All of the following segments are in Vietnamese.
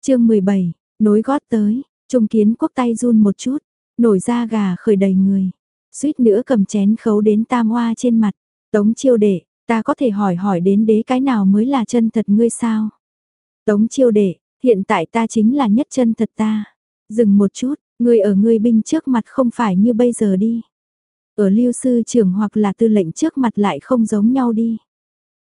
chương 17, nối gót tới, Trung Kiến Quốc tay run một chút, nổi da gà khởi đầy người. Suýt nữa cầm chén khấu đến tam hoa trên mặt. Tống chiêu đệ, ta có thể hỏi hỏi đến đế cái nào mới là chân thật ngươi sao? Tống chiêu đệ, hiện tại ta chính là nhất chân thật ta. Dừng một chút, ngươi ở ngươi binh trước mặt không phải như bây giờ đi. Ở lưu sư trưởng hoặc là tư lệnh trước mặt lại không giống nhau đi.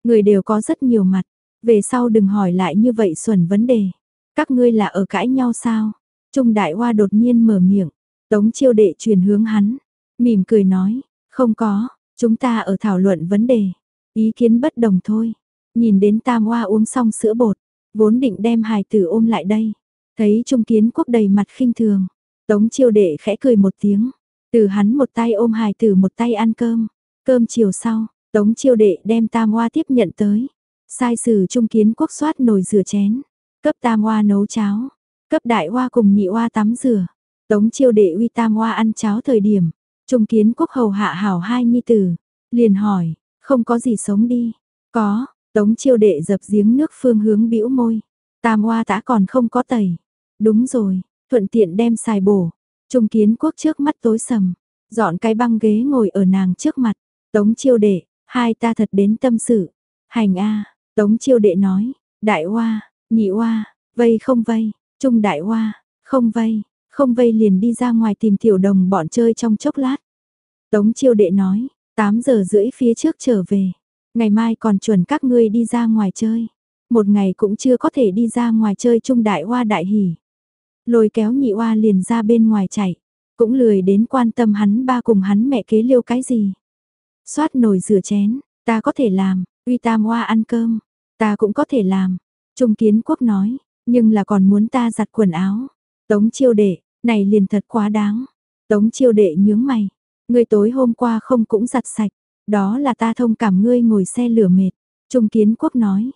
Người đều có rất nhiều mặt, về sau đừng hỏi lại như vậy xuẩn vấn đề. Các ngươi là ở cãi nhau sao? Trung đại hoa đột nhiên mở miệng, tống chiêu đệ truyền hướng hắn, mỉm cười nói, không có, chúng ta ở thảo luận vấn đề, ý kiến bất đồng thôi. Nhìn đến tam hoa uống xong sữa bột, vốn định đem hài tử ôm lại đây, thấy trung kiến quốc đầy mặt khinh thường, tống chiêu đệ khẽ cười một tiếng, từ hắn một tay ôm hài tử một tay ăn cơm, cơm chiều sau, tống chiêu đệ đem tam hoa tiếp nhận tới, sai sử trung kiến quốc soát nồi rửa chén, cấp tam hoa nấu cháo, cấp đại hoa cùng nhị hoa tắm rửa, tống chiêu đệ uy tam hoa ăn cháo thời điểm, trung kiến quốc hầu hạ hảo hai nhi tử, liền hỏi, không có gì sống đi, có, tống chiêu đệ dập giếng nước phương hướng bĩu môi, tam hoa đã còn không có tẩy, đúng rồi, thuận tiện đem xài bổ, trung kiến quốc trước mắt tối sầm, dọn cái băng ghế ngồi ở nàng trước mặt, tống chiêu đệ, hai ta thật đến tâm sự, hành a. Tống chiêu đệ nói, đại hoa, nhị oa vây không vây, trung đại oa không vây, không vây liền đi ra ngoài tìm tiểu đồng bọn chơi trong chốc lát. Tống chiêu đệ nói, 8 giờ rưỡi phía trước trở về, ngày mai còn chuẩn các ngươi đi ra ngoài chơi. Một ngày cũng chưa có thể đi ra ngoài chơi trung đại oa đại hỉ. Lôi kéo nhị oa liền ra bên ngoài chạy, cũng lười đến quan tâm hắn ba cùng hắn mẹ kế liêu cái gì. Xoát nồi rửa chén, ta có thể làm, uy tam oa ăn cơm, ta cũng có thể làm. Trung kiến quốc nói, nhưng là còn muốn ta giặt quần áo. Tống chiêu đệ, này liền thật quá đáng. Tống chiêu đệ nhướng mày. Ngươi tối hôm qua không cũng giặt sạch. Đó là ta thông cảm ngươi ngồi xe lửa mệt. Trung kiến quốc nói.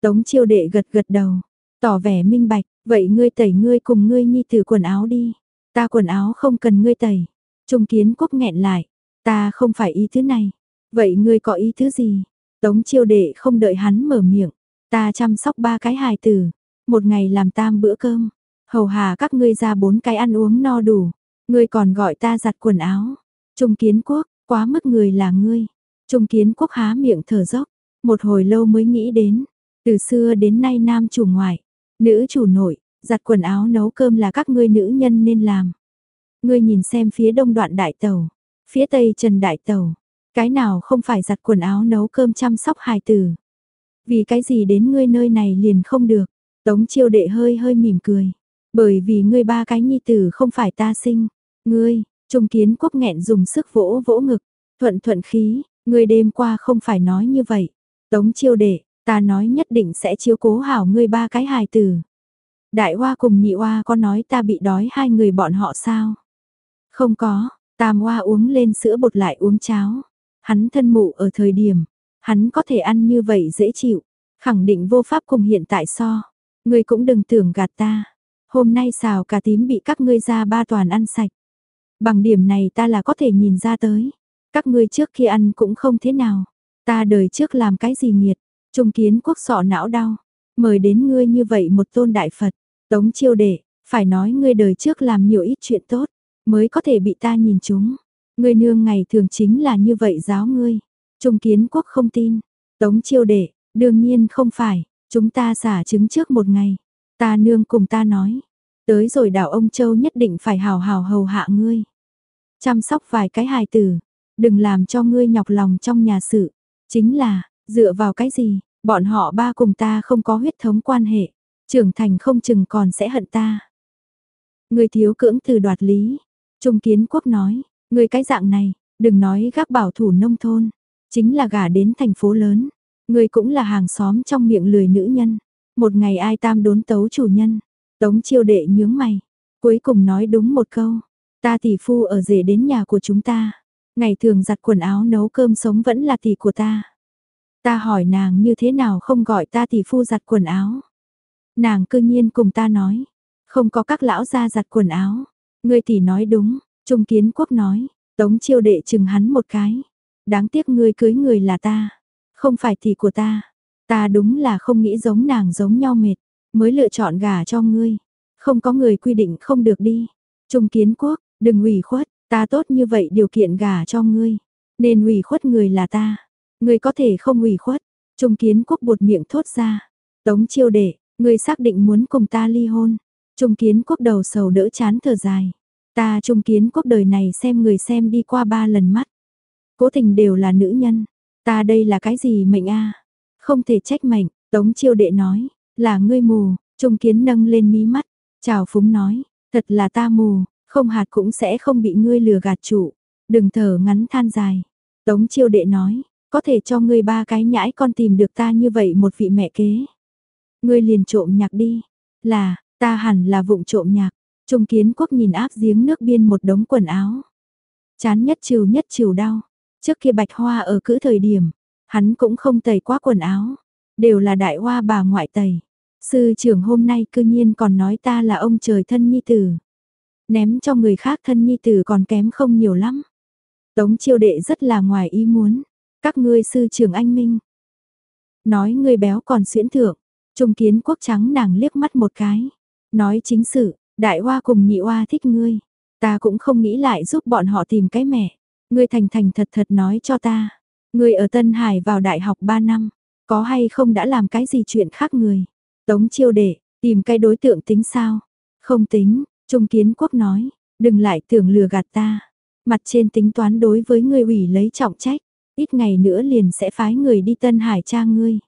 Tống chiêu đệ gật gật đầu. Tỏ vẻ minh bạch. Vậy ngươi tẩy ngươi cùng ngươi nhi từ quần áo đi. Ta quần áo không cần ngươi tẩy. Trung kiến quốc nghẹn lại. Ta không phải ý thứ này. Vậy ngươi có ý thứ gì? Tống chiêu đệ không đợi hắn mở miệng. Ta chăm sóc ba cái hài tử. Một ngày làm tam bữa cơm, hầu hà các ngươi ra bốn cái ăn uống no đủ, ngươi còn gọi ta giặt quần áo. Trung kiến quốc, quá mức người là ngươi. Trung kiến quốc há miệng thở dốc, một hồi lâu mới nghĩ đến, từ xưa đến nay nam chủ ngoại, nữ chủ nội, giặt quần áo nấu cơm là các ngươi nữ nhân nên làm. Ngươi nhìn xem phía đông đoạn đại tàu, phía tây trần đại tàu, cái nào không phải giặt quần áo nấu cơm chăm sóc hài tử. Vì cái gì đến ngươi nơi này liền không được. Tống chiêu đệ hơi hơi mỉm cười. Bởi vì ngươi ba cái nhi tử không phải ta sinh. Ngươi, trung kiến quốc nghẹn dùng sức vỗ vỗ ngực. Thuận thuận khí, ngươi đêm qua không phải nói như vậy. Tống chiêu đệ, ta nói nhất định sẽ chiếu cố hảo ngươi ba cái hài tử. Đại hoa cùng nhị hoa có nói ta bị đói hai người bọn họ sao? Không có, tam hoa uống lên sữa bột lại uống cháo. Hắn thân mụ ở thời điểm, hắn có thể ăn như vậy dễ chịu, khẳng định vô pháp cùng hiện tại so. Ngươi cũng đừng tưởng gạt ta. Hôm nay xào cà tím bị các ngươi ra ba toàn ăn sạch. Bằng điểm này ta là có thể nhìn ra tới. Các ngươi trước khi ăn cũng không thế nào. Ta đời trước làm cái gì nghiệt. Trung kiến quốc sọ não đau. Mời đến ngươi như vậy một tôn đại Phật. Tống chiêu đệ, phải nói ngươi đời trước làm nhiều ít chuyện tốt. Mới có thể bị ta nhìn chúng. Ngươi nương ngày thường chính là như vậy giáo ngươi. Trung kiến quốc không tin. Tống chiêu đệ, đương nhiên không phải. Chúng ta xả trứng trước một ngày. Ta nương cùng ta nói. Tới rồi đảo ông Châu nhất định phải hào hào hầu hạ ngươi. Chăm sóc vài cái hài tử. Đừng làm cho ngươi nhọc lòng trong nhà sự. Chính là, dựa vào cái gì, bọn họ ba cùng ta không có huyết thống quan hệ. Trưởng thành không chừng còn sẽ hận ta. Ngươi thiếu cưỡng từ đoạt lý. Trung kiến quốc nói, ngươi cái dạng này, đừng nói gác bảo thủ nông thôn. Chính là gả đến thành phố lớn. Người cũng là hàng xóm trong miệng lười nữ nhân. Một ngày ai tam đốn tấu chủ nhân. Tống chiêu đệ nhướng mày. Cuối cùng nói đúng một câu. Ta tỷ phu ở rể đến nhà của chúng ta. Ngày thường giặt quần áo nấu cơm sống vẫn là tỷ của ta. Ta hỏi nàng như thế nào không gọi ta tỷ phu giặt quần áo. Nàng cư nhiên cùng ta nói. Không có các lão gia giặt quần áo. Người tỷ nói đúng. Trung kiến quốc nói. Tống chiêu đệ chừng hắn một cái. Đáng tiếc ngươi cưới người là ta. Không phải thì của ta. Ta đúng là không nghĩ giống nàng giống nhau mệt. mới lựa chọn gả cho ngươi. Không có người quy định không được đi. Trung kiến quốc, đừng ủy khuất, ta tốt như vậy điều kiện gả cho ngươi. Nên ủy khuất người là ta. Ngươi có thể không ủy khuất. Trung kiến quốc buột miệng thốt ra. Tống chiêu đệ, ngươi xác định muốn cùng ta ly hôn. Trung kiến quốc đầu sầu đỡ chán thở dài. Ta trung kiến quốc đời này xem người xem đi qua ba lần mắt. Cố tình đều là nữ nhân. Ta đây là cái gì mệnh a Không thể trách mệnh, Tống chiêu đệ nói, là ngươi mù, trung kiến nâng lên mí mắt. Chào phúng nói, thật là ta mù, không hạt cũng sẽ không bị ngươi lừa gạt chủ. Đừng thở ngắn than dài. Tống chiêu đệ nói, có thể cho ngươi ba cái nhãi con tìm được ta như vậy một vị mẹ kế. Ngươi liền trộm nhạc đi, là, ta hẳn là vụng trộm nhạc. Trung kiến quốc nhìn áp giếng nước biên một đống quần áo. Chán nhất chiều nhất chiều đau. Trước kia bạch hoa ở cữ thời điểm, hắn cũng không tẩy quá quần áo. Đều là đại hoa bà ngoại tẩy. Sư trưởng hôm nay cư nhiên còn nói ta là ông trời thân nhi tử. Ném cho người khác thân nhi tử còn kém không nhiều lắm. Tống chiêu đệ rất là ngoài ý muốn. Các ngươi sư trưởng anh minh. Nói người béo còn xuyễn thượng. Trung kiến quốc trắng nàng liếc mắt một cái. Nói chính sự, đại hoa cùng nhị hoa thích ngươi. Ta cũng không nghĩ lại giúp bọn họ tìm cái mẹ. Ngươi thành thành thật thật nói cho ta. Ngươi ở Tân Hải vào đại học 3 năm. Có hay không đã làm cái gì chuyện khác người. Tống chiêu đệ, tìm cái đối tượng tính sao? Không tính, Trung Kiến Quốc nói, đừng lại tưởng lừa gạt ta. Mặt trên tính toán đối với ngươi ủy lấy trọng trách, ít ngày nữa liền sẽ phái người đi Tân Hải tra ngươi.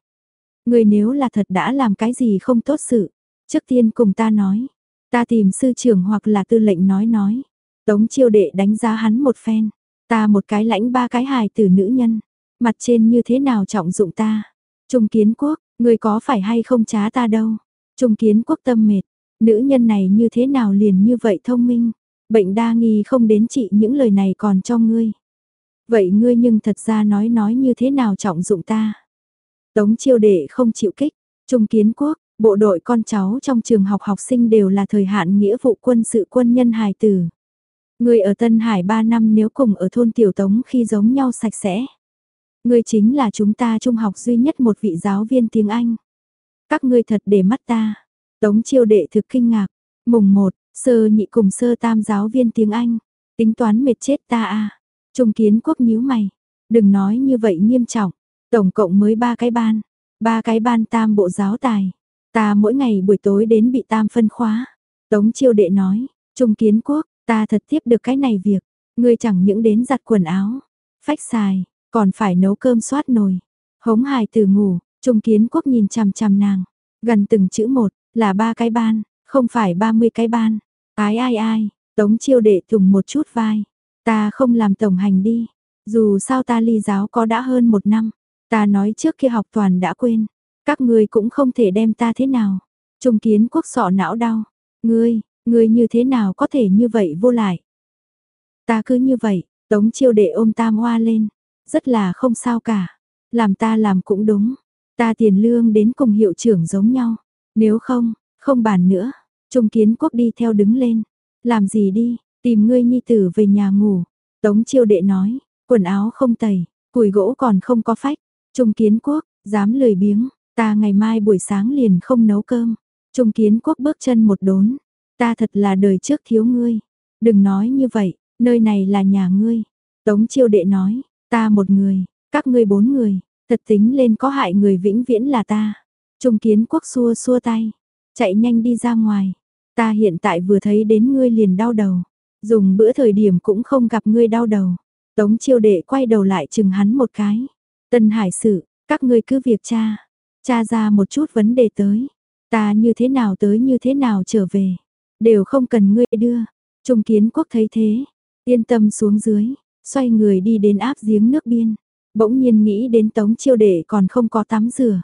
Ngươi nếu là thật đã làm cái gì không tốt sự, trước tiên cùng ta nói. Ta tìm sư trưởng hoặc là tư lệnh nói nói. Tống chiêu đệ đánh giá hắn một phen. Ta một cái lãnh ba cái hài từ nữ nhân. Mặt trên như thế nào trọng dụng ta. Trung kiến quốc, Người có phải hay không trá ta đâu? Trung kiến quốc tâm mệt, nữ nhân này như thế nào liền như vậy thông minh? Bệnh đa nghi không đến trị những lời này còn cho ngươi. Vậy ngươi nhưng thật ra nói nói như thế nào trọng dụng ta? Tống chiêu đệ không chịu kích, Trung kiến quốc, bộ đội con cháu trong trường học học sinh đều là thời hạn nghĩa vụ quân sự quân nhân hài tử. Người ở Tân Hải 3 năm nếu cùng ở thôn Tiểu Tống khi giống nhau sạch sẽ. người chính là chúng ta trung học duy nhất một vị giáo viên tiếng Anh. Các ngươi thật để mắt ta. Tống chiêu đệ thực kinh ngạc. Mùng 1, sơ nhị cùng sơ tam giáo viên tiếng Anh. Tính toán mệt chết ta à. Trung kiến quốc nhíu mày. Đừng nói như vậy nghiêm trọng. Tổng cộng mới ba cái ban. Ba cái ban tam bộ giáo tài. Ta mỗi ngày buổi tối đến bị tam phân khóa. Tống chiêu đệ nói. Trung kiến quốc, ta thật tiếp được cái này việc. Ngươi chẳng những đến giặt quần áo. Phách xài, còn phải nấu cơm soát nồi. Hống hài từ ngủ, Trung Kiến Quốc nhìn chằm chằm nàng. Gần từng chữ một, là ba cái ban, không phải ba mươi cái ban. Ái ai ai, Tống chiêu đệ thùng một chút vai. Ta không làm tổng hành đi. Dù sao ta ly giáo có đã hơn một năm. Ta nói trước kia học toàn đã quên. Các ngươi cũng không thể đem ta thế nào. Trung kiến quốc sọ não đau. Ngươi, ngươi như thế nào có thể như vậy vô lại. Ta cứ như vậy, tống chiêu đệ ôm tam hoa lên. Rất là không sao cả. Làm ta làm cũng đúng. Ta tiền lương đến cùng hiệu trưởng giống nhau. Nếu không, không bàn nữa. Trung kiến quốc đi theo đứng lên. Làm gì đi, tìm ngươi nhi tử về nhà ngủ. Tống chiêu đệ nói, quần áo không tẩy, củi gỗ còn không có phách. Trung kiến quốc, dám lười biếng, ta ngày mai buổi sáng liền không nấu cơm. Trung kiến quốc bước chân một đốn. Ta thật là đời trước thiếu ngươi. Đừng nói như vậy, nơi này là nhà ngươi. Tống chiêu đệ nói, Ta một người, các ngươi bốn người, thật tính lên có hại người vĩnh viễn là ta. Trung kiến quốc xua xua tay, chạy nhanh đi ra ngoài. Ta hiện tại vừa thấy đến ngươi liền đau đầu. Dùng bữa thời điểm cũng không gặp ngươi đau đầu. Tống chiêu đệ quay đầu lại chừng hắn một cái. Tân hải sự, các ngươi cứ việc cha. Cha ra một chút vấn đề tới. Ta như thế nào tới như thế nào trở về. Đều không cần ngươi đưa. Trung kiến quốc thấy thế. Yên tâm xuống dưới xoay người đi đến áp giếng nước biên, bỗng nhiên nghĩ đến tống chiêu đệ còn không có tắm rửa.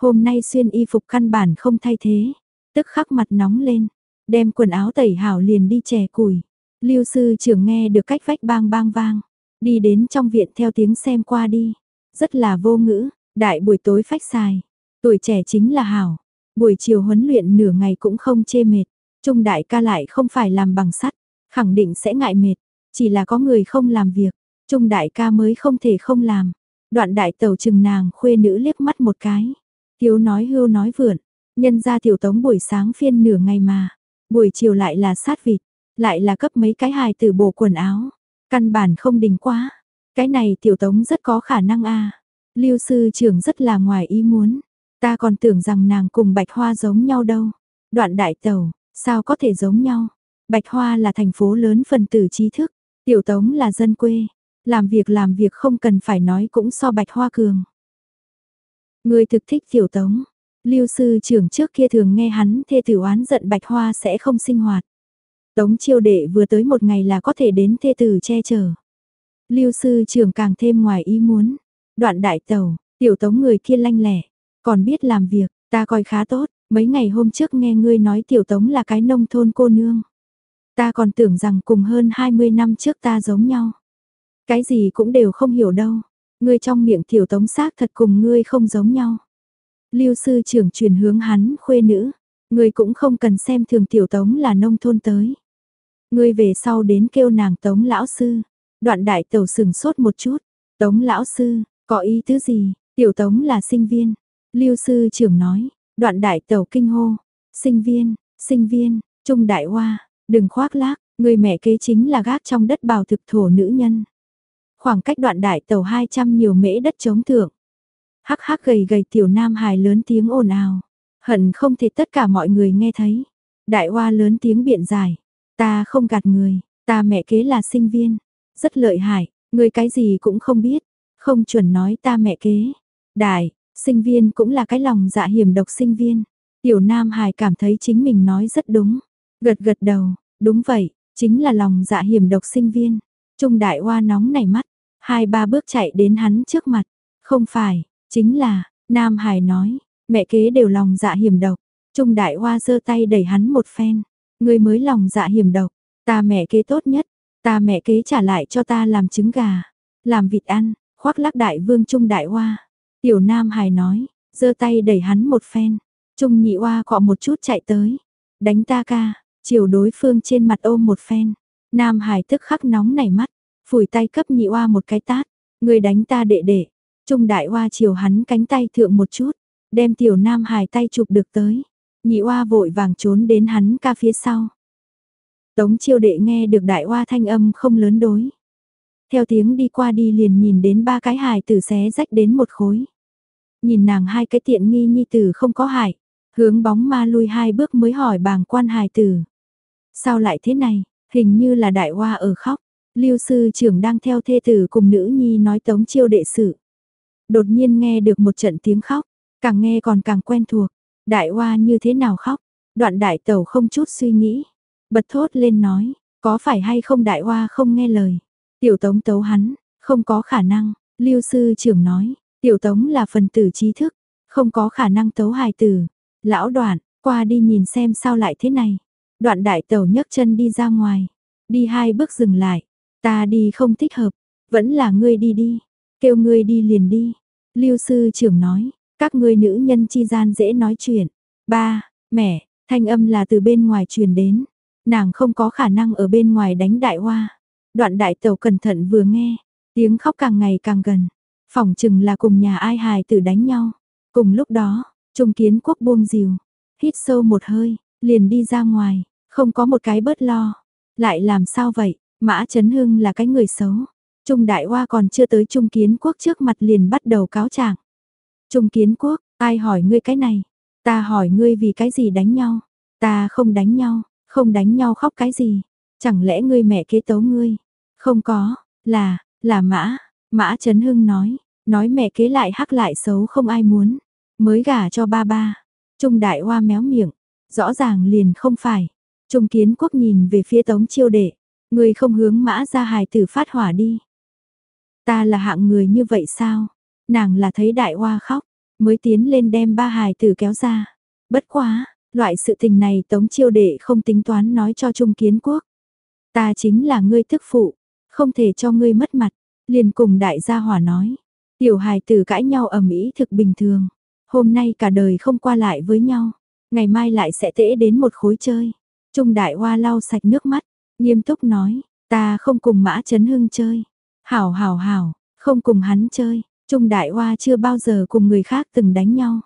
Hôm nay xuyên y phục căn bản không thay thế, tức khắc mặt nóng lên, đem quần áo tẩy hảo liền đi chè củi. Lưu sư trưởng nghe được cách vách bang bang vang, đi đến trong viện theo tiếng xem qua đi, rất là vô ngữ, đại buổi tối phách xài, tuổi trẻ chính là hảo, buổi chiều huấn luyện nửa ngày cũng không chê mệt, trung đại ca lại không phải làm bằng sắt, khẳng định sẽ ngại mệt, chỉ là có người không làm việc, trung đại ca mới không thể không làm. Đoạn đại tàu chừng nàng khuê nữ liếc mắt một cái. Thiếu nói hưu nói vượn, Nhân ra tiểu tống buổi sáng phiên nửa ngày mà, buổi chiều lại là sát vịt, lại là cấp mấy cái hài từ bộ quần áo, căn bản không đình quá. Cái này tiểu tống rất có khả năng a. Lưu sư trưởng rất là ngoài ý muốn, ta còn tưởng rằng nàng cùng Bạch Hoa giống nhau đâu. Đoạn đại tàu, sao có thể giống nhau? Bạch Hoa là thành phố lớn phần tử trí thức, tiểu tống là dân quê, làm việc làm việc không cần phải nói cũng so Bạch Hoa cường. Người thực thích tiểu tống, Lưu sư trưởng trước kia thường nghe hắn thê tử oán giận Bạch Hoa sẽ không sinh hoạt. Tống chiêu đệ vừa tới một ngày là có thể đến thê tử che chở. Lưu sư trưởng càng thêm ngoài ý muốn. Đoạn đại tàu, tiểu tống người kia lanh lẻ, còn biết làm việc, ta coi khá tốt, mấy ngày hôm trước nghe ngươi nói tiểu tống là cái nông thôn cô nương. Ta còn tưởng rằng cùng hơn 20 năm trước ta giống nhau. Cái gì cũng đều không hiểu đâu. Ngươi trong miệng tiểu tống xác thật cùng ngươi không giống nhau. Lưu sư trưởng truyền hướng hắn khuê nữ. Ngươi cũng không cần xem thường tiểu tống là nông thôn tới. Ngươi về sau đến kêu nàng tống lão sư. Đoạn đại tẩu sừng sốt một chút. Tống lão sư, có ý tứ gì? Tiểu tống là sinh viên. Lưu sư trưởng nói. Đoạn đại tàu kinh hô. Sinh viên, sinh viên, trung đại hoa. Đừng khoác lác, người mẹ kế chính là gác trong đất bào thực thổ nữ nhân. Khoảng cách đoạn đại tàu 200 nhiều mễ đất chống thượng. Hắc hắc gầy gầy tiểu nam hài lớn tiếng ồn ào. Hận không thể tất cả mọi người nghe thấy. Đại hoa lớn tiếng biện giải. Ta không gạt người, ta mẹ kế là sinh viên. Rất lợi hại, người cái gì cũng không biết. Không chuẩn nói ta mẹ kế. Đại, sinh viên cũng là cái lòng dạ hiểm độc sinh viên. Tiểu Nam Hải cảm thấy chính mình nói rất đúng. Gật gật đầu, đúng vậy, chính là lòng dạ hiểm độc sinh viên. Trung đại hoa nóng nảy mắt, hai ba bước chạy đến hắn trước mặt. Không phải, chính là, Nam Hải nói, mẹ kế đều lòng dạ hiểm độc. Trung đại hoa giơ tay đẩy hắn một phen. Người mới lòng dạ hiểm độc, ta mẹ kế tốt nhất, ta mẹ kế trả lại cho ta làm trứng gà, làm vịt ăn, khoác lác đại vương Trung đại hoa. Tiểu Nam Hải nói, giơ tay đẩy hắn một phen. Trung nhị Oa cọ một chút chạy tới. Đánh ta ca, chiều đối phương trên mặt ôm một phen. Nam Hải tức khắc nóng nảy mắt, phủi tay cấp nhị oa một cái tát, người đánh ta đệ đệ. Trung đại oa chiều hắn cánh tay thượng một chút, đem tiểu Nam Hải tay chụp được tới. Nhị oa vội vàng trốn đến hắn ca phía sau. Tống chiêu đệ nghe được đại oa thanh âm không lớn đối. Theo tiếng đi qua đi liền nhìn đến ba cái hài tử xé rách đến một khối. Nhìn nàng hai cái tiện nghi nhi tử không có hại, hướng bóng ma lui hai bước mới hỏi bàng quan hài tử. Sao lại thế này, hình như là đại hoa ở khóc, lưu sư trưởng đang theo thê tử cùng nữ nhi nói tống chiêu đệ sự. Đột nhiên nghe được một trận tiếng khóc, càng nghe còn càng quen thuộc, đại hoa như thế nào khóc, đoạn đại tẩu không chút suy nghĩ, bật thốt lên nói, có phải hay không đại hoa không nghe lời, tiểu tống tấu hắn, không có khả năng, lưu sư trưởng nói, tiểu tống là phần tử trí thức, không có khả năng tấu hài tử, lão đoạn, qua đi nhìn xem sao lại thế này. Đoạn đại tẩu nhấc chân đi ra ngoài, đi hai bước dừng lại, ta đi không thích hợp, vẫn là ngươi đi đi, kêu ngươi đi liền đi. Lưu sư trưởng nói, các ngươi nữ nhân chi gian dễ nói chuyện. Ba, mẹ, thanh âm là từ bên ngoài truyền đến, nàng không có khả năng ở bên ngoài đánh đại hoa. Đoạn đại tẩu cẩn thận vừa nghe, tiếng khóc càng ngày càng gần, phỏng chừng là cùng nhà ai hài tử đánh nhau. Cùng lúc đó, Trung Kiến Quốc buông rìu, hít sâu một hơi, liền đi ra ngoài, không có một cái bớt lo. Lại làm sao vậy, Mã Trấn Hưng là cái người xấu. Trung Đại Hoa còn chưa tới Trung Kiến Quốc trước mặt liền bắt đầu cáo trạng. Trung Kiến Quốc, ai hỏi ngươi cái này? Ta hỏi ngươi vì cái gì đánh nhau? Ta không đánh nhau, không đánh nhau khóc cái gì? Chẳng lẽ ngươi mẹ kế tấu ngươi? Không có, là, là Mã, Mã Trấn Hưng nói, nói mẹ kế lại hắc lại xấu không ai muốn, mới gả cho ba ba. Trung Đại Hoa méo miệng, rõ ràng liền không phải. Trung kiến quốc nhìn về phía tống chiêu đệ, người không hướng mã ra hài tử phát hỏa đi. Ta là hạng người như vậy sao? Nàng là thấy đại hoa khóc, mới tiến lên đem ba hài tử kéo ra. Bất quá, loại sự tình này tống chiêu đệ không tính toán nói cho Trung kiến quốc. Ta chính là ngươi thức phụ, không thể cho ngươi mất mặt, liền cùng đại gia hỏa nói. Tiểu hài tử cãi nhau ầm ĩ thực bình thường, hôm nay cả đời không qua lại với nhau ngày mai lại sẽ tễ đến một khối chơi. Trung đại hoa lau sạch nước mắt, nghiêm túc nói, ta không cùng mã chấn hưng chơi. Hảo hảo hảo, không cùng hắn chơi, Trung đại hoa chưa bao giờ cùng người khác từng đánh nhau.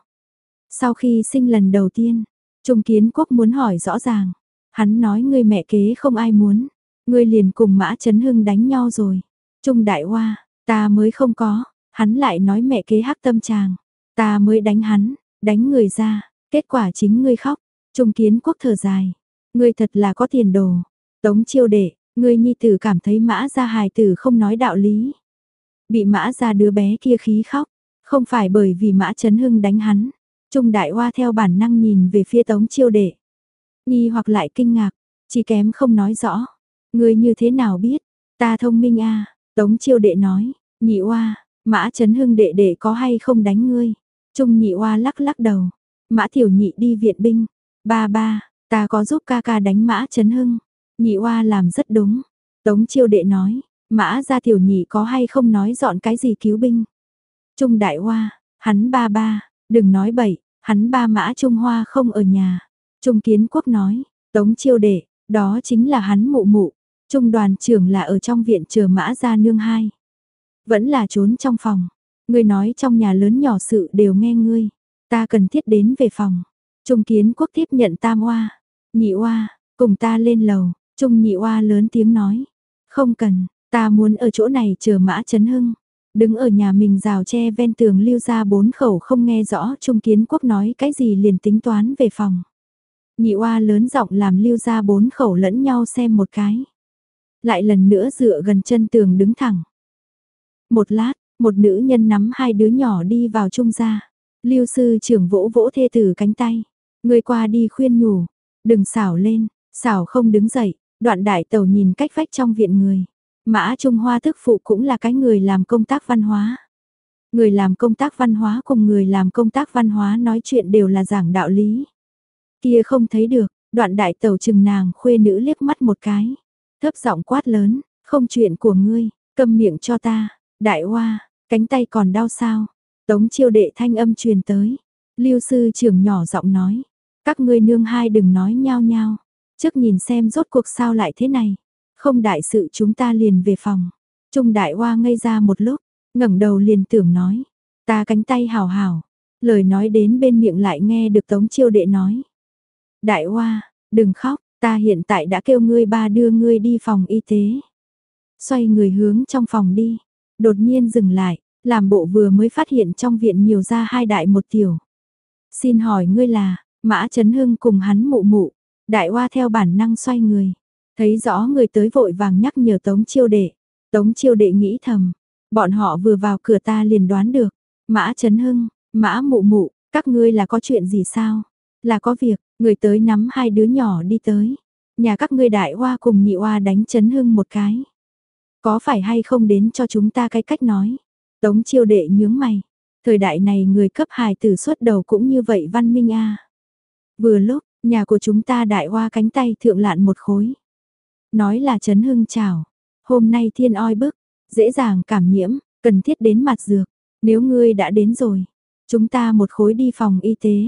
Sau khi sinh lần đầu tiên, Trung Kiến Quốc muốn hỏi rõ ràng. Hắn nói người mẹ kế không ai muốn. người liền cùng Mã Chấn Hưng đánh nhau rồi. Trung Đại Hoa, ta mới không có. Hắn lại nói mẹ kế hắc tâm chàng. Ta mới đánh hắn, đánh người ra. Kết quả chính ngươi khóc. Trung Kiến Quốc thở dài. Ngươi thật là có tiền đồ. Tống chiêu đệ, ngươi nhi tử cảm thấy mã ra hài tử không nói đạo lý. Bị mã ra đứa bé kia khí khóc. Không phải bởi vì mã chấn Hưng đánh hắn. Trung Đại Hoa theo bản năng nhìn về phía Tống Chiêu Đệ. Nhi hoặc lại kinh ngạc, chỉ kém không nói rõ. Ngươi như thế nào biết? Ta thông minh a Tống Chiêu Đệ nói, nhị hoa Mã Trấn Hưng đệ đệ có hay không đánh ngươi? Trung nhị oa lắc lắc đầu. Mã Tiểu Nhị đi viện binh. Ba ba, ta có giúp ca ca đánh Mã Trấn Hưng. Nhị oa làm rất đúng. Tống Chiêu Đệ nói, Mã gia Tiểu Nhị có hay không nói dọn cái gì cứu binh? Trung Đại oa hắn ba ba, Đừng nói bậy, hắn ba mã Trung Hoa không ở nhà. Trung Kiến Quốc nói, Tống Chiêu Đệ, đó chính là hắn mụ mụ. Trung đoàn trưởng là ở trong viện chờ mã ra nương hai. Vẫn là trốn trong phòng. Ngươi nói trong nhà lớn nhỏ sự đều nghe ngươi. Ta cần thiết đến về phòng. Trung Kiến Quốc tiếp nhận tam oa. Nhị oa, cùng ta lên lầu. Trung nhị oa lớn tiếng nói. Không cần, ta muốn ở chỗ này chờ mã chấn hưng. Đứng ở nhà mình rào tre ven tường lưu ra bốn khẩu không nghe rõ Trung Kiến Quốc nói cái gì liền tính toán về phòng. Nhị oa lớn giọng làm lưu ra bốn khẩu lẫn nhau xem một cái. Lại lần nữa dựa gần chân tường đứng thẳng. Một lát, một nữ nhân nắm hai đứa nhỏ đi vào trung gia. Lưu sư trưởng vỗ vỗ thê tử cánh tay. Người qua đi khuyên nhủ. Đừng xảo lên, xảo không đứng dậy. Đoạn đại tàu nhìn cách vách trong viện người. Mã Trung Hoa thức phụ cũng là cái người làm công tác văn hóa. Người làm công tác văn hóa cùng người làm công tác văn hóa nói chuyện đều là giảng đạo lý. Kia không thấy được, đoạn đại tàu chừng nàng khuê nữ liếc mắt một cái. Thấp giọng quát lớn, không chuyện của ngươi, câm miệng cho ta. Đại hoa, cánh tay còn đau sao? Tống chiêu đệ thanh âm truyền tới. Lưu sư trưởng nhỏ giọng nói. Các ngươi nương hai đừng nói nhao nhao. Trước nhìn xem rốt cuộc sao lại thế này. Không đại sự chúng ta liền về phòng. Trung đại hoa ngây ra một lúc, ngẩng đầu liền tưởng nói. Ta cánh tay hào hào. Lời nói đến bên miệng lại nghe được tống chiêu đệ nói. Đại hoa, đừng khóc, ta hiện tại đã kêu ngươi ba đưa ngươi đi phòng y tế. Xoay người hướng trong phòng đi. Đột nhiên dừng lại, làm bộ vừa mới phát hiện trong viện nhiều ra hai đại một tiểu. Xin hỏi ngươi là, Mã Trấn Hưng cùng hắn mụ mụ. Đại hoa theo bản năng xoay người. Thấy rõ người tới vội vàng nhắc nhở Tống Chiêu Đệ. Tống Chiêu Đệ nghĩ thầm, bọn họ vừa vào cửa ta liền đoán được. Mã Trấn Hưng, Mã Mụ Mụ, các ngươi là có chuyện gì sao? Là có việc, người tới nắm hai đứa nhỏ đi tới. Nhà các ngươi đại hoa cùng nhị hoa đánh Trấn Hưng một cái. Có phải hay không đến cho chúng ta cái cách nói? Tống Chiêu Đệ nhướng mày. Thời đại này người cấp hài tử xuất đầu cũng như vậy văn minh a. Vừa lúc, nhà của chúng ta đại hoa cánh tay thượng lạn một khối. Nói là Trấn Hưng chào. Hôm nay thiên oi bức, dễ dàng cảm nhiễm, cần thiết đến mặt dược. Nếu ngươi đã đến rồi, chúng ta một khối đi phòng y tế.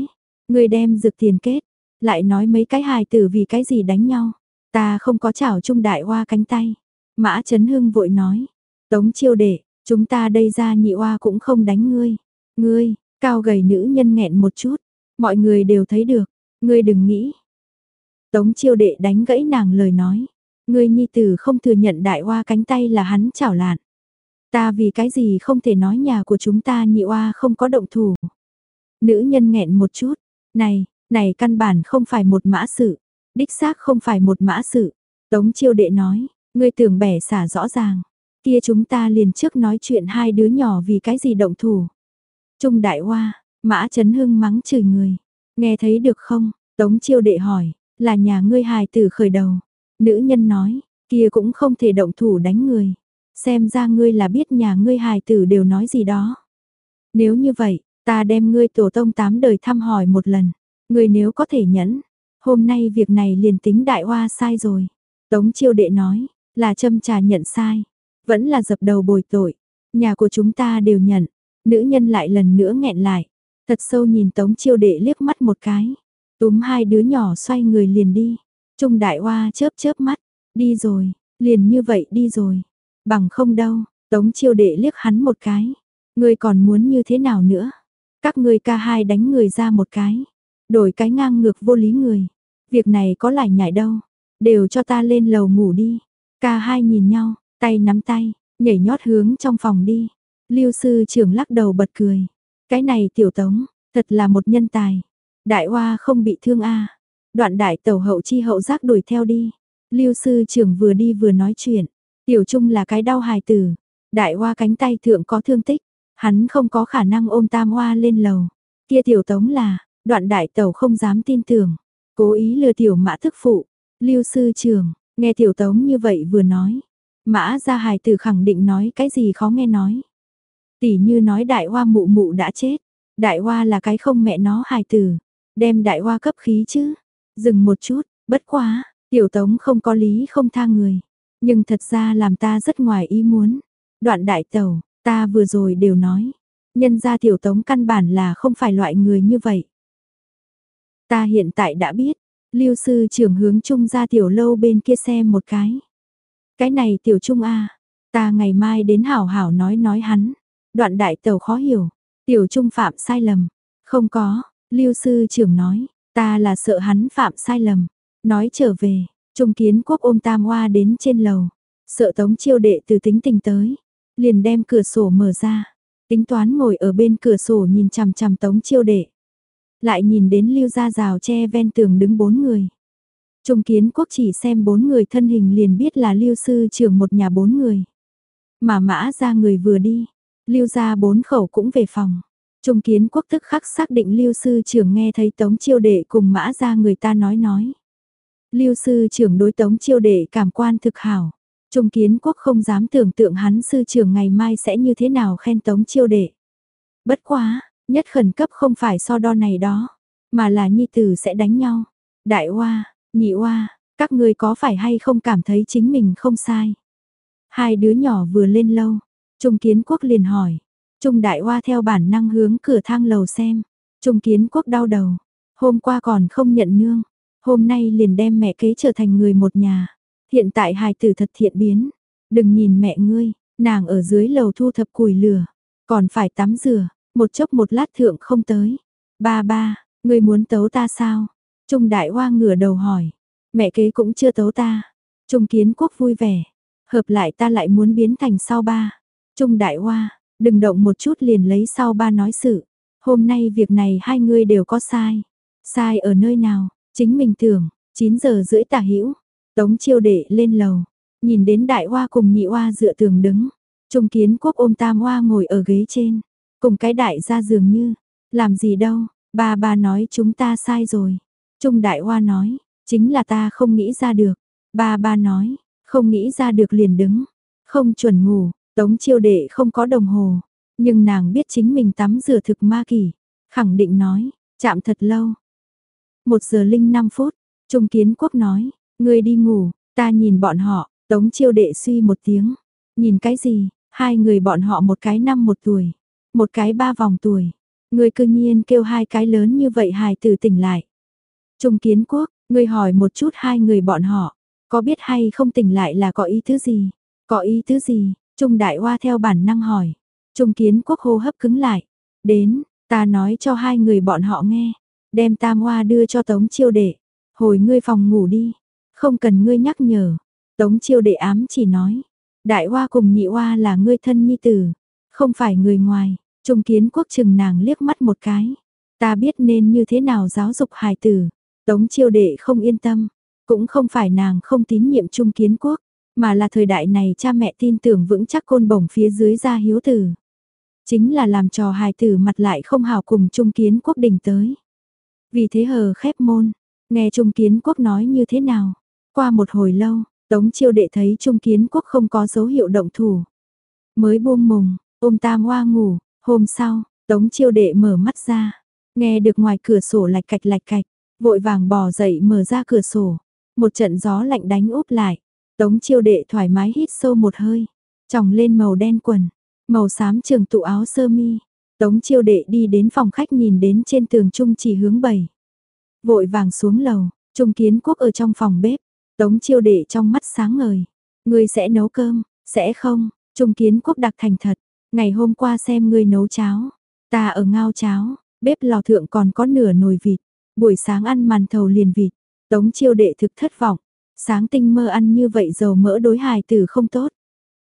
Ngươi đem dược tiền kết, lại nói mấy cái hài tử vì cái gì đánh nhau. Ta không có chảo trung đại hoa cánh tay. Mã Trấn Hưng vội nói. Tống chiêu đệ, chúng ta đây ra nhị oa cũng không đánh ngươi. Ngươi, cao gầy nữ nhân nghẹn một chút. Mọi người đều thấy được. Ngươi đừng nghĩ. Tống chiêu đệ đánh gãy nàng lời nói. Ngươi nhi tử không thừa nhận đại oa cánh tay là hắn chảo lạn. Ta vì cái gì không thể nói nhà của chúng ta nhị oa không có động thủ. Nữ nhân nghẹn một chút, này, này căn bản không phải một mã sự, đích xác không phải một mã sự. Tống chiêu đệ nói, ngươi tưởng bẻ xả rõ ràng, kia chúng ta liền trước nói chuyện hai đứa nhỏ vì cái gì động thủ. Trung đại hoa, mã chấn hưng mắng chửi người, nghe thấy được không, tống chiêu đệ hỏi, là nhà ngươi hài tử khởi đầu, Nữ nhân nói, kia cũng không thể động thủ đánh người. Xem ra ngươi là biết nhà ngươi hài tử đều nói gì đó. Nếu như vậy, ta đem ngươi tổ tông tám đời thăm hỏi một lần. Ngươi nếu có thể nhẫn, hôm nay việc này liền tính đại hoa sai rồi. Tống chiêu đệ nói, là châm trà nhận sai. Vẫn là dập đầu bồi tội. Nhà của chúng ta đều nhận. Nữ nhân lại lần nữa nghẹn lại. Thật sâu nhìn tống chiêu đệ liếc mắt một cái. Túm hai đứa nhỏ xoay người liền đi. Trung đại hoa chớp chớp mắt, đi rồi, liền như vậy đi rồi. Bằng không đâu, tống chiêu đệ liếc hắn một cái. Ngươi còn muốn như thế nào nữa? Các ngươi ca hai đánh người ra một cái. Đổi cái ngang ngược vô lý người. Việc này có lại nhảy đâu. Đều cho ta lên lầu ngủ đi. Ca hai nhìn nhau, tay nắm tay, nhảy nhót hướng trong phòng đi. Lưu sư trưởng lắc đầu bật cười. Cái này tiểu tống, thật là một nhân tài. Đại hoa không bị thương a Đoạn đại tẩu hậu chi hậu giác đuổi theo đi. Lưu sư trưởng vừa đi vừa nói chuyện. Tiểu trung là cái đau hài tử. Đại hoa cánh tay thượng có thương tích. Hắn không có khả năng ôm tam hoa lên lầu. Kia tiểu tống là, đoạn đại tẩu không dám tin tưởng. Cố ý lừa tiểu mã thức phụ. Lưu sư trưởng, nghe tiểu tống như vậy vừa nói. Mã ra hài tử khẳng định nói cái gì khó nghe nói. Tỷ như nói đại hoa mụ mụ đã chết. Đại hoa là cái không mẹ nó hài tử. Đem đại hoa cấp khí chứ. Dừng một chút, bất quá, tiểu tống không có lý không tha người. Nhưng thật ra làm ta rất ngoài ý muốn. Đoạn đại tàu, ta vừa rồi đều nói. Nhân ra tiểu tống căn bản là không phải loại người như vậy. Ta hiện tại đã biết, lưu sư trưởng hướng trung ra tiểu lâu bên kia xem một cái. Cái này tiểu trung a ta ngày mai đến hảo hảo nói nói hắn. Đoạn đại tàu khó hiểu, tiểu trung phạm sai lầm. Không có, lưu sư trưởng nói, ta là sợ hắn phạm sai lầm. Nói trở về, trung kiến quốc ôm tam hoa đến trên lầu. Sợ tống chiêu đệ từ tính tình tới. Liền đem cửa sổ mở ra. Tính toán ngồi ở bên cửa sổ nhìn chằm chằm tống chiêu đệ. Lại nhìn đến lưu ra rào che ven tường đứng bốn người. Trung kiến quốc chỉ xem bốn người thân hình liền biết là lưu sư trưởng một nhà bốn người. Mà mã ra người vừa đi, lưu ra bốn khẩu cũng về phòng. Trung kiến quốc tức khắc xác định lưu sư trưởng nghe thấy tống chiêu đệ cùng mã ra người ta nói nói. Lưu sư trưởng đối tống chiêu đệ cảm quan thực hảo. Trung kiến quốc không dám tưởng tượng hắn sư trưởng ngày mai sẽ như thế nào khen tống chiêu đệ. Bất quá, nhất khẩn cấp không phải so đo này đó, mà là nhi tử sẽ đánh nhau. Đại hoa, nhị hoa, các ngươi có phải hay không cảm thấy chính mình không sai? Hai đứa nhỏ vừa lên lâu, Trung kiến quốc liền hỏi. Trung đại hoa theo bản năng hướng cửa thang lầu xem. Trung kiến quốc đau đầu. Hôm qua còn không nhận nương. Hôm nay liền đem mẹ kế trở thành người một nhà. Hiện tại hài tử thật thiện biến. Đừng nhìn mẹ ngươi, nàng ở dưới lầu thu thập củi lửa. Còn phải tắm rửa, một chốc một lát thượng không tới. Ba ba, người muốn tấu ta sao? Trung đại hoa ngửa đầu hỏi. Mẹ kế cũng chưa tấu ta. Trung kiến quốc vui vẻ. Hợp lại ta lại muốn biến thành sau ba. Trung đại hoa, đừng động một chút liền lấy sau ba nói sự. Hôm nay việc này hai người đều có sai. Sai ở nơi nào, chính mình tưởng, 9 giờ rưỡi tả hữu Tống chiêu đệ lên lầu, nhìn đến đại hoa cùng nhị hoa dựa tường đứng. Trung kiến quốc ôm tam hoa ngồi ở ghế trên, cùng cái đại gia dường như, làm gì đâu, ba ba nói chúng ta sai rồi. Trung đại hoa nói, chính là ta không nghĩ ra được. Ba ba nói, không nghĩ ra được liền đứng, không chuẩn ngủ, tống chiêu đệ không có đồng hồ, nhưng nàng biết chính mình tắm rửa thực ma kỳ, khẳng định nói, chạm thật lâu. Một giờ linh năm phút, Trung Kiến Quốc nói, người đi ngủ, ta nhìn bọn họ, tống chiêu đệ suy một tiếng. Nhìn cái gì, hai người bọn họ một cái năm một tuổi, một cái ba vòng tuổi. Ngươi cư nhiên kêu hai cái lớn như vậy hài tử tỉnh lại. Trung kiến quốc, ngươi hỏi một chút hai người bọn họ, có biết hay không tỉnh lại là có ý thứ gì? Có ý thứ gì? Trung đại hoa theo bản năng hỏi. Trung kiến quốc hô hấp cứng lại. Đến, ta nói cho hai người bọn họ nghe. Đem tam hoa đưa cho tống chiêu đệ. Hồi ngươi phòng ngủ đi. Không cần ngươi nhắc nhở. Tống chiêu đệ ám chỉ nói. Đại hoa cùng nhị hoa là ngươi thân nhi tử. Không phải người ngoài. Trung kiến quốc chừng nàng liếc mắt một cái. Ta biết nên như thế nào giáo dục hài tử. Tống chiêu đệ không yên tâm. Cũng không phải nàng không tín nhiệm trung kiến quốc. Mà là thời đại này cha mẹ tin tưởng vững chắc côn bổng phía dưới ra hiếu tử. Chính là làm trò hài tử mặt lại không hào cùng trung kiến quốc đỉnh tới. Vì thế hờ khép môn. Nghe trung kiến quốc nói như thế nào. Qua một hồi lâu, Tống chiêu đệ thấy Trung Kiến Quốc không có dấu hiệu động thủ. Mới buông mùng, ôm tam hoa ngủ, hôm sau, Tống chiêu đệ mở mắt ra, nghe được ngoài cửa sổ lạch cạch lạch cạch, vội vàng bò dậy mở ra cửa sổ. Một trận gió lạnh đánh úp lại, Tống chiêu đệ thoải mái hít sâu một hơi, tròng lên màu đen quần, màu xám trường tụ áo sơ mi. Tống chiêu đệ đi đến phòng khách nhìn đến trên tường trung chỉ hướng bảy. Vội vàng xuống lầu, Trung Kiến Quốc ở trong phòng bếp, Tống chiêu đệ trong mắt sáng ngời. Người sẽ nấu cơm, sẽ không? Trung kiến quốc đặc thành thật. Ngày hôm qua xem ngươi nấu cháo. Ta ở ngao cháo, bếp lò thượng còn có nửa nồi vịt, buổi sáng ăn màn thầu liền vịt, tống chiêu đệ thực thất vọng, sáng tinh mơ ăn như vậy dầu mỡ đối hài tử không tốt.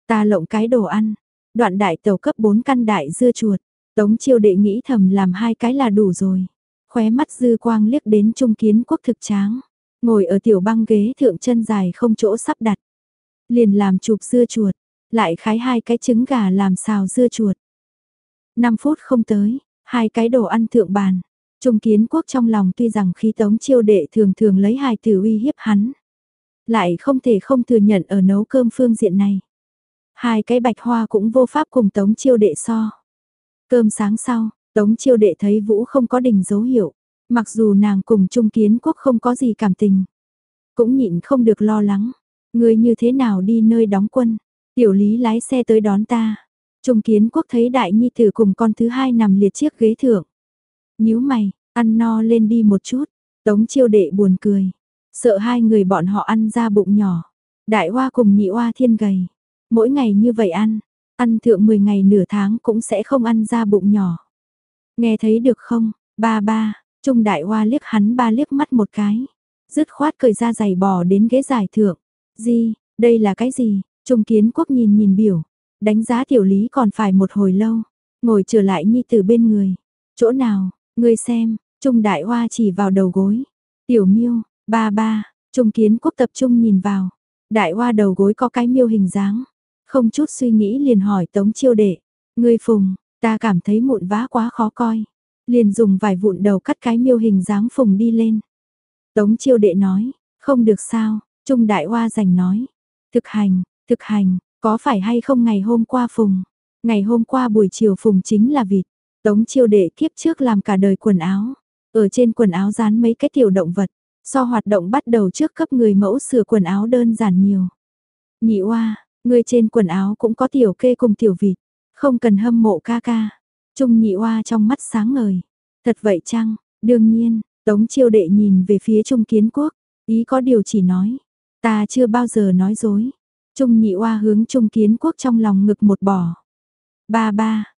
Ta lộng cái đồ ăn, đoạn đại tàu cấp 4 căn đại dưa chuột, tống chiêu đệ nghĩ thầm làm hai cái là đủ rồi. Khóe mắt dư quang liếc đến trung kiến quốc thực tráng, ngồi ở tiểu băng ghế thượng chân dài không chỗ sắp đặt. Liền làm chụp dưa chuột, lại khái hai cái trứng gà làm xào dưa chuột. 5 phút không tới, hai cái đồ ăn thượng bàn. Trung kiến quốc trong lòng tuy rằng khí tống chiêu đệ thường thường lấy hài tử uy hiếp hắn. Lại không thể không thừa nhận ở nấu cơm phương diện này. Hai cái bạch hoa cũng vô pháp cùng tống chiêu đệ so. Cơm sáng sau, tống chiêu đệ thấy Vũ không có đình dấu hiệu. Mặc dù nàng cùng Trung kiến quốc không có gì cảm tình. Cũng nhịn không được lo lắng. Người như thế nào đi nơi đóng quân. Tiểu lý lái xe tới đón ta. Trung kiến quốc thấy đại nhi tử cùng con thứ hai nằm liệt chiếc ghế thượng. nhíu mày, ăn no lên đi một chút. Tống chiêu đệ buồn cười. Sợ hai người bọn họ ăn ra bụng nhỏ. Đại hoa cùng nhị hoa thiên gầy. Mỗi ngày như vậy ăn. Ăn thượng 10 ngày nửa tháng cũng sẽ không ăn ra bụng nhỏ. Nghe thấy được không? Ba ba. Trung đại hoa liếc hắn ba liếc mắt một cái. Dứt khoát cởi ra giày bò đến ghế giải thượng. Gì, đây là cái gì? Trung kiến quốc nhìn nhìn biểu, đánh giá tiểu lý còn phải một hồi lâu, ngồi trở lại nhi từ bên người. Chỗ nào, ngươi xem, Trung đại hoa chỉ vào đầu gối. Tiểu miêu, ba ba, Trung kiến quốc tập trung nhìn vào. Đại hoa đầu gối có cái miêu hình dáng. Không chút suy nghĩ liền hỏi tống chiêu đệ. Ngươi phùng, ta cảm thấy mụn vá quá khó coi. Liền dùng vài vụn đầu cắt cái miêu hình dáng phùng đi lên. Tống chiêu đệ nói, không được sao, Trung đại hoa giành nói. Thực hành, thực hành, có phải hay không ngày hôm qua Phùng? Ngày hôm qua buổi chiều Phùng chính là vịt. Tống chiêu đệ kiếp trước làm cả đời quần áo. Ở trên quần áo dán mấy cái tiểu động vật. So hoạt động bắt đầu trước cấp người mẫu sửa quần áo đơn giản nhiều. Nhị oa, người trên quần áo cũng có tiểu kê cùng tiểu vịt. Không cần hâm mộ ca ca. Trung nhị oa trong mắt sáng ngời. Thật vậy chăng? Đương nhiên, Tống chiêu đệ nhìn về phía Trung kiến quốc. Ý có điều chỉ nói. Ta chưa bao giờ nói dối. Trung nhị oa hướng trung kiến quốc trong lòng ngực một bò. Ba ba.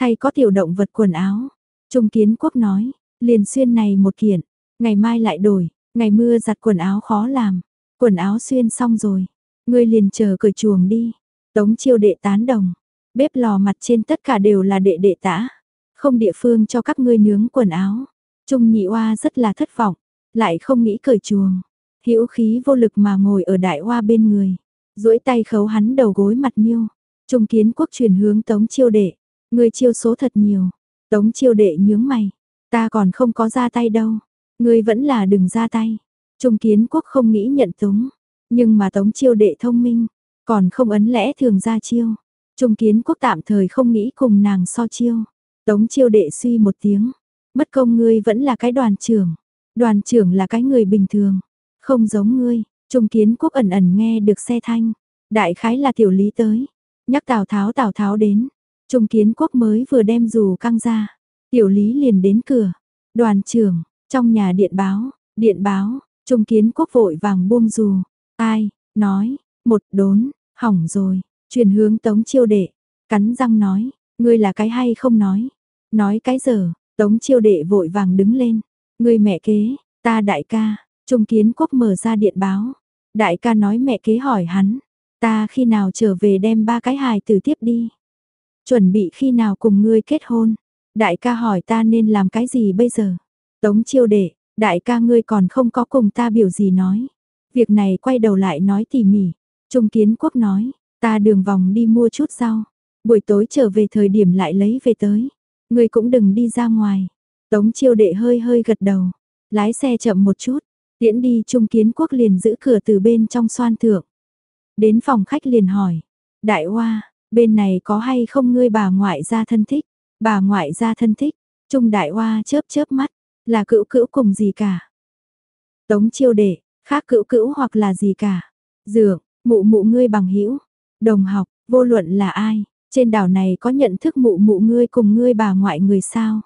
Thay có tiểu động vật quần áo. Trung kiến quốc nói, liền xuyên này một kiện, ngày mai lại đổi, ngày mưa giặt quần áo khó làm. Quần áo xuyên xong rồi, ngươi liền chờ cởi chuồng đi. Tống chiêu đệ tán đồng, bếp lò mặt trên tất cả đều là đệ đệ tã. Không địa phương cho các ngươi nướng quần áo. Trung nhị oa rất là thất vọng, lại không nghĩ cởi chuồng. Hữu khí vô lực mà ngồi ở đại oa bên người duỗi tay khấu hắn đầu gối mặt miêu. Trung kiến quốc chuyển hướng tống chiêu đệ. Người chiêu số thật nhiều. Tống chiêu đệ nhướng mày. Ta còn không có ra tay đâu. Người vẫn là đừng ra tay. Trung kiến quốc không nghĩ nhận tống. Nhưng mà tống chiêu đệ thông minh. Còn không ấn lẽ thường ra chiêu. Trung kiến quốc tạm thời không nghĩ cùng nàng so chiêu. Tống chiêu đệ suy một tiếng. bất công ngươi vẫn là cái đoàn trưởng. Đoàn trưởng là cái người bình thường. Không giống ngươi, Trung kiến quốc ẩn ẩn nghe được xe thanh, đại khái là tiểu lý tới, nhắc Tào Tháo Tào Tháo đến, Trung kiến quốc mới vừa đem dù căng ra, tiểu lý liền đến cửa, đoàn trưởng, trong nhà điện báo, điện báo, Trung kiến quốc vội vàng buông dù, ai, nói, một đốn, hỏng rồi, truyền hướng tống chiêu đệ, cắn răng nói, ngươi là cái hay không nói, nói cái giờ, tống chiêu đệ vội vàng đứng lên, ngươi mẹ kế, ta đại ca, Trung kiến quốc mở ra điện báo. Đại ca nói mẹ kế hỏi hắn. Ta khi nào trở về đem ba cái hài từ tiếp đi. Chuẩn bị khi nào cùng ngươi kết hôn. Đại ca hỏi ta nên làm cái gì bây giờ. Tống chiêu đệ, đại ca ngươi còn không có cùng ta biểu gì nói. Việc này quay đầu lại nói tỉ mỉ. Trung kiến quốc nói, ta đường vòng đi mua chút rau. Buổi tối trở về thời điểm lại lấy về tới. Ngươi cũng đừng đi ra ngoài. Tống chiêu đệ hơi hơi gật đầu. Lái xe chậm một chút. Tiễn đi Trung Kiến Quốc liền giữ cửa từ bên trong xoan thượng. Đến phòng khách liền hỏi. Đại Hoa, bên này có hay không ngươi bà ngoại gia thân thích? Bà ngoại gia thân thích. Trung Đại Hoa chớp chớp mắt. Là cữu cữu cùng gì cả? Tống chiêu đệ, khác cữu cữu hoặc là gì cả? Dược, mụ mụ ngươi bằng hữu Đồng học, vô luận là ai? Trên đảo này có nhận thức mụ mụ ngươi cùng ngươi bà ngoại người sao?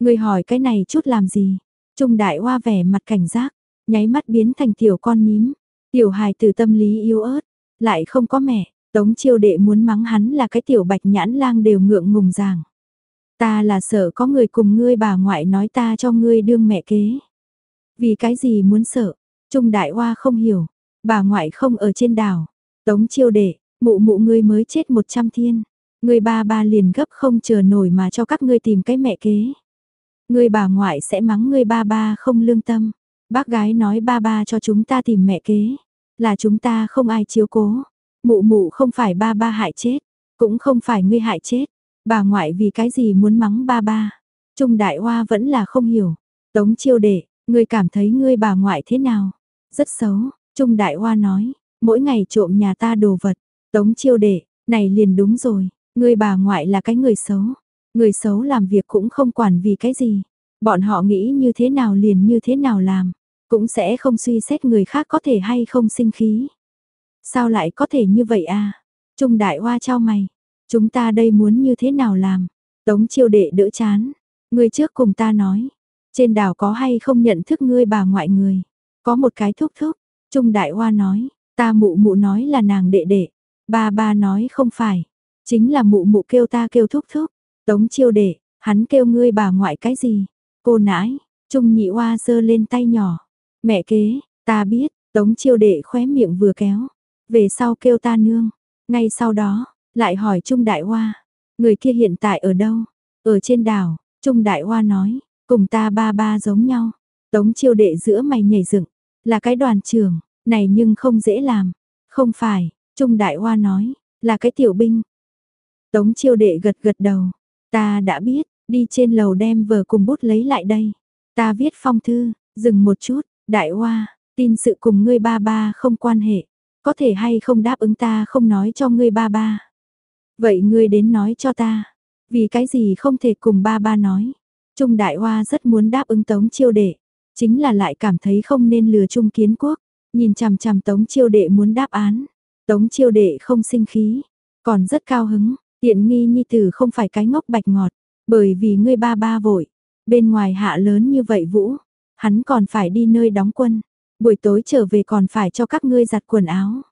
Ngươi hỏi cái này chút làm gì? Trung đại hoa vẻ mặt cảnh giác, nháy mắt biến thành tiểu con nhím. Tiểu hài từ tâm lý yếu ớt, lại không có mẹ, tống chiêu đệ muốn mắng hắn là cái tiểu bạch nhãn lang đều ngượng ngùng ràng. Ta là sợ có người cùng ngươi bà ngoại nói ta cho ngươi đương mẹ kế. Vì cái gì muốn sợ? Trung đại hoa không hiểu. Bà ngoại không ở trên đảo. Tống chiêu đệ, mụ mụ ngươi mới chết một trăm thiên. Ngươi ba ba liền gấp không chờ nổi mà cho các ngươi tìm cái mẹ kế. Ngươi bà ngoại sẽ mắng ngươi ba ba không lương tâm. Bác gái nói ba ba cho chúng ta tìm mẹ kế. Là chúng ta không ai chiếu cố. Mụ mụ không phải ba ba hại chết. Cũng không phải ngươi hại chết. Bà ngoại vì cái gì muốn mắng ba ba. Trung đại hoa vẫn là không hiểu. Tống chiêu đệ, ngươi cảm thấy ngươi bà ngoại thế nào? Rất xấu. Trung đại hoa nói. Mỗi ngày trộm nhà ta đồ vật. Tống chiêu đệ, này liền đúng rồi. Ngươi bà ngoại là cái người xấu. Người xấu làm việc cũng không quản vì cái gì. Bọn họ nghĩ như thế nào liền như thế nào làm. Cũng sẽ không suy xét người khác có thể hay không sinh khí. Sao lại có thể như vậy à? Trung đại hoa trao mày. Chúng ta đây muốn như thế nào làm? Tống chiêu đệ đỡ chán. Người trước cùng ta nói. Trên đảo có hay không nhận thức ngươi bà ngoại người? Có một cái thúc thúc. Trung đại hoa nói. Ta mụ mụ nói là nàng đệ đệ. Ba ba nói không phải. Chính là mụ mụ kêu ta kêu thúc thúc. Tống chiêu đệ, hắn kêu ngươi bà ngoại cái gì? Cô nãi, Trung nhị hoa giơ lên tay nhỏ. Mẹ kế, ta biết, tống chiêu đệ khóe miệng vừa kéo. Về sau kêu ta nương. Ngay sau đó, lại hỏi Trung đại hoa. Người kia hiện tại ở đâu? Ở trên đảo, Trung đại hoa nói, cùng ta ba ba giống nhau. Tống chiêu đệ giữa mày nhảy dựng, là cái đoàn trưởng, này nhưng không dễ làm. Không phải, Trung đại hoa nói, là cái tiểu binh. Tống chiêu đệ gật gật đầu, Ta đã biết, đi trên lầu đem vở cùng bút lấy lại đây. Ta viết phong thư, dừng một chút, đại hoa, tin sự cùng ngươi ba ba không quan hệ. Có thể hay không đáp ứng ta không nói cho ngươi ba ba. Vậy ngươi đến nói cho ta. Vì cái gì không thể cùng ba ba nói. Trung đại hoa rất muốn đáp ứng tống chiêu đệ. Chính là lại cảm thấy không nên lừa trung kiến quốc. Nhìn chằm chằm tống chiêu đệ muốn đáp án. Tống chiêu đệ không sinh khí. Còn rất cao hứng. Tiện nghi nhi tử không phải cái ngốc bạch ngọt, bởi vì ngươi ba ba vội, bên ngoài hạ lớn như vậy vũ, hắn còn phải đi nơi đóng quân, buổi tối trở về còn phải cho các ngươi giặt quần áo.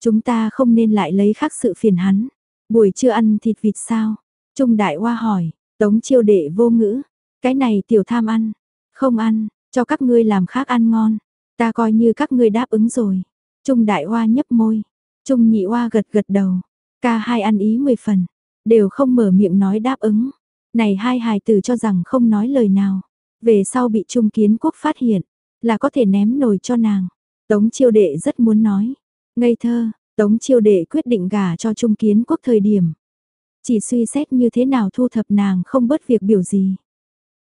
Chúng ta không nên lại lấy khác sự phiền hắn. Buổi trưa ăn thịt vịt sao? Trung đại hoa hỏi, tống chiêu đệ vô ngữ, cái này tiểu tham ăn, không ăn, cho các ngươi làm khác ăn ngon, ta coi như các ngươi đáp ứng rồi. Trung đại hoa nhấp môi, Trung nhị hoa gật gật đầu, Ca hai ăn ý mười phần, đều không mở miệng nói đáp ứng. Này hai hài tử cho rằng không nói lời nào. Về sau bị Trung Kiến Quốc phát hiện, là có thể ném nồi cho nàng. Tống chiêu đệ rất muốn nói. Ngây thơ, Tống chiêu đệ quyết định gả cho Trung Kiến Quốc thời điểm. Chỉ suy xét như thế nào thu thập nàng không bớt việc biểu gì.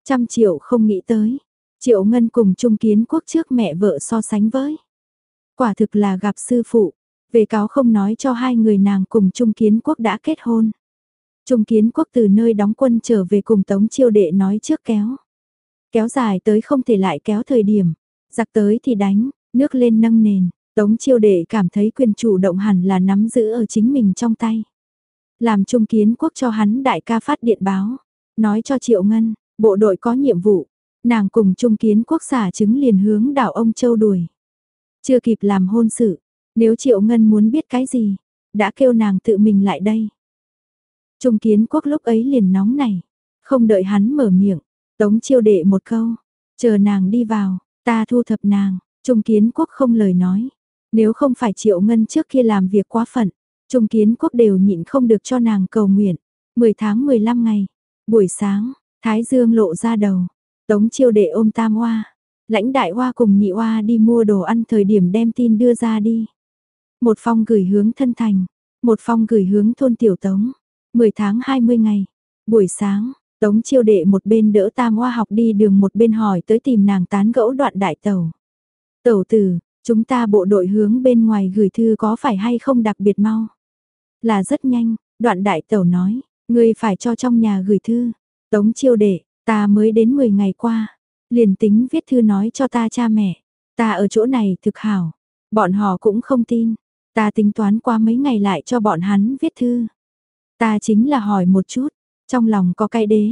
Trăm triệu không nghĩ tới. Triệu Ngân cùng Trung Kiến Quốc trước mẹ vợ so sánh với. Quả thực là gặp sư phụ, về cáo không nói cho hai người nàng cùng Trung Kiến Quốc đã kết hôn. Trung Kiến Quốc từ nơi đóng quân trở về cùng Tống Chiêu Đệ nói trước kéo. Kéo dài tới không thể lại kéo thời điểm. Giặc tới thì đánh, nước lên nâng nền. Tống Chiêu Đệ cảm thấy quyền chủ động hẳn là nắm giữ ở chính mình trong tay. Làm Trung Kiến Quốc cho hắn đại ca phát điện báo. Nói cho Triệu Ngân, bộ đội có nhiệm vụ. Nàng cùng Trung Kiến Quốc xả chứng liền hướng đảo ông Châu đuổi. Chưa kịp làm hôn sự, nếu Triệu Ngân muốn biết cái gì, đã kêu nàng tự mình lại đây. Trung kiến quốc lúc ấy liền nóng này, không đợi hắn mở miệng, tống chiêu đệ một câu, chờ nàng đi vào, ta thu thập nàng, Trung kiến quốc không lời nói. Nếu không phải Triệu Ngân trước kia làm việc quá phận, Trung kiến quốc đều nhịn không được cho nàng cầu nguyện. 10 tháng 15 ngày, buổi sáng, Thái Dương lộ ra đầu, tống chiêu đệ ôm tam hoa, lãnh đại hoa cùng nhị hoa đi mua đồ ăn thời điểm đem tin đưa ra đi. Một phong gửi hướng thân thành, một phong gửi hướng thôn tiểu tống. 10 tháng 20 ngày, buổi sáng, tống chiêu đệ một bên đỡ tam hoa học đi đường một bên hỏi tới tìm nàng tán gẫu đoạn đại tàu. Tẩu tử, chúng ta bộ đội hướng bên ngoài gửi thư có phải hay không đặc biệt mau? Là rất nhanh, đoạn đại tẩu nói, ngươi phải cho trong nhà gửi thư. Tống chiêu đệ, ta mới đến 10 ngày qua, liền tính viết thư nói cho ta cha mẹ, ta ở chỗ này thực hảo. Bọn họ cũng không tin, Ta tính toán qua mấy ngày lại cho bọn hắn viết thư. Ta chính là hỏi một chút, trong lòng có cái đế,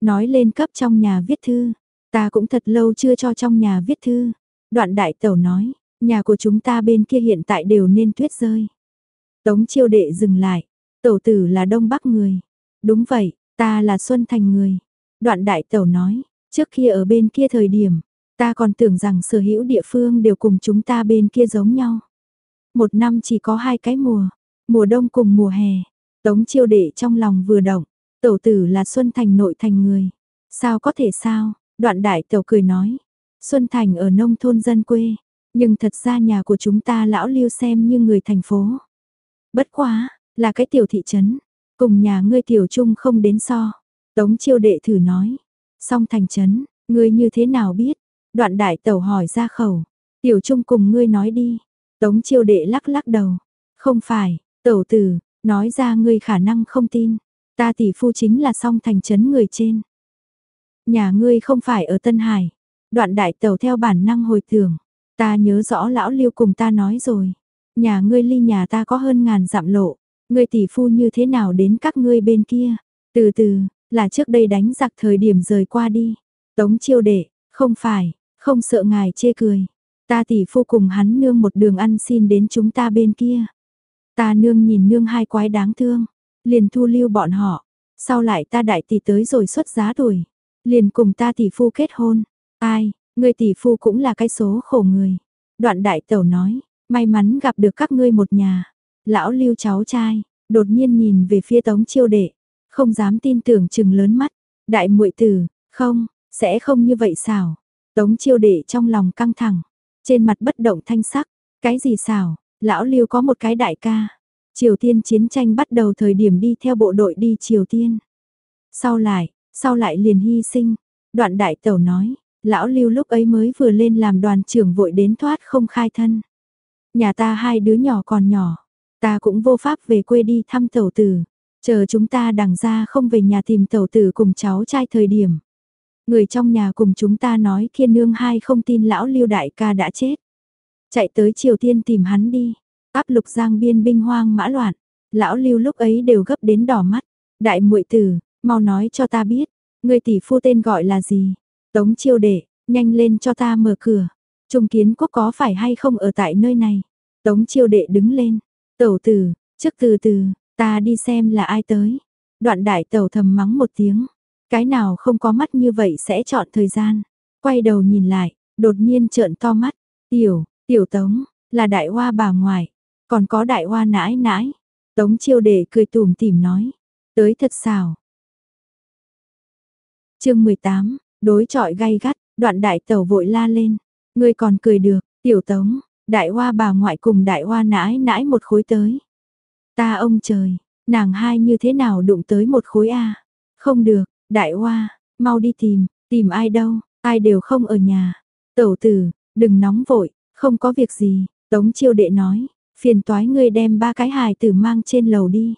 nói lên cấp trong nhà viết thư. Ta cũng thật lâu chưa cho trong nhà viết thư. Đoạn đại tẩu nói, nhà của chúng ta bên kia hiện tại đều nên tuyết rơi. Tống chiêu đệ dừng lại, tẩu tử là đông bắc người. Đúng vậy, Ta là Xuân Thành người. Đoạn đại tẩu nói, trước kia ở bên kia thời điểm, ta còn tưởng rằng sở hữu địa phương đều cùng chúng ta bên kia giống nhau. Một năm chỉ có hai cái mùa, mùa đông cùng mùa hè. Tống chiêu đệ trong lòng vừa động, tẩu tử là Xuân Thành nội thành người. Sao có thể sao? Đoạn đại tẩu cười nói. Xuân Thành ở nông thôn dân quê, nhưng thật ra nhà của chúng ta lão lưu xem như người thành phố. Bất quá, là cái tiểu thị trấn, cùng nhà ngươi tiểu trung không đến so. Tống chiêu đệ thử nói. Song thành trấn, ngươi như thế nào biết? Đoạn đại tẩu hỏi ra khẩu. Tiểu trung cùng ngươi nói đi. Tống chiêu đệ lắc lắc đầu. Không phải, tẩu tử, nói ra ngươi khả năng không tin. Ta tỷ phu chính là song thành trấn người trên. Nhà ngươi không phải ở Tân Hải. Đoạn đại tàu theo bản năng hồi tưởng. Ta nhớ rõ lão liêu cùng ta nói rồi. Nhà ngươi ly nhà ta có hơn ngàn dặm lộ. Ngươi tỷ phu như thế nào đến các ngươi bên kia. Từ từ, là trước đây đánh giặc thời điểm rời qua đi. Tống chiêu đệ, không phải, không sợ ngài chê cười. Ta tỷ phu cùng hắn nương một đường ăn xin đến chúng ta bên kia. Ta nương nhìn nương hai quái đáng thương, liền thu lưu bọn họ. Sau lại ta đại tỷ tới rồi xuất giá tuổi, liền cùng ta tỷ phu kết hôn. Ai, ngươi tỷ phu cũng là cái số khổ người. Đoạn đại tẩu nói, may mắn gặp được các ngươi một nhà. Lão lưu cháu trai, đột nhiên nhìn về phía tống chiêu đệ, không dám tin tưởng chừng lớn mắt. Đại muội tử, không, sẽ không như vậy xảo. Tống chiêu đệ trong lòng căng thẳng, trên mặt bất động thanh sắc. Cái gì xảo, lão lưu có một cái đại ca. Triều Tiên chiến tranh bắt đầu thời điểm đi theo bộ đội đi Triều Tiên. Sau lại, sau lại liền hy sinh. Đoạn đại tẩu nói, lão lưu lúc ấy mới vừa lên làm đoàn trưởng vội đến thoát không khai thân. Nhà ta hai đứa nhỏ còn nhỏ, ta cũng vô pháp về quê đi thăm tẩu tử. Chờ chúng ta đằng ra không về nhà tìm tẩu tử cùng cháu trai thời điểm. Người trong nhà cùng chúng ta nói thiên nương hai không tin lão lưu đại ca đã chết. Chạy tới Triều Tiên tìm hắn đi. Áp lục giang biên binh hoang mã loạn. Lão lưu lúc ấy đều gấp đến đỏ mắt. Đại muội tử, mau nói cho ta biết. Người tỷ phu tên gọi là gì? Tống chiêu đệ, nhanh lên cho ta mở cửa. Trung kiến quốc có phải hay không ở tại nơi này? Tống chiêu đệ đứng lên. Tẩu tử, trước từ từ, Ta đi xem là ai tới. Đoạn đại tàu thầm mắng một tiếng. Cái nào không có mắt như vậy sẽ chọn thời gian. Quay đầu nhìn lại, đột nhiên trợn to mắt. Tiểu, tiểu tống, là đại hoa bà ngoại. Còn có đại hoa nãi nãi. Tống chiêu đệ cười tùm tìm nói. Tới thật xào. chương 18, đối trọi gay gắt, đoạn đại tàu vội la lên. người còn cười được, tiểu tống, đại hoa bà ngoại cùng đại hoa nãi nãi một khối tới. Ta ông trời, nàng hai như thế nào đụng tới một khối A. Không được, đại hoa, mau đi tìm, tìm ai đâu, ai đều không ở nhà. Tẩu tử, đừng nóng vội, không có việc gì, Tống chiêu đệ nói, phiền toái ngươi đem ba cái hài tử mang trên lầu đi.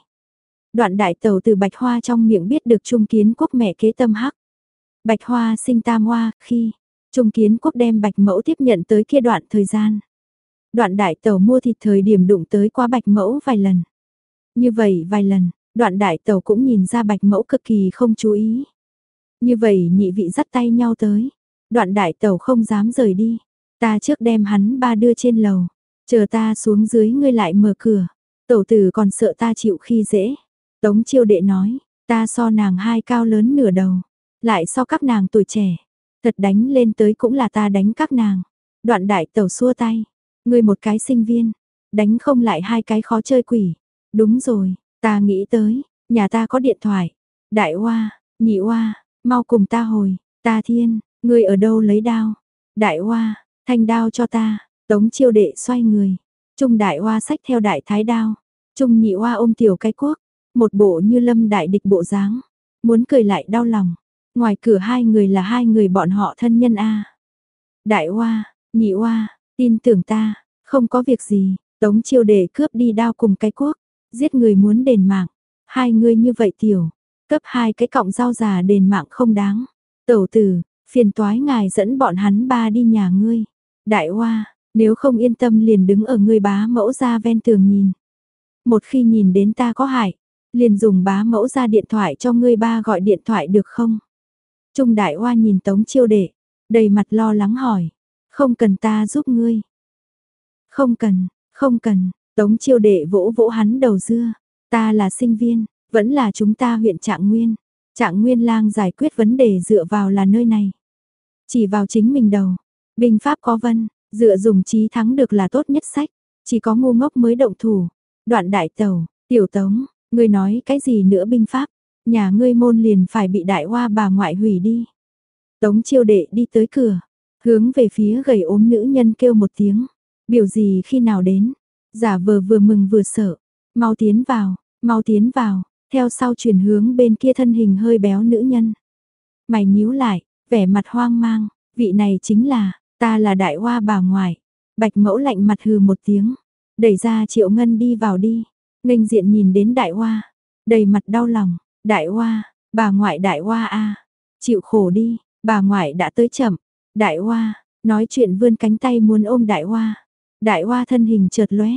Đoạn đại tẩu từ bạch hoa trong miệng biết được trung kiến quốc mẹ kế tâm hắc. Bạch hoa sinh tam hoa, khi trung kiến quốc đem bạch mẫu tiếp nhận tới kia đoạn thời gian. Đoạn đại tẩu mua thịt thời điểm đụng tới qua bạch mẫu vài lần. Như vậy vài lần, đoạn đại tàu cũng nhìn ra bạch mẫu cực kỳ không chú ý. Như vậy nhị vị dắt tay nhau tới. Đoạn đại tàu không dám rời đi. Ta trước đem hắn ba đưa trên lầu. Chờ ta xuống dưới ngươi lại mở cửa. Tẩu tử còn sợ ta chịu khi dễ. Tống chiêu đệ nói, ta so nàng hai cao lớn nửa đầu. Lại so các nàng tuổi trẻ. Thật đánh lên tới cũng là ta đánh các nàng. Đoạn đại tẩu xua tay. Ngươi một cái sinh viên. Đánh không lại hai cái khó chơi quỷ. Đúng rồi, ta nghĩ tới, nhà ta có điện thoại. Đại Hoa, Nhị Hoa, mau cùng ta hồi, ta thiên, ngươi ở đâu lấy đao? Đại Hoa, thanh đao cho ta, tống chiêu đệ xoay người. Trung Đại Hoa sách theo đại thái đao. Trung Nhị Hoa ôm tiểu cái quốc, một bộ như lâm đại địch bộ dáng. Muốn cười lại đau lòng. Ngoài cửa hai người là hai người bọn họ thân nhân a. Đại Hoa, Nhị Hoa, tin tưởng ta, không có việc gì, Tống Chiêu Đệ cướp đi đao cùng cái quốc giết người muốn đền mạng, hai người như vậy tiểu, cấp hai cái cọng rau già đền mạng không đáng. Tẩu tử, phiền toái ngài dẫn bọn hắn ba đi nhà ngươi. Đại hoa, nếu không yên tâm liền đứng ở người bá mẫu ra ven tường nhìn. Một khi nhìn đến ta có hại, liền dùng bá mẫu ra điện thoại cho ngươi ba gọi điện thoại được không? Trung đại hoa nhìn tống chiêu đệ, đầy mặt lo lắng hỏi, không cần ta giúp ngươi. Không cần, không cần, Tống chiêu đệ vỗ vỗ hắn đầu dưa, ta là sinh viên, vẫn là chúng ta huyện trạng nguyên. Trạng Nguyên Lang giải quyết vấn đề dựa vào là nơi này. Chỉ vào chính mình đầu. Binh pháp có vân, dựa dùng trí thắng được là tốt nhất sách. Chỉ có ngu ngốc mới động thủ. Đoạn đại tàu, tiểu tống, ngươi nói cái gì nữa binh pháp. Nhà ngươi môn liền phải bị đại hoa bà ngoại hủy đi. Tống chiêu đệ đi tới cửa. Hướng về phía gầy ốm nữ nhân kêu một tiếng. Biểu gì khi nào đến. Giả vờ vừa mừng vừa sợ. Mau tiến vào, mau tiến vào. Theo sau chuyển hướng bên kia thân hình hơi béo nữ nhân. Mày nhíu lại, vẻ mặt hoang mang. Vị này chính là, ta là đại hoa bà ngoại. Bạch mẫu lạnh mặt hừ một tiếng. Đẩy ra triệu ngân đi vào đi. Ninh diện nhìn đến đại hoa. Đầy mặt đau lòng. Đại hoa, bà ngoại đại hoa a Chịu khổ đi, bà ngoại đã tới chậm. Đại hoa, nói chuyện vươn cánh tay muốn ôm đại hoa. Đại hoa thân hình chợt lóe,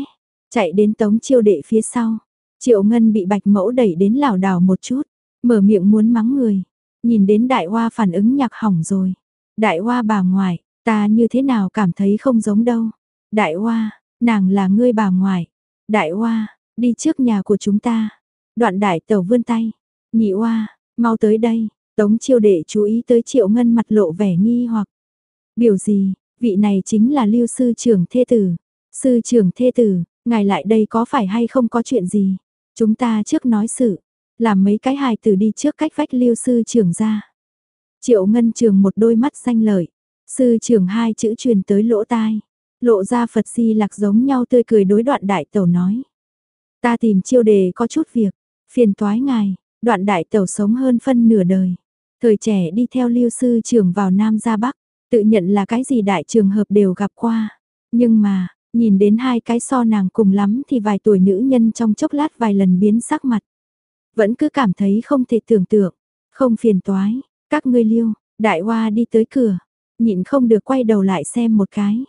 chạy đến tống chiêu đệ phía sau. Triệu Ngân bị bạch mẫu đẩy đến lảo đảo một chút, mở miệng muốn mắng người. Nhìn đến đại hoa phản ứng nhạc hỏng rồi. Đại hoa bà ngoại, ta như thế nào cảm thấy không giống đâu. Đại hoa, nàng là ngươi bà ngoại. Đại hoa, đi trước nhà của chúng ta. Đoạn đại tẩu vươn tay. Nhị hoa, mau tới đây. Tống chiêu đệ chú ý tới triệu ngân mặt lộ vẻ nghi hoặc. Biểu gì, vị này chính là lưu sư trưởng thê tử. Sư trưởng thê tử, ngài lại đây có phải hay không có chuyện gì? Chúng ta trước nói sự, làm mấy cái hài tử đi trước cách vách lưu sư trưởng ra. Triệu ngân trường một đôi mắt xanh lợi, sư trưởng hai chữ truyền tới lỗ tai, lộ ra Phật di lạc giống nhau tươi cười đối đoạn đại tẩu nói. Ta tìm chiêu đề có chút việc, phiền toái ngài, đoạn đại tẩu sống hơn phân nửa đời. Thời trẻ đi theo lưu sư trưởng vào Nam ra Bắc, tự nhận là cái gì đại trường hợp đều gặp qua. Nhưng mà, nhìn đến hai cái so nàng cùng lắm thì vài tuổi nữ nhân trong chốc lát vài lần biến sắc mặt. Vẫn cứ cảm thấy không thể tưởng tượng, không phiền toái, các ngươi liêu, đại hoa đi tới cửa, nhịn không được quay đầu lại xem một cái.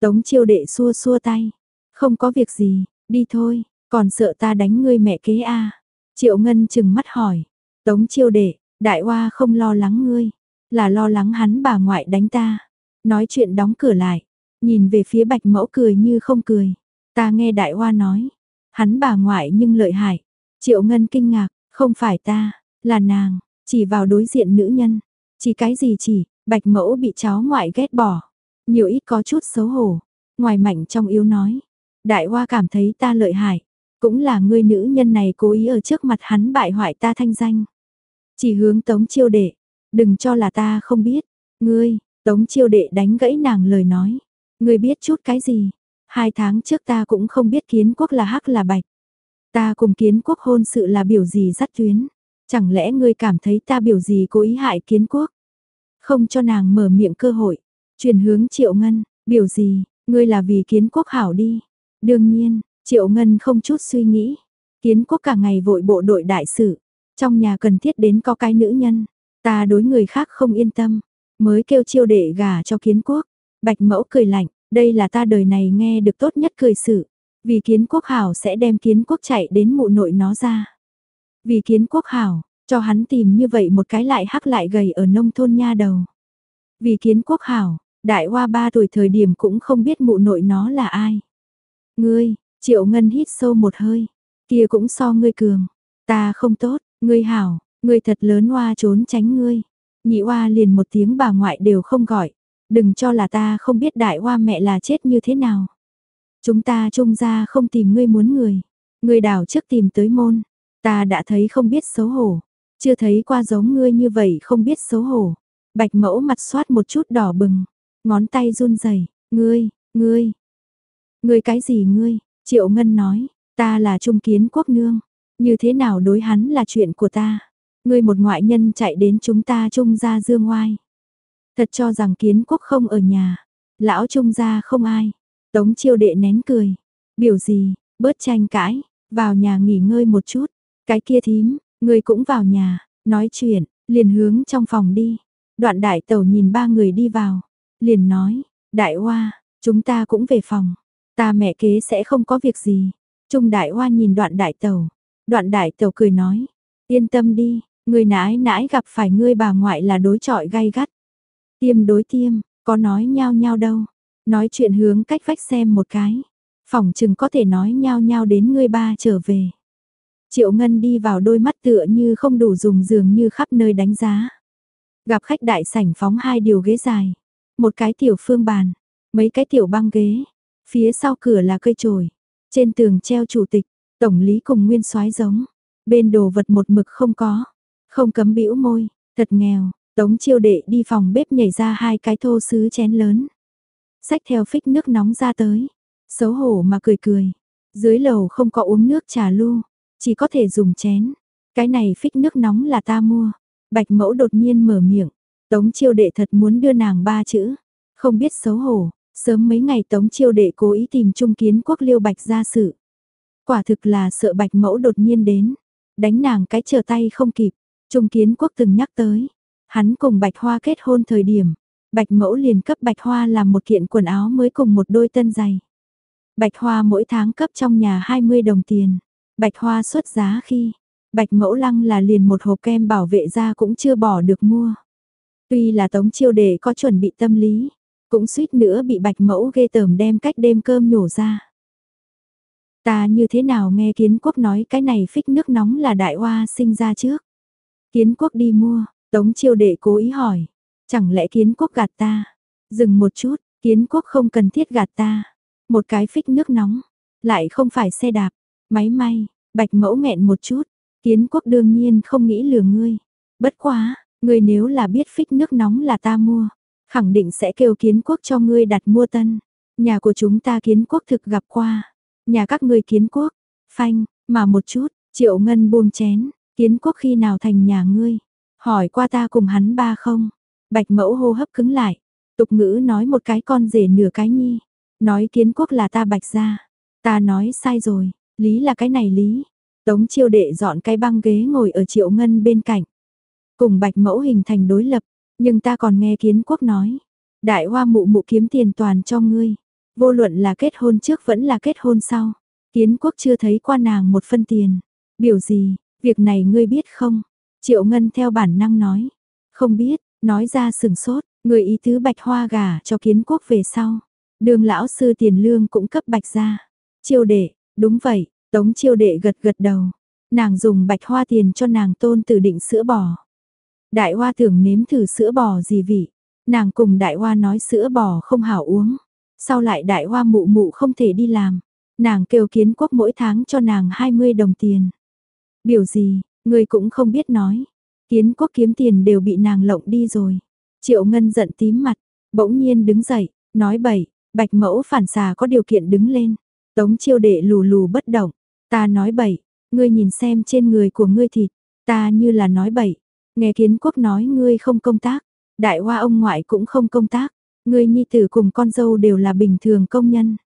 Tống chiêu đệ xua xua tay, không có việc gì, đi thôi, còn sợ ta đánh ngươi mẹ kế a Triệu Ngân chừng mắt hỏi, tống chiêu đệ, đại hoa không lo lắng ngươi, là lo lắng hắn bà ngoại đánh ta. Nói chuyện đóng cửa lại, nhìn về phía bạch mẫu cười như không cười. Ta nghe đại hoa nói, hắn bà ngoại nhưng lợi hại. Triệu Ngân kinh ngạc, không phải ta, là nàng, chỉ vào đối diện nữ nhân. Chỉ cái gì chỉ, bạch mẫu bị cháu ngoại ghét bỏ. Nhiều ít có chút xấu hổ. Ngoài mạnh trong yếu nói. Đại hoa cảm thấy ta lợi hại. Cũng là người nữ nhân này cố ý ở trước mặt hắn bại hoại ta thanh danh. Chỉ hướng tống chiêu đệ. Đừng cho là ta không biết. Ngươi, tống chiêu đệ đánh gãy nàng lời nói. Ngươi biết chút cái gì? Hai tháng trước ta cũng không biết kiến quốc là hắc là bạch. Ta cùng kiến quốc hôn sự là biểu gì dắt tuyến. Chẳng lẽ ngươi cảm thấy ta biểu gì cố ý hại kiến quốc? Không cho nàng mở miệng cơ hội. chuyển hướng triệu ngân, biểu gì, ngươi là vì kiến quốc hảo đi. Đương nhiên, triệu ngân không chút suy nghĩ. Kiến quốc cả ngày vội bộ đội đại sự. Trong nhà cần thiết đến có cái nữ nhân. Ta đối người khác không yên tâm. Mới kêu chiêu đệ gà cho kiến quốc. Bạch mẫu cười lạnh, đây là ta đời này nghe được tốt nhất cười sự. Vì kiến quốc hảo sẽ đem kiến quốc chạy đến mụ nội nó ra. Vì kiến quốc hảo, cho hắn tìm như vậy một cái lại hắc lại gầy ở nông thôn nha đầu. Vì kiến quốc hảo, đại hoa ba tuổi thời điểm cũng không biết mụ nội nó là ai. Ngươi, triệu ngân hít sâu một hơi, kia cũng so ngươi cường. Ta không tốt, ngươi hảo, ngươi thật lớn hoa trốn tránh ngươi. Nhị hoa liền một tiếng bà ngoại đều không gọi. Đừng cho là ta không biết đại hoa mẹ là chết như thế nào. Chúng ta trông ra không tìm ngươi muốn người. Ngươi đảo trước tìm tới môn. Ta đã thấy không biết xấu hổ. Chưa thấy qua giống ngươi như vậy không biết xấu hổ. Bạch mẫu mặt soát một chút đỏ bừng. Ngón tay run rẩy Ngươi, ngươi. Ngươi cái gì ngươi? Triệu Ngân nói. Ta là trung kiến quốc nương. Như thế nào đối hắn là chuyện của ta. Ngươi một ngoại nhân chạy đến chúng ta trung ra dương ngoai. Thật cho rằng kiến quốc không ở nhà. Lão trung gia không ai. Tống chiêu đệ nén cười. Biểu gì, bớt tranh cãi, vào nhà nghỉ ngơi một chút. Cái kia thím, người cũng vào nhà, nói chuyện, liền hướng trong phòng đi. Đoạn đại tẩu nhìn ba người đi vào, liền nói, đại hoa, chúng ta cũng về phòng. Ta mẹ kế sẽ không có việc gì. Trung đại hoa nhìn đoạn đại tẩu. Đoạn đại tẩu cười nói, yên tâm đi, người nãi nãi gặp phải ngươi bà ngoại là đối trọi gay gắt. Tiêm đối tiêm, có nói nhau nhau đâu. Nói chuyện hướng cách vách xem một cái. Phòng chừng có thể nói nhau nhau đến ngươi ba trở về. Triệu Ngân đi vào đôi mắt tựa như không đủ dùng dường như khắp nơi đánh giá. Gặp khách đại sảnh phóng hai điều ghế dài, một cái tiểu phương bàn, mấy cái tiểu băng ghế, phía sau cửa là cây chổi, trên tường treo chủ tịch, tổng lý cùng nguyên soái giống, bên đồ vật một mực không có, không cấm bĩu môi, thật nghèo, tống chiêu đệ đi phòng bếp nhảy ra hai cái thô sứ chén lớn. Xách theo phích nước nóng ra tới, xấu hổ mà cười cười, dưới lầu không có uống nước trà lu, chỉ có thể dùng chén, cái này phích nước nóng là ta mua, bạch mẫu đột nhiên mở miệng, tống chiêu đệ thật muốn đưa nàng ba chữ, không biết xấu hổ, sớm mấy ngày tống chiêu đệ cố ý tìm trung kiến quốc liêu bạch ra sự. Quả thực là sợ bạch mẫu đột nhiên đến, đánh nàng cái trở tay không kịp, trung kiến quốc từng nhắc tới, hắn cùng bạch hoa kết hôn thời điểm, bạch mẫu liền cấp bạch hoa làm một kiện quần áo mới cùng một đôi tân giày. Bạch hoa mỗi tháng cấp trong nhà 20 đồng tiền, bạch hoa xuất giá khi, bạch mẫu lăng là liền một hộp kem bảo vệ da cũng chưa bỏ được mua. Tuy là tống chiêu đệ có chuẩn bị tâm lý, cũng suýt nữa bị bạch mẫu ghê tởm đem cách đêm cơm nhổ ra. Ta như thế nào nghe kiến quốc nói cái này phích nước nóng là đại hoa sinh ra trước. Kiến quốc đi mua, tống chiêu đệ cố ý hỏi. Chẳng lẽ kiến quốc gạt ta? Dừng một chút, kiến quốc không cần thiết gạt ta. Một cái phích nước nóng, lại không phải xe đạp, máy may, bạch mẫu nghẹn một chút. Kiến quốc đương nhiên không nghĩ lừa ngươi. Bất quá, ngươi nếu là biết phích nước nóng là ta mua, khẳng định sẽ kêu kiến quốc cho ngươi đặt mua tân. Nhà của chúng ta kiến quốc thực gặp qua. Nhà các ngươi kiến quốc, phanh, mà một chút, triệu ngân buông chén, kiến quốc khi nào thành nhà ngươi. Hỏi qua ta cùng hắn ba không? Bạch mẫu hô hấp cứng lại. Tục ngữ nói một cái con rể nửa cái nhi. Nói kiến quốc là ta bạch ra. Ta nói sai rồi, lý là cái này lý. Tống chiêu đệ dọn cái băng ghế ngồi ở triệu ngân bên cạnh. Cùng bạch mẫu hình thành đối lập, nhưng ta còn nghe kiến quốc nói. Đại hoa mụ mụ kiếm tiền toàn cho ngươi. Vô luận là kết hôn trước vẫn là kết hôn sau. Kiến quốc chưa thấy qua nàng một phân tiền. Biểu gì, việc này ngươi biết không? Triệu Ngân theo bản năng nói. Không biết, nói ra sừng sốt, người ý tứ bạch hoa gà cho kiến quốc về sau. Đường lão sư tiền lương cũng cấp bạch ra. Chiêu đệ, đúng vậy, tống chiêu đệ gật gật đầu. Nàng dùng bạch hoa tiền cho nàng tôn tử định sữa bò. Đại hoa tưởng nếm thử sữa bò gì vị. Nàng cùng đại hoa nói sữa bò không hảo uống. Sau lại đại hoa mụ mụ không thể đi làm. Nàng kêu kiến quốc mỗi tháng cho nàng 20 đồng tiền. Biểu gì, người cũng không biết nói. Kiến quốc kiếm tiền đều bị nàng lộng đi rồi. Triệu Ngân giận tím mặt, bỗng nhiên đứng dậy, nói bậy, bạch mẫu phản xà có điều kiện đứng lên. Tống chiêu đệ lù lù bất động, ta nói bậy, ngươi nhìn xem trên người của ngươi thịt, ta như là nói bậy. Nghe kiến quốc nói ngươi không công tác, đại hoa ông ngoại cũng không công tác, ngươi nhi tử cùng con dâu đều là bình thường công nhân.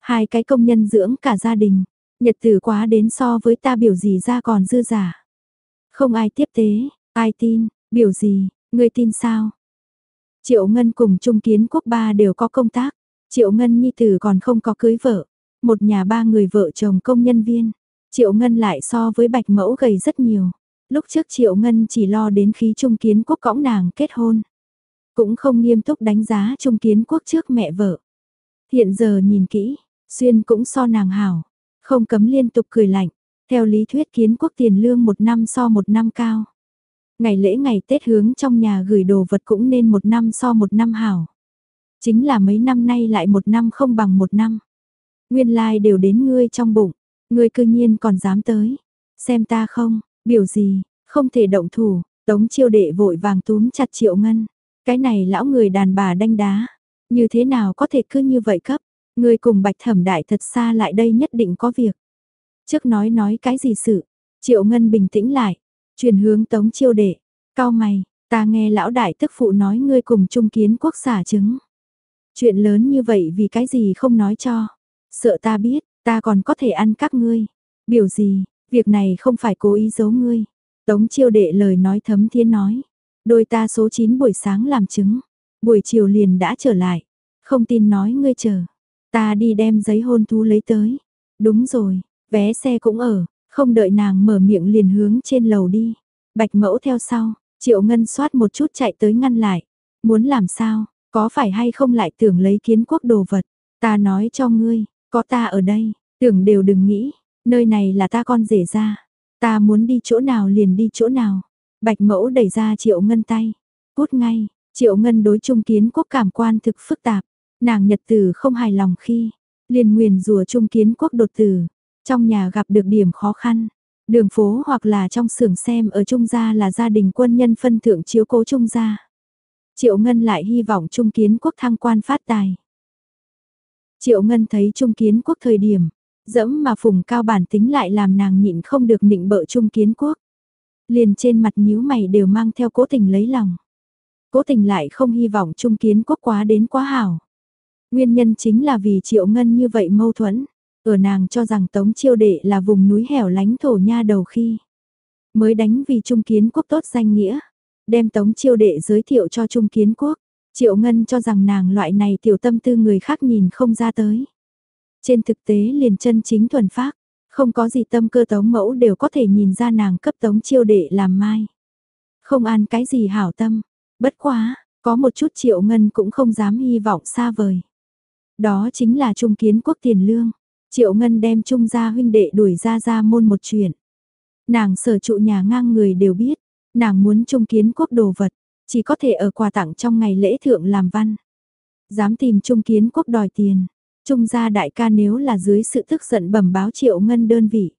Hai cái công nhân dưỡng cả gia đình, nhật tử quá đến so với ta biểu gì ra còn dư giả. Không ai tiếp tế, ai tin, biểu gì, ngươi tin sao? Triệu Ngân cùng Trung Kiến Quốc ba đều có công tác, Triệu Ngân nhi tử còn không có cưới vợ, một nhà ba người vợ chồng công nhân viên. Triệu Ngân lại so với Bạch Mẫu gầy rất nhiều. Lúc trước Triệu Ngân chỉ lo đến khí Trung Kiến Quốc cõng nàng kết hôn. Cũng không nghiêm túc đánh giá Trung Kiến Quốc trước mẹ vợ. Hiện giờ nhìn kỹ, Xuyên cũng so nàng hảo. Không cấm liên tục cười lạnh. Theo lý thuyết Kiến Quốc tiền lương một năm so một năm cao. Ngày lễ ngày Tết hướng trong nhà gửi đồ vật cũng nên một năm so một năm hảo. Chính là mấy năm nay lại một năm không bằng một năm. Nguyên lai like đều đến ngươi trong bụng. Ngươi cư nhiên còn dám tới. Xem ta không, biểu gì, không thể động thủ. Tống chiêu đệ vội vàng túm chặt triệu ngân. Cái này lão người đàn bà đanh đá. Như thế nào có thể cứ như vậy cấp. Ngươi cùng bạch thẩm đại thật xa lại đây nhất định có việc. Trước nói nói cái gì sự. Triệu ngân bình tĩnh lại. Truyền hướng tống chiêu đệ. Cao mày, ta nghe lão đại tức phụ nói ngươi cùng trung kiến quốc xả trứng. Chuyện lớn như vậy vì cái gì không nói cho. Sợ ta biết, ta còn có thể ăn các ngươi. Biểu gì, việc này không phải cố ý giấu ngươi. Tống chiêu đệ lời nói thấm thiên nói. Đôi ta số 9 buổi sáng làm chứng. Buổi chiều liền đã trở lại. Không tin nói ngươi chờ. Ta đi đem giấy hôn thú lấy tới. Đúng rồi, vé xe cũng ở. Không đợi nàng mở miệng liền hướng trên lầu đi. Bạch mẫu theo sau. Triệu Ngân soát một chút chạy tới ngăn lại. Muốn làm sao, có phải hay không lại tưởng lấy kiến quốc đồ vật. Ta nói cho ngươi, có ta ở đây, tưởng đều đừng nghĩ, nơi này là ta con rể ra. Ta muốn đi chỗ nào liền đi chỗ nào. Bạch mẫu đẩy ra triệu ngân tay. Cút ngay, triệu ngân đối trung kiến quốc cảm quan thực phức tạp. Nàng nhật tử không hài lòng khi, liền nguyền rùa trung kiến quốc đột tử. Trong nhà gặp được điểm khó khăn, đường phố hoặc là trong xưởng xem ở trung gia là gia đình quân nhân phân thượng chiếu cố trung gia. Triệu Ngân lại hy vọng trung kiến quốc thăng quan phát tài. Triệu Ngân thấy trung kiến quốc thời điểm, dẫm mà phùng cao bản tính lại làm nàng nhịn không được nịnh bợ trung kiến quốc. Liền trên mặt nhíu mày đều mang theo cố tình lấy lòng. Cố tình lại không hy vọng trung kiến quốc quá đến quá hảo. Nguyên nhân chính là vì triệu ngân như vậy mâu thuẫn. Ở nàng cho rằng tống chiêu đệ là vùng núi hẻo lánh thổ nha đầu khi. Mới đánh vì trung kiến quốc tốt danh nghĩa. Đem tống chiêu đệ giới thiệu cho trung kiến quốc. Triệu Ngân cho rằng nàng loại này tiểu tâm tư người khác nhìn không ra tới. Trên thực tế liền chân chính thuần phác, không có gì tâm cơ tống mẫu đều có thể nhìn ra nàng cấp tống chiêu đệ làm mai. Không ăn cái gì hảo tâm, bất quá, có một chút triệu ngân cũng không dám hy vọng xa vời. Đó chính là trung kiến quốc tiền lương. Triệu Ngân đem trung gia huynh đệ đuổi ra ra môn một chuyện. Nàng sở trụ nhà ngang người đều biết, nàng muốn trung kiến quốc đồ vật, chỉ có thể ở quà tặng trong ngày lễ thượng làm văn. Dám tìm trung kiến quốc đòi tiền, trung gia đại ca nếu là dưới sự tức giận bẩm báo Triệu Ngân đơn vị.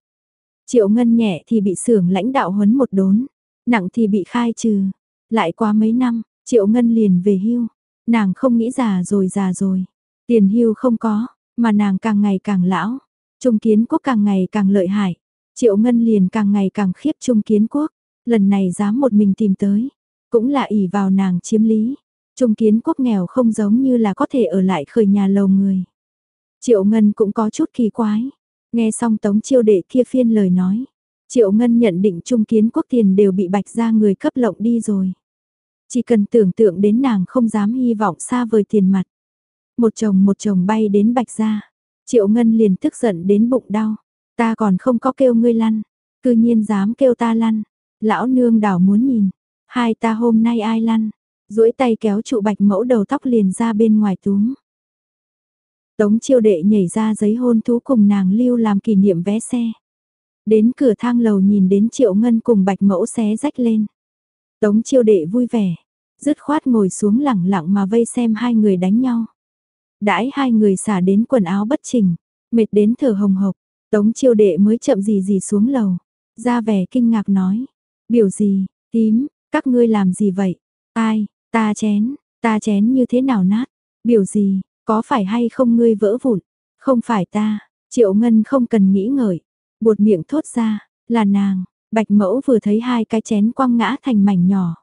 Triệu Ngân nhẹ thì bị xưởng lãnh đạo huấn một đốn, nặng thì bị khai trừ. Lại qua mấy năm, Triệu Ngân liền về hưu, nàng không nghĩ già rồi già rồi. Tiền hưu không có, mà nàng càng ngày càng lão, Trung Kiến Quốc càng ngày càng lợi hại, Triệu Ngân liền càng ngày càng khiếp Trung Kiến Quốc, lần này dám một mình tìm tới, cũng là ỷ vào nàng chiếm lý. Trung Kiến Quốc nghèo không giống như là có thể ở lại khởi nhà lầu người. Triệu Ngân cũng có chút kỳ quái, nghe xong Tống Chiêu Đệ kia phiên lời nói, Triệu Ngân nhận định Trung Kiến Quốc tiền đều bị bạch ra người cấp lộng đi rồi. Chỉ cần tưởng tượng đến nàng không dám hy vọng xa vời tiền mặt. Một chồng một chồng bay đến bạch ra. Triệu Ngân liền tức giận đến bụng đau. Ta còn không có kêu ngươi lăn. Cư nhiên dám kêu ta lăn. Lão nương đảo muốn nhìn. Hai ta hôm nay ai lăn. duỗi tay kéo trụ bạch mẫu đầu tóc liền ra bên ngoài túm. Tống chiêu đệ nhảy ra giấy hôn thú cùng nàng lưu làm kỷ niệm vé xe. Đến cửa thang lầu nhìn đến triệu ngân cùng bạch mẫu xé rách lên. Tống chiêu đệ vui vẻ, dứt khoát ngồi xuống lẳng lặng mà vây xem hai người đánh nhau đãi hai người xả đến quần áo bất chỉnh, mệt đến thở hồng hộc, tống chiêu đệ mới chậm gì gì xuống lầu, ra vẻ kinh ngạc nói, biểu gì, tím, các ngươi làm gì vậy, ai, ta chén, ta chén như thế nào nát, biểu gì, có phải hay không ngươi vỡ vụn, không phải ta, triệu ngân không cần nghĩ ngợi, buột miệng thốt ra, là nàng, bạch mẫu vừa thấy hai cái chén quăng ngã thành mảnh nhỏ.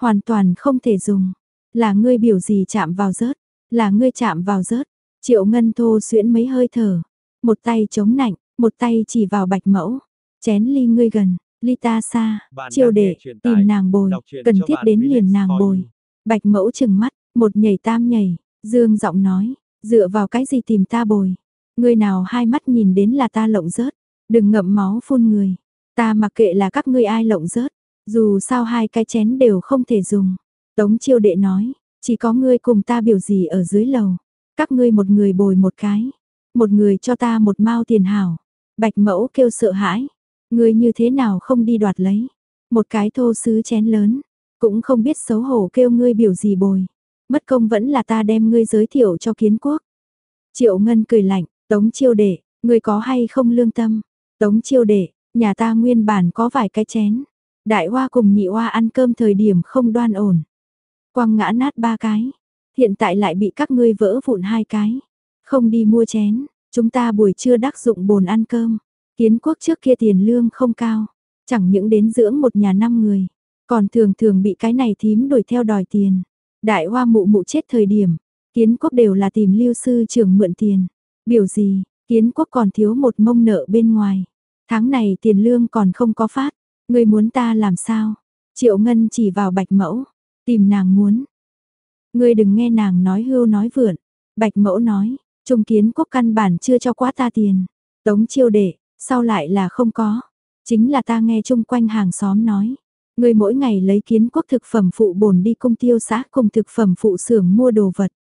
Hoàn toàn không thể dùng, là ngươi biểu gì chạm vào rớt, là ngươi chạm vào rớt, triệu ngân thô xuyễn mấy hơi thở, một tay chống nạnh, một tay chỉ vào bạch mẫu, chén ly ngươi gần, ly ta xa, chiêu đệ, tìm nàng bồi, cần thiết đến liền nàng bồi. Bạch mẫu chừng mắt, một nhảy tam nhảy, dương giọng nói, dựa vào cái gì tìm ta bồi. Ngươi nào hai mắt nhìn đến là ta lộng rớt, đừng ngậm máu phun người. Ta mặc kệ là các ngươi ai lộng rớt, dù sao hai cái chén đều không thể dùng. Tống chiêu đệ nói, chỉ có ngươi cùng ta biểu gì ở dưới lầu. Các ngươi một người bồi một cái. Một người cho ta một mao tiền hảo. Bạch mẫu kêu sợ hãi. Ngươi như thế nào không đi đoạt lấy. Một cái thô sứ chén lớn. Cũng không biết xấu hổ kêu ngươi biểu gì bồi. Mất công vẫn là ta đem ngươi giới thiệu cho kiến quốc. Triệu Ngân cười lạnh, tống chiêu đệ, ngươi có hay không lương tâm. Tống chiêu đệ, nhà ta nguyên bản có vài cái chén. Đại hoa cùng nhị hoa ăn cơm thời điểm không đoan ổn. Quăng ngã nát ba cái. Hiện tại lại bị các ngươi vỡ vụn hai cái. Không đi mua chén, chúng ta buổi trưa đắc dụng bồn ăn cơm. Kiến quốc trước kia tiền lương không cao. Chẳng những đến dưỡng một nhà năm người. Còn thường thường bị cái này thím đuổi theo đòi tiền. Đại hoa mụ mụ chết thời điểm. Kiến quốc đều là tìm lưu sư trưởng mượn tiền. Biểu gì, kiến quốc còn thiếu một mông nợ bên ngoài. Tháng này tiền lương còn không có phát. Người muốn ta làm sao? Triệu Ngân chỉ vào bạch mẫu. Tìm nàng muốn. Ngươi đừng nghe nàng nói hưu nói vượn. Bạch mẫu nói, trung kiến quốc căn bản chưa cho quá ta tiền. Tống chiêu đệ, sau lại là không có. Chính là ta nghe chung quanh hàng xóm nói. người mỗi ngày lấy kiến quốc thực phẩm phụ bổn đi công tiêu xã cùng thực phẩm phụ xưởng mua đồ vật.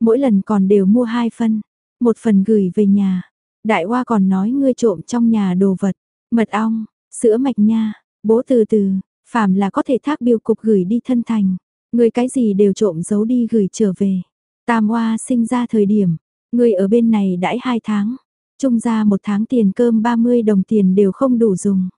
Mỗi lần còn đều mua hai phân. Một phần gửi về nhà. Đại hoa còn nói ngươi trộm trong nhà đồ vật. Mật ong, Sữa mạch nha, bố từ từ, phàm là có thể thác biêu cục gửi đi thân thành. Người cái gì đều trộm giấu đi gửi trở về. Tam Hoa sinh ra thời điểm, người ở bên này đãi hai tháng. Trung ra một tháng tiền cơm 30 đồng tiền đều không đủ dùng.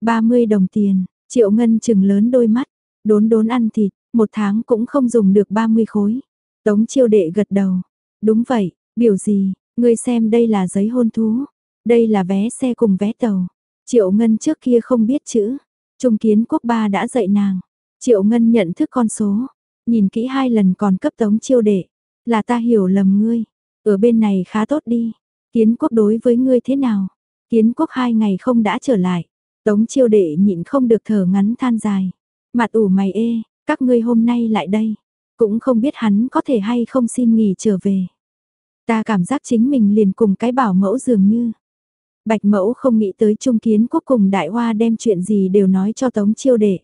30 đồng tiền, triệu ngân chừng lớn đôi mắt, đốn đốn ăn thịt, một tháng cũng không dùng được 30 khối. Tống chiêu đệ gật đầu. Đúng vậy, biểu gì, ngươi xem đây là giấy hôn thú. Đây là vé xe cùng vé tàu. Triệu Ngân trước kia không biết chữ. Trung kiến quốc ba đã dạy nàng. Triệu Ngân nhận thức con số. Nhìn kỹ hai lần còn cấp tống chiêu đệ. Là ta hiểu lầm ngươi. Ở bên này khá tốt đi. Kiến quốc đối với ngươi thế nào? Kiến quốc hai ngày không đã trở lại. Tống chiêu đệ nhịn không được thở ngắn than dài. Mặt ủ mày ê, các ngươi hôm nay lại đây. Cũng không biết hắn có thể hay không xin nghỉ trở về. Ta cảm giác chính mình liền cùng cái bảo mẫu dường như. Bạch mẫu không nghĩ tới trung kiến quốc cùng đại hoa đem chuyện gì đều nói cho tống chiêu đệ.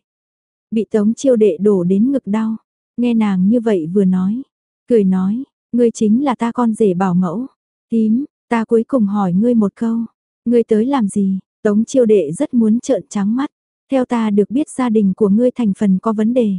Bị tống chiêu đệ đổ đến ngực đau. Nghe nàng như vậy vừa nói. Cười nói, ngươi chính là ta con rể bảo mẫu. Tím, ta cuối cùng hỏi ngươi một câu. Ngươi tới làm gì? Tống chiêu đệ rất muốn trợn trắng mắt. Theo ta được biết gia đình của ngươi thành phần có vấn đề.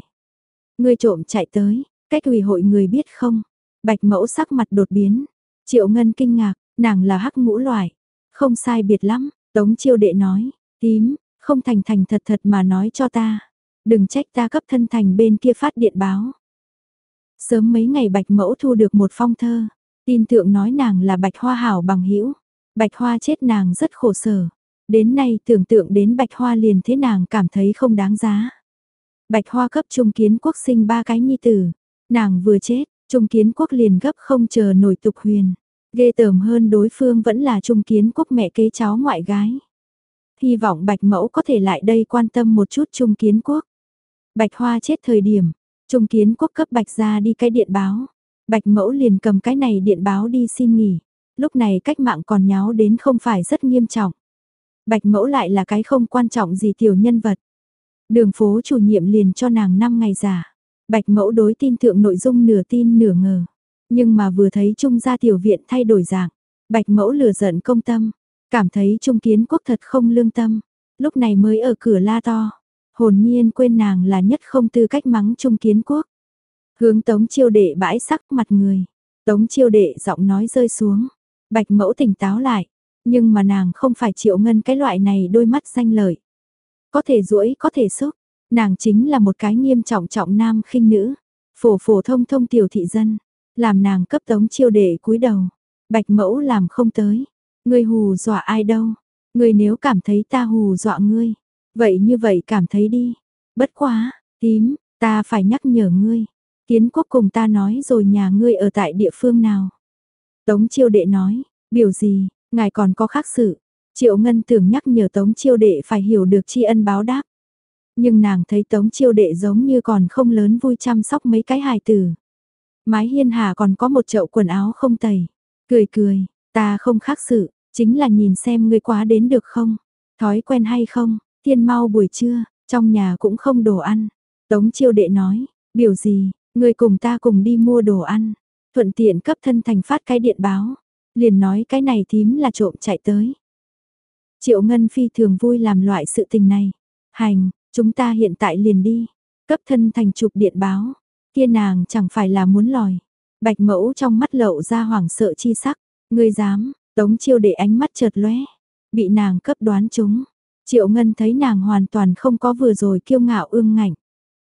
Ngươi trộm chạy tới, cách ủy hội người biết không? Bạch mẫu sắc mặt đột biến. Triệu Ngân kinh ngạc, nàng là hắc ngũ loại. Không sai biệt lắm, Tống chiêu đệ nói, tím, không thành thành thật thật mà nói cho ta. Đừng trách ta cấp thân thành bên kia phát điện báo. Sớm mấy ngày Bạch Mẫu thu được một phong thơ, tin thượng nói nàng là Bạch Hoa hảo bằng hữu Bạch Hoa chết nàng rất khổ sở. Đến nay tưởng tượng đến Bạch Hoa liền thế nàng cảm thấy không đáng giá. Bạch Hoa cấp Trung Kiến Quốc sinh ba cái nhi tử. Nàng vừa chết, Trung Kiến Quốc liền gấp không chờ nổi tục huyền. Ghê tởm hơn đối phương vẫn là Trung Kiến Quốc mẹ kế cháu ngoại gái. Hy vọng Bạch Mẫu có thể lại đây quan tâm một chút Trung Kiến Quốc. Bạch Hoa chết thời điểm, Trung Kiến Quốc cấp Bạch ra đi cái điện báo. Bạch Mẫu liền cầm cái này điện báo đi xin nghỉ. Lúc này cách mạng còn nháo đến không phải rất nghiêm trọng. Bạch Mẫu lại là cái không quan trọng gì tiểu nhân vật. Đường phố chủ nhiệm liền cho nàng 5 ngày giả. Bạch mẫu đối tin thượng nội dung nửa tin nửa ngờ. Nhưng mà vừa thấy trung gia tiểu viện thay đổi dạng. Bạch mẫu lừa giận công tâm. Cảm thấy trung kiến quốc thật không lương tâm. Lúc này mới ở cửa la to. Hồn nhiên quên nàng là nhất không tư cách mắng trung kiến quốc. Hướng tống chiêu đệ bãi sắc mặt người. Tống chiêu đệ giọng nói rơi xuống. Bạch mẫu tỉnh táo lại. Nhưng mà nàng không phải triệu ngân cái loại này đôi mắt xanh lợi. Có thể duỗi có thể xúc, nàng chính là một cái nghiêm trọng trọng nam khinh nữ, phổ phổ thông thông tiểu thị dân, làm nàng cấp tống chiêu đệ cúi đầu. Bạch mẫu làm không tới, ngươi hù dọa ai đâu, ngươi nếu cảm thấy ta hù dọa ngươi, vậy như vậy cảm thấy đi. Bất quá, tím, ta phải nhắc nhở ngươi. Kiến quốc cùng ta nói rồi nhà ngươi ở tại địa phương nào. Tống chiêu đệ nói, biểu gì, ngài còn có khác sự, Triệu Ngân tưởng nhắc nhở Tống Chiêu Đệ phải hiểu được tri ân báo đáp. Nhưng nàng thấy Tống Chiêu Đệ giống như còn không lớn vui chăm sóc mấy cái hài tử. Mái hiên hà còn có một chậu quần áo không tẩy. Cười cười, ta không khác sự, chính là nhìn xem ngươi quá đến được không. Thói quen hay không, thiên mau buổi trưa, trong nhà cũng không đồ ăn. Tống Chiêu Đệ nói, biểu gì, người cùng ta cùng đi mua đồ ăn. Thuận tiện cấp thân thành phát cái điện báo. Liền nói cái này thím là trộm chạy tới. Triệu Ngân Phi thường vui làm loại sự tình này. Hành, chúng ta hiện tại liền đi. Cấp thân thành chụp điện báo. Kia nàng chẳng phải là muốn lòi. Bạch mẫu trong mắt lậu ra hoảng sợ chi sắc. Ngươi dám, tống chiêu để ánh mắt chợt lóe Bị nàng cấp đoán chúng. Triệu Ngân thấy nàng hoàn toàn không có vừa rồi kiêu ngạo ương ngạnh.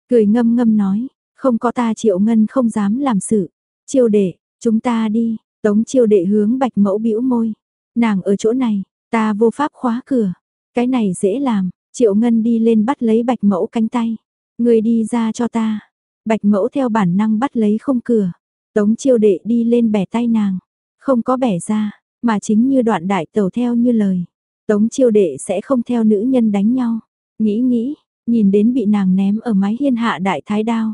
Cười ngâm ngâm nói, không có ta Triệu Ngân không dám làm sự. Chiêu đệ, chúng ta đi, tống chiêu đệ hướng bạch mẫu bĩu môi. Nàng ở chỗ này, Ta vô pháp khóa cửa. Cái này dễ làm, Triệu Ngân đi lên bắt lấy Bạch Mẫu cánh tay. Người đi ra cho ta. Bạch Mẫu theo bản năng bắt lấy không cửa. Tống chiêu đệ đi lên bẻ tay nàng. Không có bẻ ra, mà chính như đoạn đại tẩu theo như lời. Tống chiêu đệ sẽ không theo nữ nhân đánh nhau. Nghĩ nghĩ, nhìn đến bị nàng ném ở mái hiên hạ đại thái đao.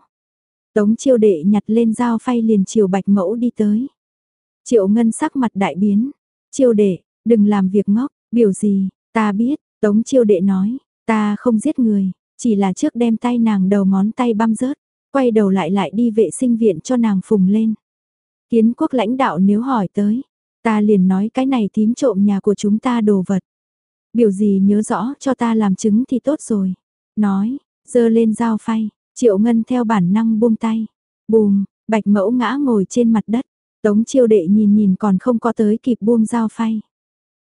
Tống chiêu đệ nhặt lên dao phay liền chiều bạch mẫu đi tới. Triệu ngân sắc mặt đại biến. Chiêu đệ, Đừng làm việc ngốc, biểu gì, ta biết, Tống chiêu đệ nói, ta không giết người, chỉ là trước đem tay nàng đầu ngón tay băm rớt, quay đầu lại lại đi vệ sinh viện cho nàng phùng lên. Kiến quốc lãnh đạo nếu hỏi tới, ta liền nói cái này tím trộm nhà của chúng ta đồ vật. Biểu gì nhớ rõ cho ta làm chứng thì tốt rồi. Nói, dơ lên dao phay, triệu ngân theo bản năng buông tay. Bùm, bạch mẫu ngã ngồi trên mặt đất. Tống chiêu đệ nhìn nhìn còn không có tới kịp buông dao phay.